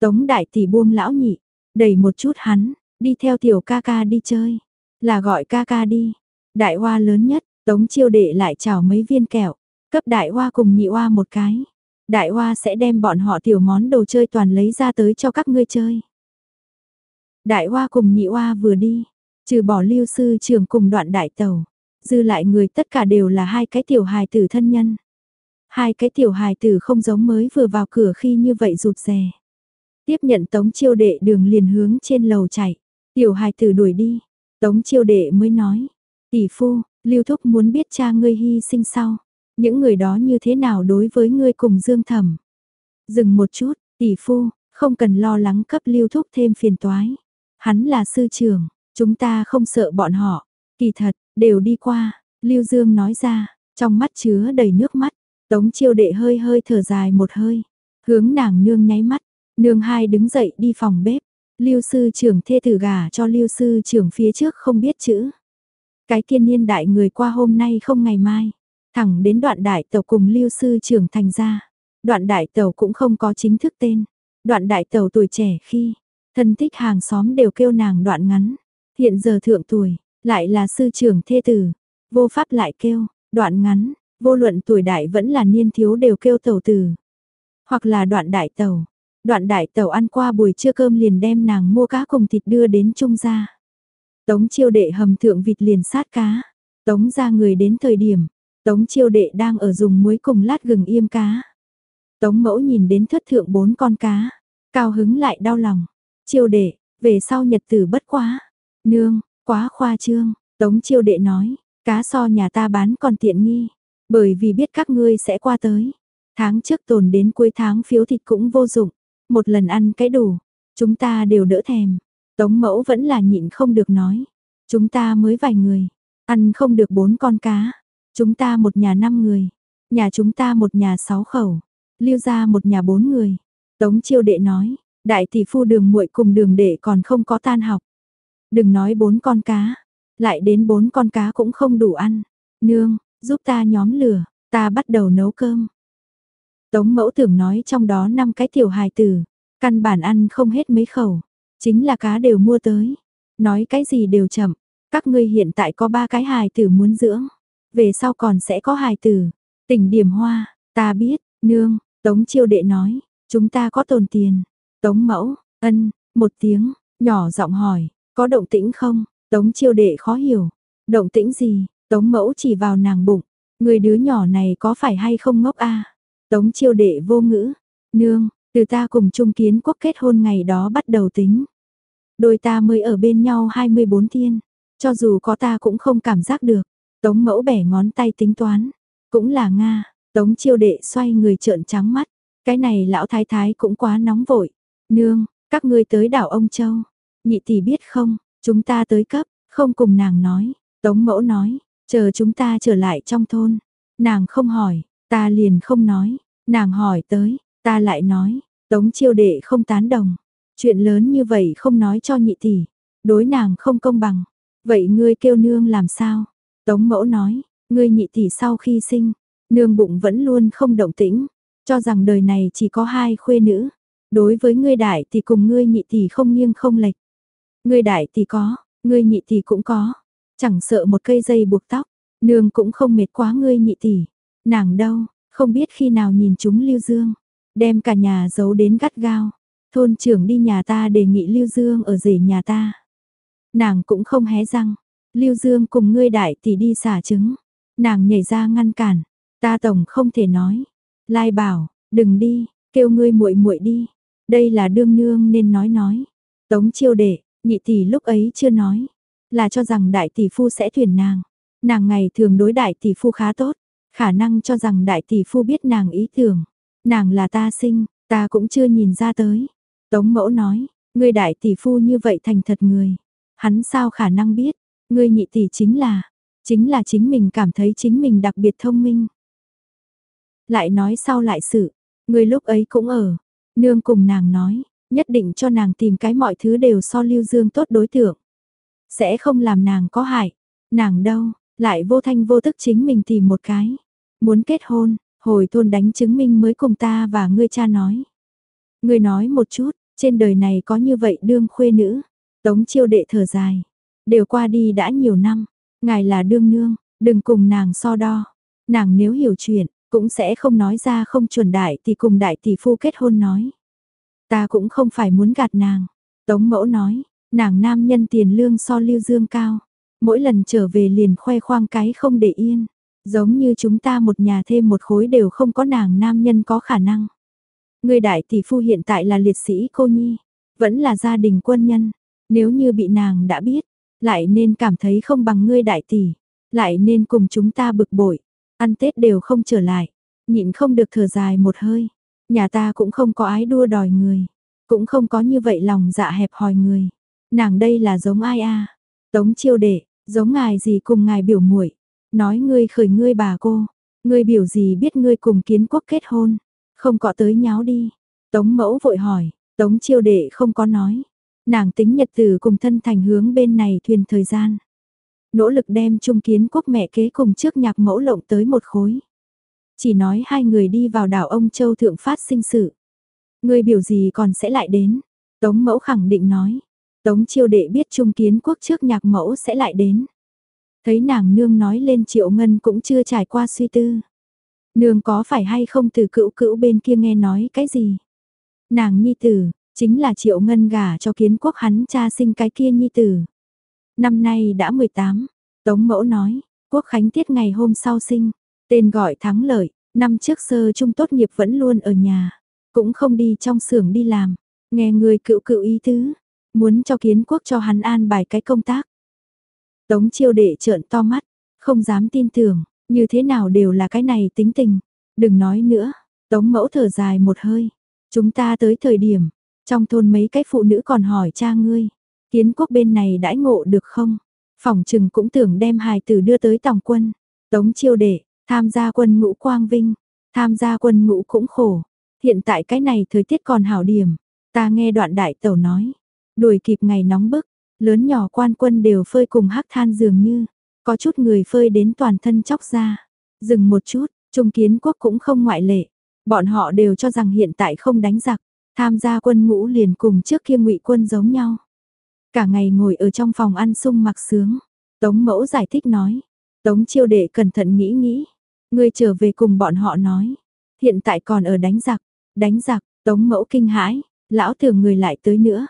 Tống Đại Tỷ buông lão nhị, đẩy một chút hắn, đi theo tiểu ca ca đi chơi. Là gọi ca ca đi. Đại Hoa lớn nhất, Tống Chiêu Đệ lại chào mấy viên kẹo, cấp Đại Hoa cùng nhị Hoa một cái. Đại Hoa sẽ đem bọn họ tiểu món đồ chơi toàn lấy ra tới cho các ngươi chơi. Đại Hoa cùng nhị Hoa vừa đi, trừ bỏ lưu sư trường cùng đoạn đại tàu, dư lại người tất cả đều là hai cái tiểu hài tử thân nhân. Hai cái tiểu hài tử không giống mới vừa vào cửa khi như vậy rụt rè. Tiếp nhận tống chiêu đệ đường liền hướng trên lầu chạy, tiểu hài tử đuổi đi, tống chiêu đệ mới nói, tỷ phu, lưu thúc muốn biết cha ngươi hy sinh sau, những người đó như thế nào đối với ngươi cùng dương thẩm. Dừng một chút, tỷ phu, không cần lo lắng cấp lưu thúc thêm phiền toái. Hắn là sư trưởng, chúng ta không sợ bọn họ. Kỳ thật, đều đi qua, Lưu Dương nói ra, trong mắt chứa đầy nước mắt. Tống chiêu đệ hơi hơi thở dài một hơi, hướng nàng nương nháy mắt, nương hai đứng dậy đi phòng bếp. Lưu sư trưởng thê tử gà cho lưu sư trưởng phía trước không biết chữ. Cái kiên niên đại người qua hôm nay không ngày mai. Thẳng đến đoạn đại tàu cùng lưu sư trưởng thành ra. Đoạn đại tàu cũng không có chính thức tên. Đoạn đại tàu tuổi trẻ khi, thân thích hàng xóm đều kêu nàng đoạn ngắn. Hiện giờ thượng tuổi, lại là sư trưởng thê tử. Vô pháp lại kêu, đoạn ngắn, vô luận tuổi đại vẫn là niên thiếu đều kêu tàu tử. Hoặc là đoạn đại tàu. Đoạn đại tàu ăn qua buổi trưa cơm liền đem nàng mua cá cùng thịt đưa đến trung gia. Tống chiêu đệ hầm thượng vịt liền sát cá. Tống ra người đến thời điểm, Tống chiêu đệ đang ở dùng muối cùng lát gừng yêm cá. Tống mẫu nhìn đến thất thượng bốn con cá, cao hứng lại đau lòng. Chiêu đệ, về sau nhật tử bất quá. Nương, quá khoa trương, tống chiêu đệ nói, cá so nhà ta bán còn tiện nghi. Bởi vì biết các ngươi sẽ qua tới. Tháng trước tồn đến cuối tháng phiếu thịt cũng vô dụng. Một lần ăn cái đủ, chúng ta đều đỡ thèm. Tống mẫu vẫn là nhịn không được nói. Chúng ta mới vài người, ăn không được bốn con cá. Chúng ta một nhà năm người, nhà chúng ta một nhà sáu khẩu, lưu ra một nhà bốn người. Tống chiêu đệ nói, đại tỷ phu đường muội cùng đường đệ còn không có tan học. Đừng nói bốn con cá, lại đến bốn con cá cũng không đủ ăn. Nương, giúp ta nhóm lửa, ta bắt đầu nấu cơm. Tống mẫu tưởng nói trong đó năm cái tiểu hài tử, căn bản ăn không hết mấy khẩu, chính là cá đều mua tới. Nói cái gì đều chậm, các ngươi hiện tại có ba cái hài tử muốn dưỡng. Về sau còn sẽ có hài tử. Tỉnh điểm hoa, ta biết, nương, Tống chiêu đệ nói, chúng ta có tồn tiền. Tống mẫu, ân, một tiếng, nhỏ giọng hỏi, có động tĩnh không? Tống chiêu đệ khó hiểu. Động tĩnh gì? Tống mẫu chỉ vào nàng bụng. Người đứa nhỏ này có phải hay không ngốc a? Tống chiêu đệ vô ngữ. Nương, từ ta cùng Trung Kiến Quốc kết hôn ngày đó bắt đầu tính. Đôi ta mới ở bên nhau 24 thiên. Cho dù có ta cũng không cảm giác được. Tống mẫu bẻ ngón tay tính toán. Cũng là Nga, tống chiêu đệ xoay người trợn trắng mắt. Cái này lão thái thái cũng quá nóng vội. Nương, các ngươi tới đảo ông Châu. Nhị tỷ biết không, chúng ta tới cấp, không cùng nàng nói. Tống mẫu nói, chờ chúng ta trở lại trong thôn. Nàng không hỏi, ta liền không nói. Nàng hỏi tới, ta lại nói. Tống chiêu đệ không tán đồng. Chuyện lớn như vậy không nói cho nhị tỷ. Đối nàng không công bằng. Vậy ngươi kêu nương làm sao? Tống mẫu nói, ngươi nhị tỷ sau khi sinh, nương bụng vẫn luôn không động tĩnh, cho rằng đời này chỉ có hai khuê nữ. Đối với ngươi đại thì cùng ngươi nhị tỷ không nghiêng không lệch. Ngươi đại thì có, ngươi nhị tỷ cũng có, chẳng sợ một cây dây buộc tóc, Nương cũng không mệt quá ngươi nhị tỷ. Nàng đâu, không biết khi nào nhìn chúng Lưu Dương. Đem cả nhà giấu đến gắt gao. Thôn trưởng đi nhà ta đề nghị Lưu Dương ở rể nhà ta. Nàng cũng không hé răng. Lưu Dương cùng ngươi đại tỷ đi xả trứng. Nàng nhảy ra ngăn cản. Ta tổng không thể nói. Lai bảo, đừng đi, kêu ngươi muội muội đi. Đây là đương nương nên nói nói. Tống chiêu đệ, nhị tỷ lúc ấy chưa nói. Là cho rằng đại tỷ phu sẽ tuyển nàng. Nàng ngày thường đối đại tỷ phu khá tốt. Khả năng cho rằng đại tỷ phu biết nàng ý tưởng. Nàng là ta sinh, ta cũng chưa nhìn ra tới. Tống mẫu nói, ngươi đại tỷ phu như vậy thành thật người. Hắn sao khả năng biết, ngươi nhị tỷ chính là, chính là chính mình cảm thấy chính mình đặc biệt thông minh. Lại nói sau lại sự, ngươi lúc ấy cũng ở, nương cùng nàng nói, nhất định cho nàng tìm cái mọi thứ đều so lưu dương tốt đối tượng. Sẽ không làm nàng có hại, nàng đâu, lại vô thanh vô tức chính mình tìm một cái. Muốn kết hôn, hồi thôn đánh chứng minh mới cùng ta và ngươi cha nói. Ngươi nói một chút, trên đời này có như vậy đương khuê nữ. Tống chiêu đệ thở dài. Đều qua đi đã nhiều năm. Ngài là đương nương, đừng cùng nàng so đo. Nàng nếu hiểu chuyện, cũng sẽ không nói ra không chuẩn đại thì cùng đại tỷ phu kết hôn nói. Ta cũng không phải muốn gạt nàng. Tống mẫu nói, nàng nam nhân tiền lương so lưu dương cao. Mỗi lần trở về liền khoe khoang cái không để yên. Giống như chúng ta một nhà thêm một khối đều không có nàng nam nhân có khả năng. Người đại tỷ phu hiện tại là liệt sĩ cô nhi, vẫn là gia đình quân nhân. Nếu như bị nàng đã biết, lại nên cảm thấy không bằng ngươi đại tỷ, lại nên cùng chúng ta bực bội, ăn Tết đều không trở lại, nhịn không được thở dài một hơi. Nhà ta cũng không có ái đua đòi người, cũng không có như vậy lòng dạ hẹp hòi người. Nàng đây là giống ai a? À? Tống chiêu đệ, giống ngài gì cùng ngài biểu muội Nói ngươi khởi ngươi bà cô, ngươi biểu gì biết ngươi cùng kiến quốc kết hôn, không có tới nháo đi. Tống mẫu vội hỏi, tống chiêu đệ không có nói. Nàng tính nhật tử cùng thân thành hướng bên này thuyền thời gian. Nỗ lực đem trung kiến quốc mẹ kế cùng trước nhạc mẫu lộng tới một khối. Chỉ nói hai người đi vào đảo ông Châu Thượng phát sinh sự. Người biểu gì còn sẽ lại đến. Tống mẫu khẳng định nói. Tống chiêu đệ biết trung kiến quốc trước nhạc mẫu sẽ lại đến. Thấy nàng nương nói lên triệu ngân cũng chưa trải qua suy tư. Nương có phải hay không từ cữu cữu bên kia nghe nói cái gì? Nàng nhi tử, chính là triệu ngân gả cho kiến quốc hắn cha sinh cái kia nhi tử. Năm nay đã 18, Tống Mẫu nói, quốc khánh tiết ngày hôm sau sinh, tên gọi thắng lợi, năm trước sơ trung tốt nghiệp vẫn luôn ở nhà, cũng không đi trong xưởng đi làm, nghe người cựu cựu ý tứ, muốn cho kiến quốc cho hắn an bài cái công tác. Tống chiêu đệ trợn to mắt, không dám tin tưởng, như thế nào đều là cái này tính tình. Đừng nói nữa, tống mẫu thở dài một hơi. Chúng ta tới thời điểm, trong thôn mấy cái phụ nữ còn hỏi cha ngươi. Kiến quốc bên này đãi ngộ được không? Phòng trừng cũng tưởng đem hài tử đưa tới tổng quân. Tống chiêu đệ, tham gia quân ngũ quang vinh. Tham gia quân ngũ cũng khổ. Hiện tại cái này thời tiết còn hảo điểm. Ta nghe đoạn đại tẩu nói. Đuổi kịp ngày nóng bức, Lớn nhỏ quan quân đều phơi cùng hắc than dường như, có chút người phơi đến toàn thân chóc ra. Dừng một chút, Trung Kiến Quốc cũng không ngoại lệ. Bọn họ đều cho rằng hiện tại không đánh giặc, tham gia quân ngũ liền cùng trước kia ngụy quân giống nhau. Cả ngày ngồi ở trong phòng ăn sung mặc sướng. Tống mẫu giải thích nói. Tống chiêu đệ cẩn thận nghĩ nghĩ. Người trở về cùng bọn họ nói. Hiện tại còn ở đánh giặc. Đánh giặc, tống mẫu kinh hãi. Lão thường người lại tới nữa.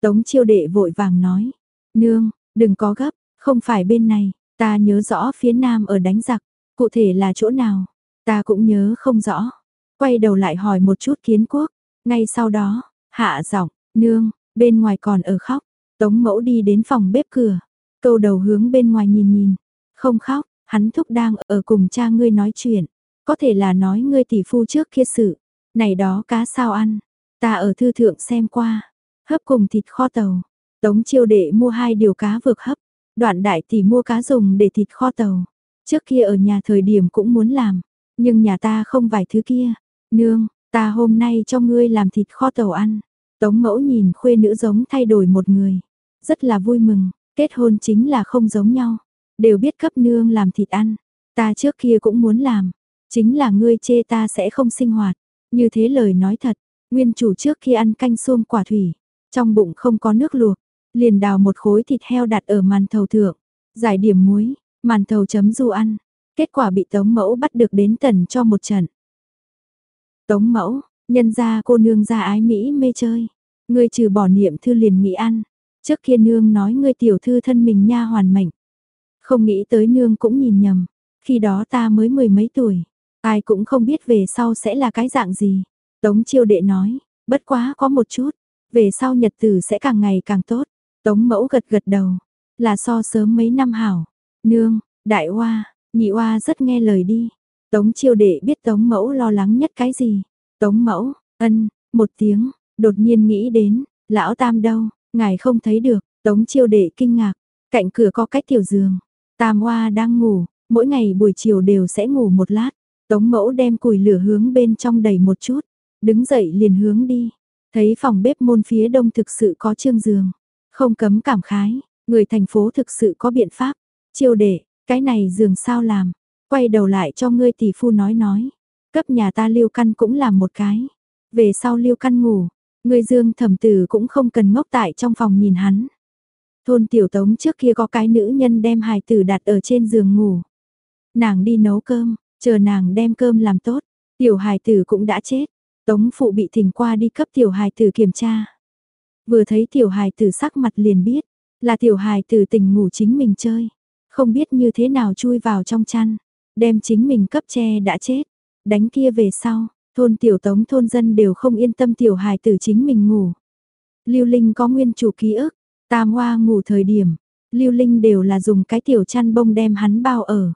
Tống chiêu đệ vội vàng nói, nương, đừng có gấp, không phải bên này, ta nhớ rõ phía nam ở đánh giặc, cụ thể là chỗ nào, ta cũng nhớ không rõ. Quay đầu lại hỏi một chút kiến quốc, ngay sau đó, hạ giọng, nương, bên ngoài còn ở khóc, tống mẫu đi đến phòng bếp cửa, câu đầu hướng bên ngoài nhìn nhìn, không khóc, hắn thúc đang ở cùng cha ngươi nói chuyện, có thể là nói ngươi tỷ phu trước kia sự, này đó cá sao ăn, ta ở thư thượng xem qua, hấp cùng thịt kho tàu. Tống chiêu đệ mua hai điều cá vượt hấp, đoạn đại tỷ mua cá dùng để thịt kho tàu. Trước kia ở nhà thời điểm cũng muốn làm, nhưng nhà ta không vài thứ kia. Nương, ta hôm nay cho ngươi làm thịt kho tàu ăn. Tống mẫu nhìn khuê nữ giống thay đổi một người. Rất là vui mừng, kết hôn chính là không giống nhau. Đều biết cấp nương làm thịt ăn. Ta trước kia cũng muốn làm. Chính là ngươi chê ta sẽ không sinh hoạt. Như thế lời nói thật, nguyên chủ trước khi ăn canh xuông quả thủy. Trong bụng không có nước luộc, liền đào một khối thịt heo đặt ở màn thầu thượng, giải điểm muối, màn thầu chấm du ăn, kết quả bị Tống Mẫu bắt được đến tần cho một trận. Tống Mẫu, nhân ra cô nương ra ái Mỹ mê chơi, ngươi trừ bỏ niệm thư liền nghĩ ăn, trước kia nương nói ngươi tiểu thư thân mình nha hoàn mệnh. Không nghĩ tới nương cũng nhìn nhầm, khi đó ta mới mười mấy tuổi, ai cũng không biết về sau sẽ là cái dạng gì. Tống chiêu đệ nói, bất quá có một chút, về sau nhật tử sẽ càng ngày càng tốt. Tống mẫu gật gật đầu, là so sớm mấy năm hảo. Nương, đại hoa, nhị hoa rất nghe lời đi. Tống chiêu đệ biết tống mẫu lo lắng nhất cái gì. Tống mẫu, ân, một tiếng, đột nhiên nghĩ đến, lão tam đâu, ngài không thấy được, tống chiêu đệ kinh ngạc, cạnh cửa có cái tiểu giường. Tam hoa đang ngủ, mỗi ngày buổi chiều đều sẽ ngủ một lát. Tống mẫu đem củi lửa hướng bên trong đầy một chút, đứng dậy liền hướng đi. Thấy phòng bếp môn phía đông thực sự có trương giường, không cấm cảm khái, người thành phố thực sự có biện pháp. Chiêu đệ, cái này giường sao làm? Quay đầu lại cho ngươi tỷ phu nói nói. Cấp nhà ta lưu căn cũng làm một cái. Về sau lưu căn ngủ, ngươi dương thẩm tử cũng không cần ngốc tại trong phòng nhìn hắn. Thôn tiểu tống trước kia có cái nữ nhân đem hài tử đặt ở trên giường ngủ. Nàng đi nấu cơm, chờ nàng đem cơm làm tốt, tiểu hài tử cũng đã chết. Tống phụ bị thỉnh qua đi cấp tiểu hài tử kiểm tra. Vừa thấy tiểu hài tử sắc mặt liền biết, là tiểu hài tử tỉnh ngủ chính mình chơi. Không biết như thế nào chui vào trong chăn, đem chính mình cấp che đã chết. Đánh kia về sau, thôn tiểu tống thôn dân đều không yên tâm tiểu hài tử chính mình ngủ. Lưu Linh có nguyên chủ ký ức, tam hoa ngủ thời điểm, Lưu Linh đều là dùng cái tiểu chăn bông đem hắn bao ở.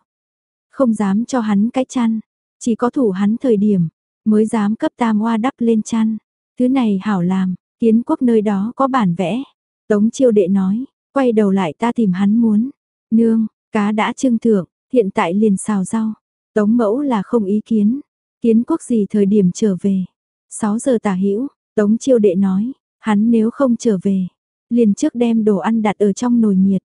Không dám cho hắn cái chăn, chỉ có thủ hắn thời điểm, mới dám cấp tam hoa đắp lên chăn. Thứ này hảo làm, kiến quốc nơi đó có bản vẽ. Tống chiêu đệ nói, quay đầu lại ta tìm hắn muốn. Nương, cá đã trưng thượng, hiện tại liền xào rau. Tống mẫu là không ý kiến. Kiến quốc gì thời điểm trở về. 6 giờ tả hữu Tống chiêu đệ nói, hắn nếu không trở về, liền trước đem đồ ăn đặt ở trong nồi nhiệt.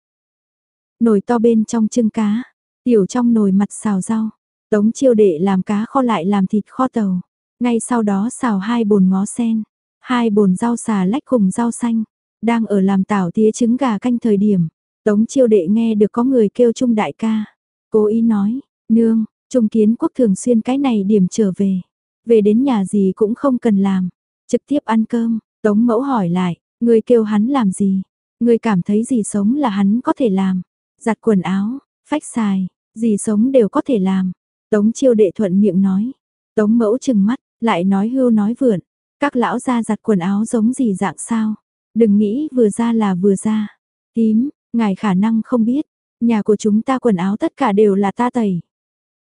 Nồi to bên trong trưng cá, tiểu trong nồi mặt xào rau. Tống chiêu đệ làm cá kho lại làm thịt kho tàu. Ngay sau đó xào hai bồn ngó sen, hai bồn rau xà lách cùng rau xanh. Đang ở làm tảo tía trứng gà canh thời điểm, Tống chiêu đệ nghe được có người kêu Trung đại ca. Cố ý nói, nương, Trung kiến quốc thường xuyên cái này điểm trở về. Về đến nhà gì cũng không cần làm. Trực tiếp ăn cơm, Tống mẫu hỏi lại, người kêu hắn làm gì? Người cảm thấy gì sống là hắn có thể làm. Giặt quần áo, phách xài, gì sống đều có thể làm. Tống chiêu đệ thuận miệng nói. Tống mẫu chừng mắt, lại nói hưu nói vượn. Các lão ra giặt quần áo giống gì dạng sao? Đừng nghĩ vừa ra là vừa ra. Tím, ngài khả năng không biết, nhà của chúng ta quần áo tất cả đều là ta tẩy.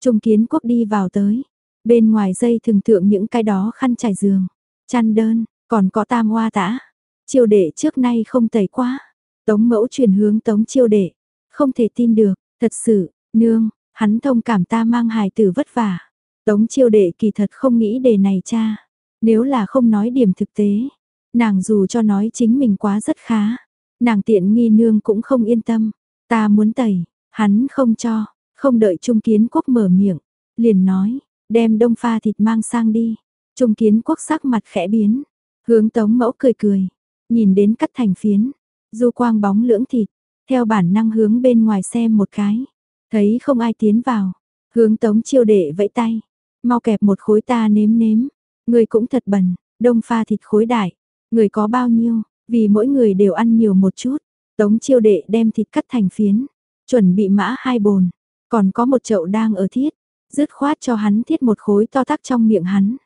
Trung kiến quốc đi vào tới, bên ngoài dây thường thượng những cái đó khăn trải giường, chăn đơn, còn có tam hoa tã. Chiêu đệ trước nay không tẩy quá. Tống mẫu truyền hướng tống chiêu đệ. Không thể tin được, thật sự, nương, hắn thông cảm ta mang hài tử vất vả. Tống chiêu đệ kỳ thật không nghĩ đề này cha. Nếu là không nói điểm thực tế, nàng dù cho nói chính mình quá rất khá. Nàng tiện nghi nương cũng không yên tâm. Ta muốn tẩy, hắn không cho, không đợi Trung Kiến Quốc mở miệng, liền nói, đem đông pha thịt mang sang đi. Trung Kiến Quốc sắc mặt khẽ biến, hướng Tống Mẫu cười cười, nhìn đến cắt thành phiến, du quang bóng lưỡng thịt, theo bản năng hướng bên ngoài xem một cái, thấy không ai tiến vào, hướng Tống Chiêu Đệ vẫy tay, mau kẹp một khối ta nếm nếm, người cũng thật bẩn, đông pha thịt khối đại, người có bao nhiêu, vì mỗi người đều ăn nhiều một chút. Tống chiêu đệ đem thịt cắt thành phiến, chuẩn bị mã hai bồn, còn có một chậu đang ở thiết, dứt khoát cho hắn thiết một khối to tắc trong miệng hắn.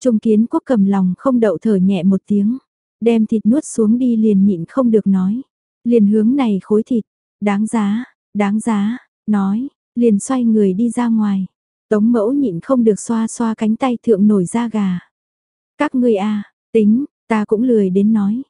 Trung kiến quốc cầm lòng không đậu thở nhẹ một tiếng, đem thịt nuốt xuống đi liền nhịn không được nói. Liền hướng này khối thịt, đáng giá, đáng giá, nói, liền xoay người đi ra ngoài. Tống mẫu nhịn không được xoa xoa cánh tay thượng nổi da gà. Các ngươi a tính, ta cũng lười đến nói.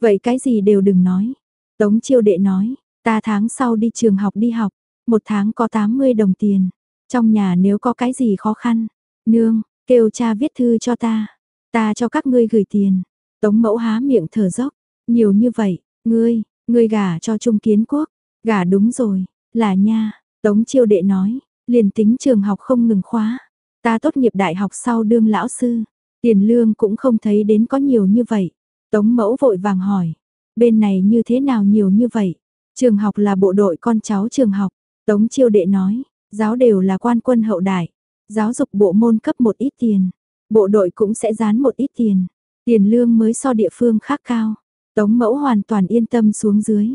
Vậy cái gì đều đừng nói. Tống chiêu đệ nói, ta tháng sau đi trường học đi học, một tháng có 80 đồng tiền. Trong nhà nếu có cái gì khó khăn, nương, kêu cha viết thư cho ta, ta cho các ngươi gửi tiền. Tống mẫu há miệng thở dốc, nhiều như vậy, ngươi, ngươi gả cho Trung Kiến Quốc, gả đúng rồi, là nha, Tống chiêu đệ nói, liền tính trường học không ngừng khóa, ta tốt nghiệp đại học sau đương lão sư, tiền lương cũng không thấy đến có nhiều như vậy. Tống mẫu vội vàng hỏi, bên này như thế nào nhiều như vậy? Trường học là bộ đội con cháu trường học, Tống chiêu đệ nói, giáo đều là quan quân hậu đại, giáo dục bộ môn cấp một ít tiền, bộ đội cũng sẽ dán một ít tiền, tiền lương mới so địa phương khác cao. Tống mẫu hoàn toàn yên tâm xuống dưới.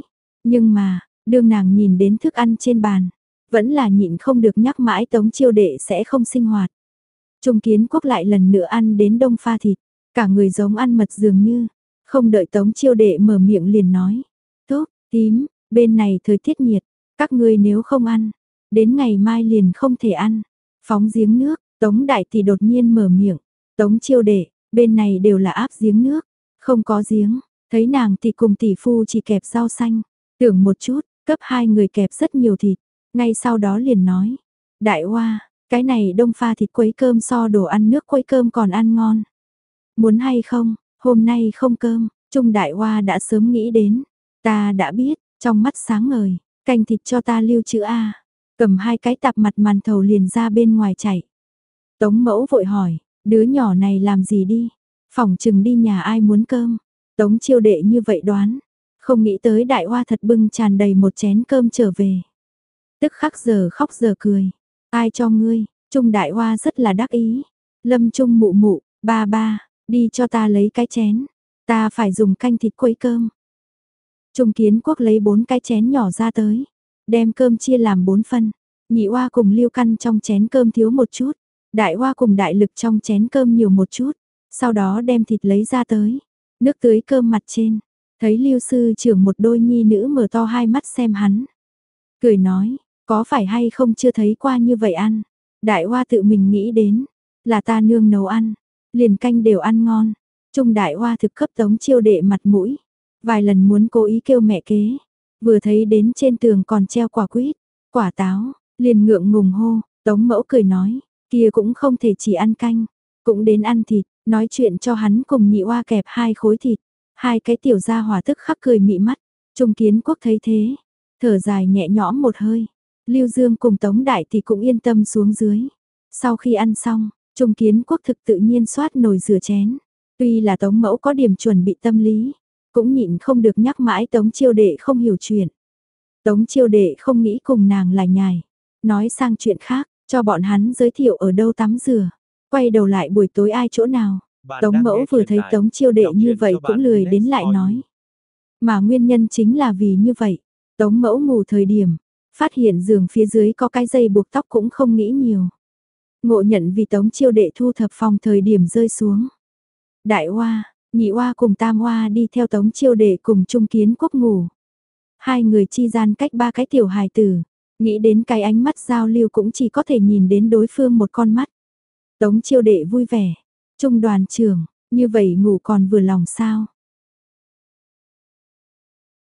Nhưng mà, đương nàng nhìn đến thức ăn trên bàn, vẫn là nhịn không được nhắc mãi tống chiêu đệ sẽ không sinh hoạt. Trung kiến quốc lại lần nữa ăn đến đông pha thịt, cả người giống ăn mật dường như, không đợi tống chiêu đệ mở miệng liền nói. Tốt, tím, bên này thời tiết nhiệt, các ngươi nếu không ăn, đến ngày mai liền không thể ăn. Phóng giếng nước, tống đại thì đột nhiên mở miệng, tống chiêu đệ, bên này đều là áp giếng nước, không có giếng, thấy nàng thì cùng tỷ phu chỉ kẹp rau xanh, tưởng một chút, cấp hai người kẹp rất nhiều thịt, ngay sau đó liền nói, đại hoa, cái này đông pha thịt quấy cơm so đồ ăn nước quấy cơm còn ăn ngon. Muốn hay không, hôm nay không cơm, Trung Đại Hoa đã sớm nghĩ đến, ta đã biết, trong mắt sáng ngời, canh thịt cho ta lưu trữ A, cầm hai cái tạp mặt màn thầu liền ra bên ngoài chạy. Tống mẫu vội hỏi, đứa nhỏ này làm gì đi, phòng chừng đi nhà ai muốn cơm, tống chiêu đệ như vậy đoán, không nghĩ tới đại hoa thật bưng tràn đầy một chén cơm trở về. Tức khắc giờ khóc giờ cười, ai cho ngươi, Trung đại hoa rất là đắc ý, lâm trung mụ mụ, ba ba, đi cho ta lấy cái chén, ta phải dùng canh thịt quấy cơm. Trung kiến quốc lấy bốn cái chén nhỏ ra tới, đem cơm chia làm bốn phân, nhị hoa cùng Lưu căn trong chén cơm thiếu một chút, đại hoa cùng đại lực trong chén cơm nhiều một chút, sau đó đem thịt lấy ra tới, nước tưới cơm mặt trên, thấy Lưu sư trưởng một đôi nhi nữ mở to hai mắt xem hắn. Cười nói, có phải hay không chưa thấy qua như vậy ăn, đại hoa tự mình nghĩ đến, là ta nương nấu ăn, liền canh đều ăn ngon, trung đại hoa thực cấp tống chiêu đệ mặt mũi, vài lần muốn cố ý kêu mẹ kế, vừa thấy đến trên tường còn treo quả quýt, quả táo, liền ngượng ngùng hô, tống mẫu cười nói, kia cũng không thể chỉ ăn canh, cũng đến ăn thịt, nói chuyện cho hắn cùng nhị oa kẹp hai khối thịt, hai cái tiểu gia hỏa tức khắc cười mị mắt, trung kiến quốc thấy thế, thở dài nhẹ nhõm một hơi, lưu dương cùng tống đại thì cũng yên tâm xuống dưới, sau khi ăn xong, trung kiến quốc thực tự nhiên xoát nồi rửa chén, tuy là tống mẫu có điểm chuẩn bị tâm lý, cũng nhịn không được nhắc mãi tống chiêu đệ không hiểu chuyện. Tống chiêu đệ không nghĩ cùng nàng là nhài, nói sang chuyện khác, cho bọn hắn giới thiệu ở đâu tắm rửa, quay đầu lại buổi tối ai chỗ nào. Tống mẫu vừa thấy tống chiêu đệ như vậy cũng lười đến lại nói. Mà nguyên nhân chính là vì như vậy, tống mẫu ngủ thời điểm, phát hiện giường phía dưới có cái dây buộc tóc cũng không nghĩ nhiều. Ngộ nhận vì tống chiêu đệ thu thập phòng thời điểm rơi xuống. Đại hoa, nhị hoa cùng tam hoa đi theo tống chiêu đệ cùng trung kiến quốc ngủ. Hai người chi gian cách ba cái tiểu hài tử, nghĩ đến cái ánh mắt giao lưu cũng chỉ có thể nhìn đến đối phương một con mắt. Tống chiêu đệ vui vẻ, trung đoàn trưởng, như vậy ngủ còn vừa lòng sao,